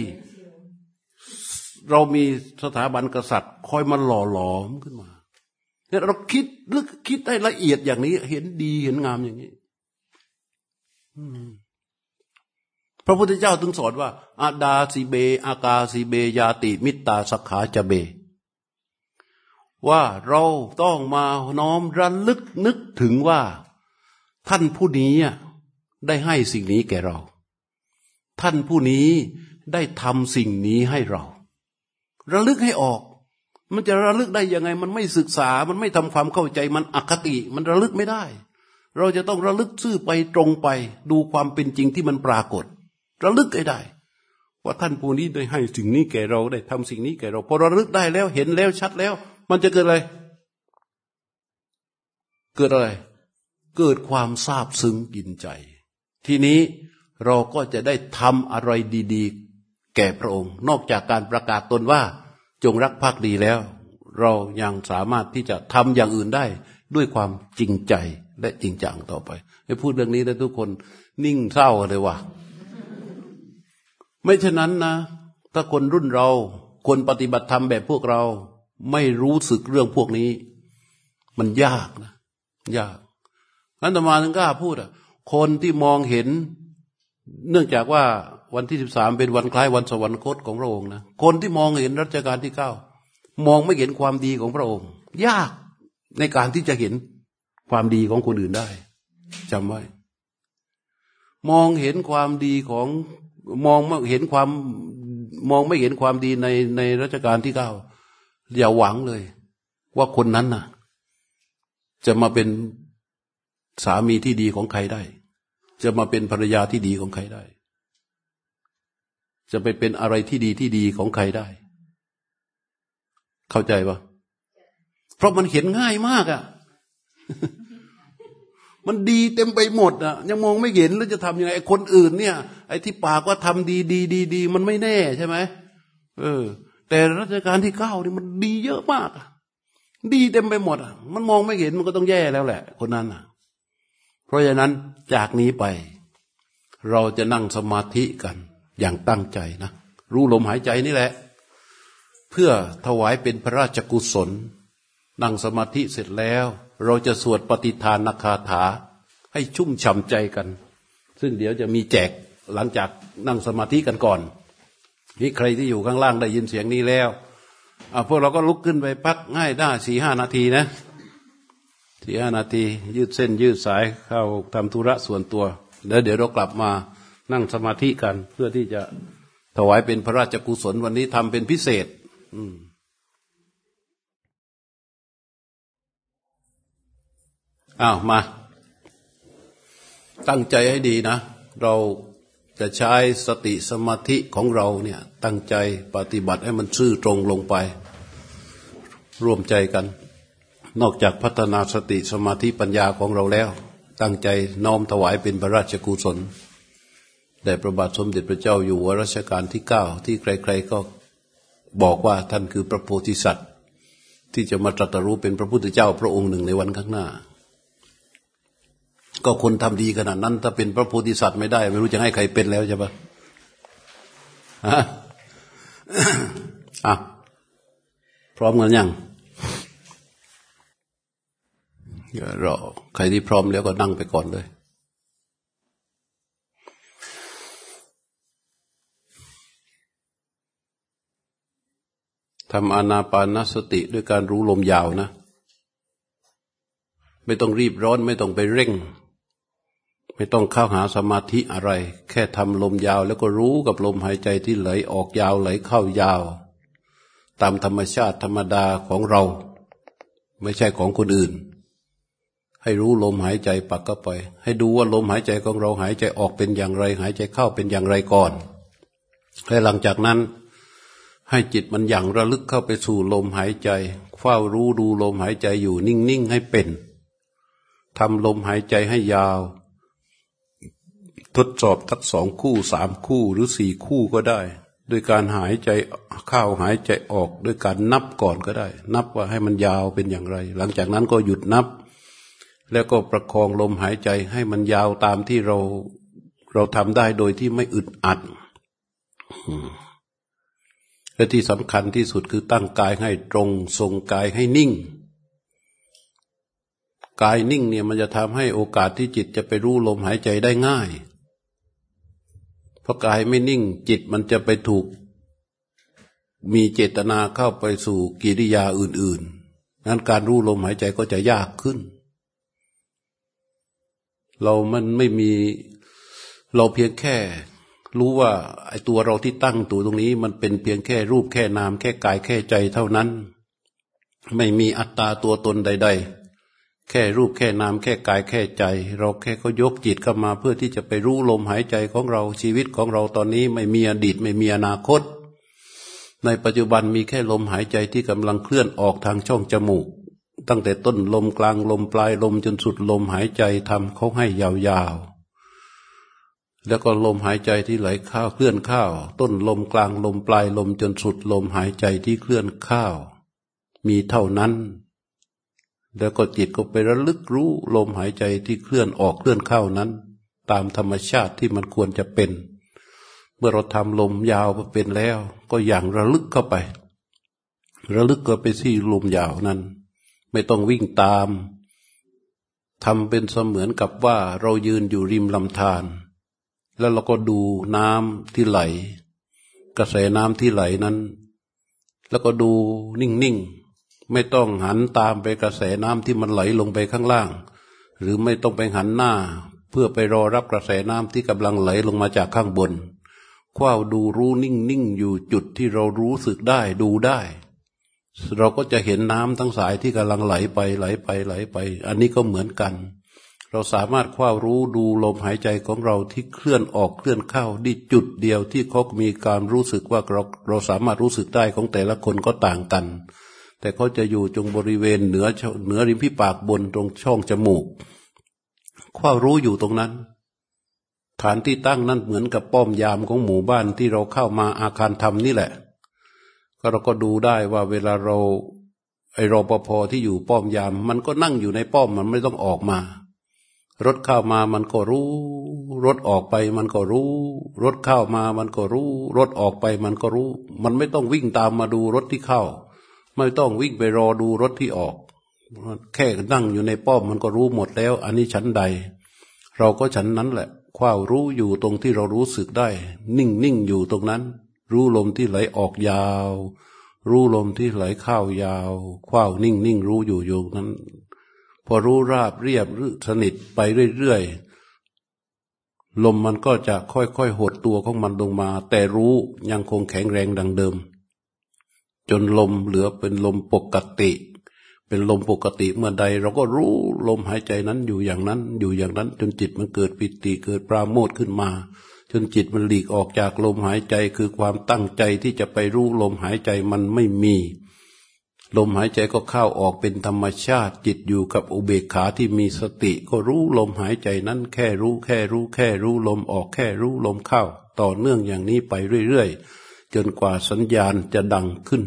เรามีสถาบันกษัตริย์ คอยมาหล่อหลอมขึ้นมาเราคิดลึกคิดได้ละเอียดอย่างนี้ เห็นดีเห็นงามอย่างนี้พระพุทธเจ้าถึงสอนว่าอาดาสีเบ อากาสีเบ ยาติ มิตตาสักขาจะเบ ว่าเราต้องมาน้อมระลึกนึกถึงว่า ท่านผู้นี้ได้ให้สิ่งนี้แก่เรา ท่านผู้นี้ได้ทำสิ่งนี้ให้เรา ระลึกให้ออก มันจะระลึกได้ยังไง มันไม่ศึกษา มันไม่ทำความเข้าใจ มันอคติ มันระลึกไม่ได้ เราจะต้องระลึกซื่อไปตรงไป ดูความเป็นจริงที่มันปรากฏ ระลึกให้ได้ว่าท่านผู้นี้ได้ให้สิ่งนี้แก่เราได้ทำสิ่งนี้แก่เราพอระลึกได้แล้วเห็นแล้วชัดแล้ว มันจะเกิดอะไร เกิดอะไร เกิดความซาบซึ้งกินใจ ทีนี้เราก็จะได้ทำอะไรดี ๆ แก่พระองค์ นอกจากการประกาศตนว่า จงรักภักดีแล้ว เรายังสามารถที่จะทำอย่างอื่นได้ ด้วยความจริงใจและจริงจังต่อไปให้พูดเรื่องนี้แล้วทุกคนนิ่งเศร้าเลยว่ะไม่ฉะนั้นนะ ถ้าคนรุ่นเราคนปฏิบัติธรรมแบบพวกเรา ไม่รู้สึกเรื่องพวกนี้ มันยากนะ ยากนั้นตมาถึงกล้าพูดอะ คนที่มองเห็น เนื่องจากว่าวันที่สิบสามเป็นวันคล้ายวันสวรรคตของพระองค์นะคนที่มองเห็นรัชกาลที่เก้ามองไม่เห็นความดีของพระองค์ ยากในการที่จะเห็นความดีของคนอื่นได้จำไว้ มองเห็นความดีของมองไม่เห็นความมองไม่เห็นความดีในในรัชกาลที่เก้า อย่าหวังเลย ว่าคนนั้นน่ะ จะมาเป็นสามีที่ดีของใครได้ จะมาเป็นภรรยาที่ดีของใครได้ จะไปเป็นอะไรที่ดีที่ดีของใครได้ เข้าใจปะเพราะมันเห็นง่ายมากอะ่ะ มันดีเต็มไปหมดอะ ยังมองไม่เห็นแล้วจะทำยังไงไอ้คนอื่นเนี่ย ไอ้ที่ปากว่าทำดีดีดีดีมันไม่แน่ใช่ไหมเออ แต่รัชกาลที่เก้านี่มันดีเยอะมากดีเต็มไปหมดอะ มันมองไม่เห็นมันก็ต้องแย่แล้วแหละ คนนั้นอะ เพราะฉะนั้นจากนี้ไป เราจะนั่งสมาธิกันอย่างตั้งใจนะ รู้ลมหายใจนี่แหละ เพื่อถวายเป็นพระราชกุศล นั่งสมาธิเสร็จแล้ว เราจะสวดปฏิทานนาคาถา ให้ชุ่มฉ่ำใจกัน ซึ่งเดี๋ยวจะมีแจกหลังจากนั่งสมาธิกันก่อน นี่ใครที่อยู่ข้างล่างได้ยินเสียงนี้แล้วอ่าพวกเราก็ลุกขึ้นไปพักง่ายได้สี่ห้านาทีนะสี่ห้านาที ยืดเส้นยืดสายเข้าทำธุระส่วนตัวแล้วเดี๋ยวเรากลับมานั่งสมาธิกัน เพื่อที่จะถวายเป็นพระราชกุศลวันนี้ทำเป็นพิเศษ อืมอ้าวมา ตั้งใจให้ดีนะ เรา จะใช้สติสมาธิของเราเนี่ยตั้งใจปฏิบัติให้มันซื่อตรงลงไป ร่วมใจกัน นอกจากพัฒนาสติสมาธิปัญญาของเราแล้ว ตั้งใจน้อมถวายเป็นพระราชกุศลแด่พระบาทสมเด็จพระเจ้าอยู่หัวรัชกาลที่เก้าที่ใครๆก็บอกว่าท่านคือพระโพธิสัตว์ ที่จะมาตรัสรู้เป็นพระพุทธเจ้าพระองค์หนึ่งในวันข้างหน้า ก็คนทำดีขนาดนั้น ถ้าเป็นพระโพธิสัตว์ไม่ได้ ไม่รู้จะให้ใครเป็นแล้วใช่ปะฮะอะพร้อมกันยังรอใครที่พร้อมแล้วก็นั่งไปก่อนเลยทำอานาปานสติด้วยการรู้ลมยาวนะ ไม่ต้องรีบร้อนไม่ต้องไปเร่ง ไม่ต้องเข้าหาสมาธิอะไร แค่ทำลมยาวแล้วก็รู้กับลมหายใจที่ไหลออกยาวไหลเข้ายาว ตามธรรมชาติธรรมดาของเรา ไม่ใช่ของคนอื่น ให้รู้ลมหายใจปักก็ไป ให้ดูว่าลมหายใจของเราหายใจออกเป็นอย่างไร หายใจเข้าเป็นอย่างไรก่อนและหลังจากนั้น ให้จิตมันอย่างระลึกเข้าไปสู่ลมหายใจเฝ้ารู้ดูลมหายใจอยู่นิ่งๆให้เป็นทำลมหายใจให้ยาว ทดสอบทักสองคู่สามคู่หรือสี่คู่ก็ได้ ด้วยการหายใจเข้าหายใจออกด้วยการนับก่อนก็ได้ นับว่าให้มันยาวเป็นอย่างไร หลังจากนั้นก็หยุดนับ แล้วก็ประคองลมหายใจให้มันยาวตามที่เราเราทำได้โดยที่ไม่อึดอัดและที่สำคัญที่สุดคือตั้งกายให้ตรงทรงกายให้นิ่ง กายนิ่งเนี่ยมันจะทำให้โอกาสที่จิตจะไปรู้ลมหายใจได้ง่าย พราะกายไม่นิ่งจิตมันจะไปถูก มีเจตนาเข้าไปสู่กิริยาอื่น ๆ นั้นการรู้ลมหายใจก็จะยากขึ้น เรามันไม่มีเราเพียงแค่ รู้ว่าไอ้ตัวเราที่ตั้งตัวตรงนี้ มันเป็นเพียงแค่รูปแค่นาม แค่กายแค่ใจเท่านั้น ไม่มีอัตตาตัวตนใด ๆ แค่รูปแค่นามแค่กายแค่ใจ เราแค่ก็ยกจิตเข้ามาเพื่อที่จะไปรู้ลมหายใจของเราชีวิตของเราตอนนี้ไม่มีอดีตไม่มีอนาคต ในปัจจุบันมีแค่ลมหายใจที่กำลังเคลื่อนออกทางช่องจมูก ตั้งแต่ต้นลมกลางลมปลายลมจนสุดลมหายใจทำเขาให้ยาวๆ แล้วก็ลมหายใจที่ไหลเข้าเคลื่อนเข้าต้นลมกลางลมปลายลมจนสุดลมหายใจที่เคลื่อนเข้ามีเท่านั้น แล้วก็จิตก็ไประลึกรู้ลมหายใจที่เคลื่อนออกเคลื่อนเข้านั้น ตามธรรมชาติที่มันควรจะเป็น เมื่อเราทำลมยาวมาเป็นแล้ว ก็อย่างระลึกเข้าไป ระลึกก็ไปที่ลมยาวนั้น ไม่ต้องวิ่งตามทำเป็นเสมือนกับว่าเรายืนอยู่ริมลำธารแล้วเราก็ดูน้ำที่ไหล กระแสน้ำที่ไหลนั้น แล้วก็ดูนิ่งๆ ไม่ต้องหันตามไปกระแสน้ำที่มันไหลลงไปข้างล่าง หรือไม่ต้องไปหันหน้า เพื่อไปรอรับกระแสน้ำที่กำลังไหลลงมาจากข้างบนคว้าดูรู้นิ่งนิ่งอยู่จุดที่เรารู้สึกได้ดูได้ เราก็จะเห็นน้ำทั้งสายที่กำลังไหลไปไหลไปไหลไป อันนี้ก็เหมือนกัน เราสามารถคว้ารู้ดูลมหายใจของเราที่เคลื่อนออกเคลื่อนเข้าที่จุดเดียวที่เขามีการรู้สึกว่าเราเราสามารถรู้สึกได้ของแต่ละคนก็ต่างกัน แต่เขาจะอยู่จงบริเวณเหนือเหนือริมฝีปากบนตรงช่องจมูกความรู้อยู่ตรงนั้น ฐานที่ตั้งนั้นเหมือนกับป้อมยามของหมู่บ้านที่เราเข้ามาอาคารธรรมนี่แหละก็ก็เราก็ดูได้ว่าเวลาเราไอรอปภที่อยู่ป้อมยาม มันก็นั่งอยู่ในป้อมมันไม่ต้องออกมา รถเข้ามามันก็รู้ รถออกไปมันก็รู้ รถเข้ามามันก็รู้ รถออกไปมันก็รู้ มันไม่ต้องวิ่งตามมาดูรถที่เข้า ไม่ต้องวิ่งไปรอดูรถที่ออก แค่นั่งอยู่ในป้อมมันก็รู้หมดแล้ว อันนี้ชั้นใด เราก็ฉันนั้นแหละความรู้อยู่ตรงที่เรารู้สึกได้ นิ่งนิ่งอยู่ตรงนั้น รู้ลมที่ไหลออกยาว รู้ลมที่ไหลเข้ายาวความนิ่งนิ่งรู้อยู่อยู่นั้น พอรู้ราบเรียบสนิทไปเรื่อยๆลมมันก็จะค่อยๆหดตัวของมันลงมา แต่รู้ยังคงแข็งแรงดังเดิม จนลมเหลือเป็นลมปกติ เป็นลมปกติเมื่อใด เราก็รู้ลมหายใจนั้นอยู่อย่างนั้น อยู่อย่างนั้น จนจิตมันเกิดปิติเกิดปราโมทขึ้นมา จนจิตมันหลีกออกจากลมหายใจคือความตั้งใจที่จะไปรู้ลมหายใจมันไม่มีลมหายใจก็เข้าออกเป็นธรรมชาติ จิตอยู่กับอุเบกขาที่มีสติ ก็รู้ลมหายใจนั้น แค่รู้แค่รู้แค่รู้ลมออกแค่รู้ลมเข้า ต่อเนื่องอย่างนี้ไปเรื่อย ๆ จนกว่าสัญญาณจะดังขึ้น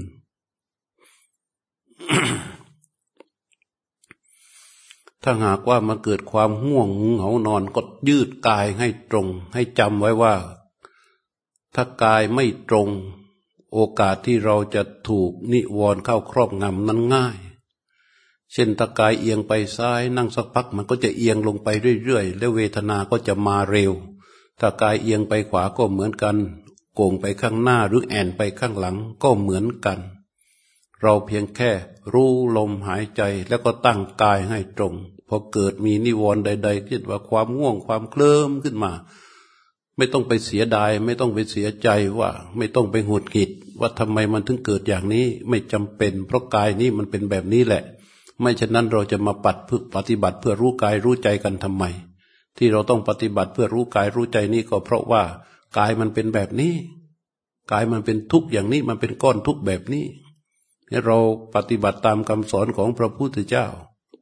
ถ้าหากว่ามันเกิดความห่วงเหงานอนก็ยืดกายให้ตรง ให้จำไว้ว่า ถ้ากายไม่ตรง โอกาสที่เราจะถูกนิวรณ์เข้าครอบงำนั้นง่าย เช่นถ้ากายเอียงไปซ้ายนั่งสักพักมันก็จะเอียงลงไปเรื่อยๆ แล้วเวทนาก็จะมาเร็วถ้ากายเอียงไปขวาก็เหมือนกัน โกงไปข้างหน้าหรือแอนไปข้างหลังก็เหมือนกัน เราเพียงแค่รู้ลมหายใจแล้วก็ตั้งกายให้ตรง พอเกิดมีนิวรณ์ใดๆคิดว่าความง่วงความเคลิ้มขึ้นมา ไม่ต้องไปเสียดาย ไม่ต้องไปเสียใจว่า ไม่ต้องไปหดหิด ว่าทำไมมันถึงเกิดอย่างนี้ไม่จำเป็น เพราะกายนี้มันเป็นแบบนี้แหละ ไม่ฉะนั้นเราจะมาปัดปฏิบัติเพื่อรู้กายรู้ใจกันทำไม ที่เราต้องปฏิบัติเพื่อรู้กายรู้ใจนี้ก็เพราะว่า กายมันเป็นแบบนี้ กายมันเป็นทุกข์อย่างนี้ มันเป็นก้อนทุกข์แบบนี้เราปฏิบัติตามคำสอนของพระพุทธเจ้า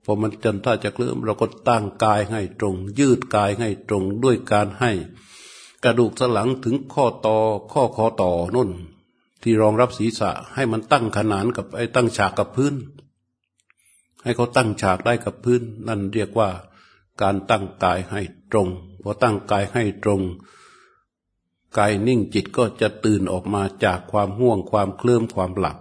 พอมันจนถ้าจะเคลื่อนเราก็ตั้งกายให้ตรง ยืดกายให้ตรงด้วยการให้ กระดูกสันหลังถึงข้อต่อข้อคอต่อนุ่น ที่รองรับศีรษะให้มันตั้งขนานกับไอ้ตั้งฉากกับพื้น ให้เขาตั้งฉากได้กับพื้น นั่นเรียกว่าการตั้งกายให้ตรงพอตั้งกายให้ตรง กายนิ่งจิตก็จะตื่นออกมาจากความห่วงความเคลื่อมความหลับ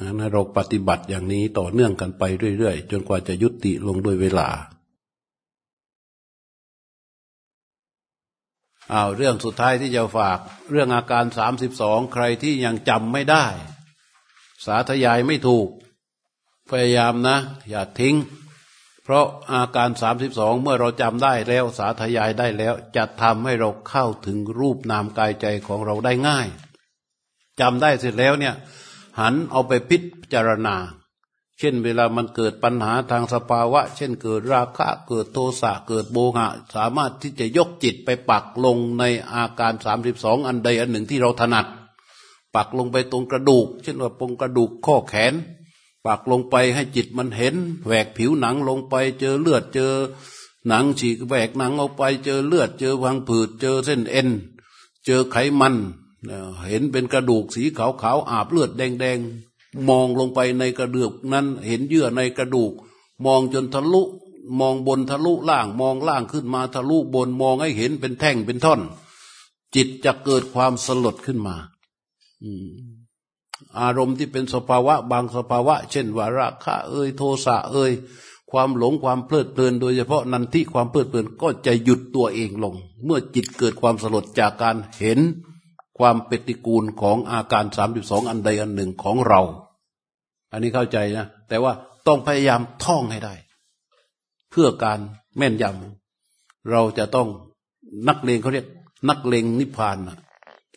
นะเราปฏิบัติอย่างนี้ต่อเนื่องกันไปเรื่อยๆ จนกว่าจะยุติลงด้วยเวลาเอาเรื่องสุดท้ายที่จะฝาก เรื่องอาการสามสิบสองใครที่ยังจำไม่ได้ สาธยายไม่ถูก พยายามนะ อย่าทิ้ง เพราะอาการสามสิบสองเมื่อเราจำได้แล้วสาธยายได้แล้วจะทำให้เราเข้าถึงรูปนามกายใจของเราได้ง่ายจำได้เสร็จแล้วเนี่ย หันเอาไปพิจารณา เช่นเวลามันเกิดปัญหาทางสภาวะ เช่นเกิดราคะเกิดโทสะเกิดโมหะ สามารถที่จะยกจิตไปปักลงในอาการสามสิบสองอันใดอันหนึ่งที่เราถนัด ปักลงไปตรงกระดูก เช่นว่าตรงกระดูกข้อแขน ปักลงไปให้จิตมันเห็น แหวกผิวหนังลงไป เจอเลือดเจอ หนังฉีกแหวกหนังออกไป เจอเลือดเจอพังผืด เจอเส้นเอ็น เจอไขมันเห็นเป็นกระดูกสีขาวขาวอาบเลือดแดงแดงมองลงไปในกระดูกนั้นเห็นเยื่อในกระดูก มองจนทะลุ มองบนทะลุล่าง มองล่างขึ้นมาทะลุบนมองให้เห็นเป็นแท่งเป็นท่อน จิตจะเกิดความสลดขึ้นมา อ อารมณ์ที่เป็นสภาวะบางสภาวะ เช่นวาระคะเอ่ยโทสะเอ่ยความหลงความเพลิดเพลิน โดยเฉพาะนันที่ความเพลิดเพลินก็จะหยุดตัวเองลง เมื่อจิตเกิดความสลดจากการเห็นความปฏิกูลของอาการสามสองอันใดอันหนึ่งของเรา อันนี้เข้าใจนะ แต่ว่าต้องพยายามท่องให้ได้ เพื่อการแม่นยำเราจะต้องนักเลงเขาเรียก นักเลงนิพพานนะ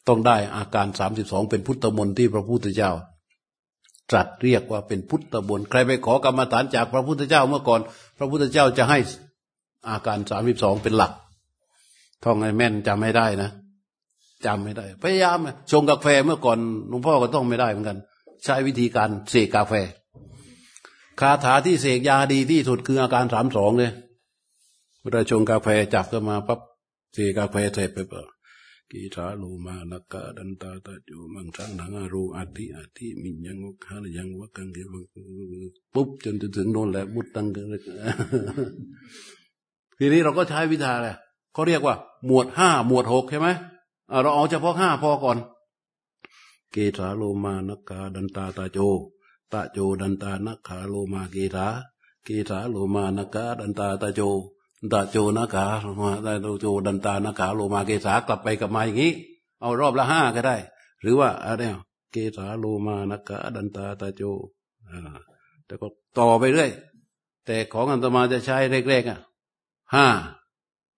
ต้องได้อาการสามสิบสองเป็นพุทธมนต์ที่พระพุทธเจ้าตรัสเรียกว่าเป็นพุทธมนต์ใครไปขอกรรมฐานจากพระพุทธเจ้าเมื่อก่อน พระพุทธเจ้าจะให้อาการสามสิบสองเป็นหลักท่องให้แม่นจำไม่ได้นะจำไม่ได้ พยายามชงกาแฟเมื่อก่อนหลวงพ่อก็ต้องไม่ได้เหมือนกัน ใช้วิธีการเสกกาแฟ คาถาที่เสกยาดีที่สุดคืออาการสามสองเลยเวลาชงกาแฟจับก็มาปั๊บเสกกาแฟเสร็จไปเปิด กีทาโลมานักกาดันตาตาจูมังสังหังอารูอาทิอาทิมิยังวกาลยังวกังเกมังปุ๊บจนถึงโน่นแหละมุดตังเกลทีนี้เราก็ใช้วิธาแหละเขาเรียกว่า หมวดห้าหมวดหกใช่ไหมเราเอาเฉพาะห้าพอก่อน เกสาโลมานักกาดันตาตาโจตาโจดันตานักขาโลมาเกสาเกสาโลมานักกาดันตาตาโจ ตาโจนักขาโลมาตาโจดันตานักขาโลมาเกสากลับไปกลับมาอย่างนี้ เอารอบละห้าก็ได้ หรือว่าอะไรเกสาโลมานักกาดันตาตาโจอ่าแต่ก็ต่อไปเรื่อย แต่ของอันตมาจะใช้เล็กๆอะห้า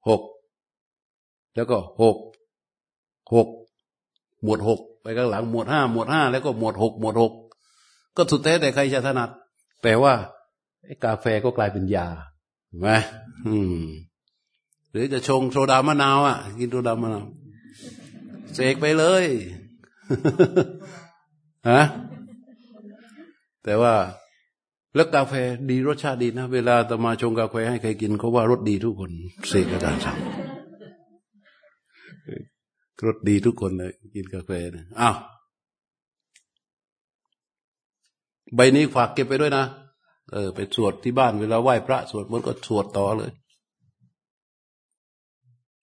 หกแล้วก็หกหกหมวดหกไปข้างหลังหมวดห้าหมวดห้าแล้วก็หมวดหกหมวดหกก็สุดแท้แต่ใครจะถนัด แต่ว่ากาแฟก็กลายเป็นยา ไหมอืมหรือจะชงโซดามะนาวอะ กินโซดามะนาวเสกไปเลยฮะแต่ว่าแล้วกาแฟดีรสชาติดีนะ เวลาตมาชงกาแฟให้ใครกินเขาว่ารสดีทุกคนเสกอาจารย์สั่งรสดีทุกคนเลย กินกาแฟนะอ้าวใบนี้ฝากเก็บไปด้วยนะ เออ ไปสวดที่บ้านเวลาไหว้พระสวดมนต์ก็สวดต่อเลย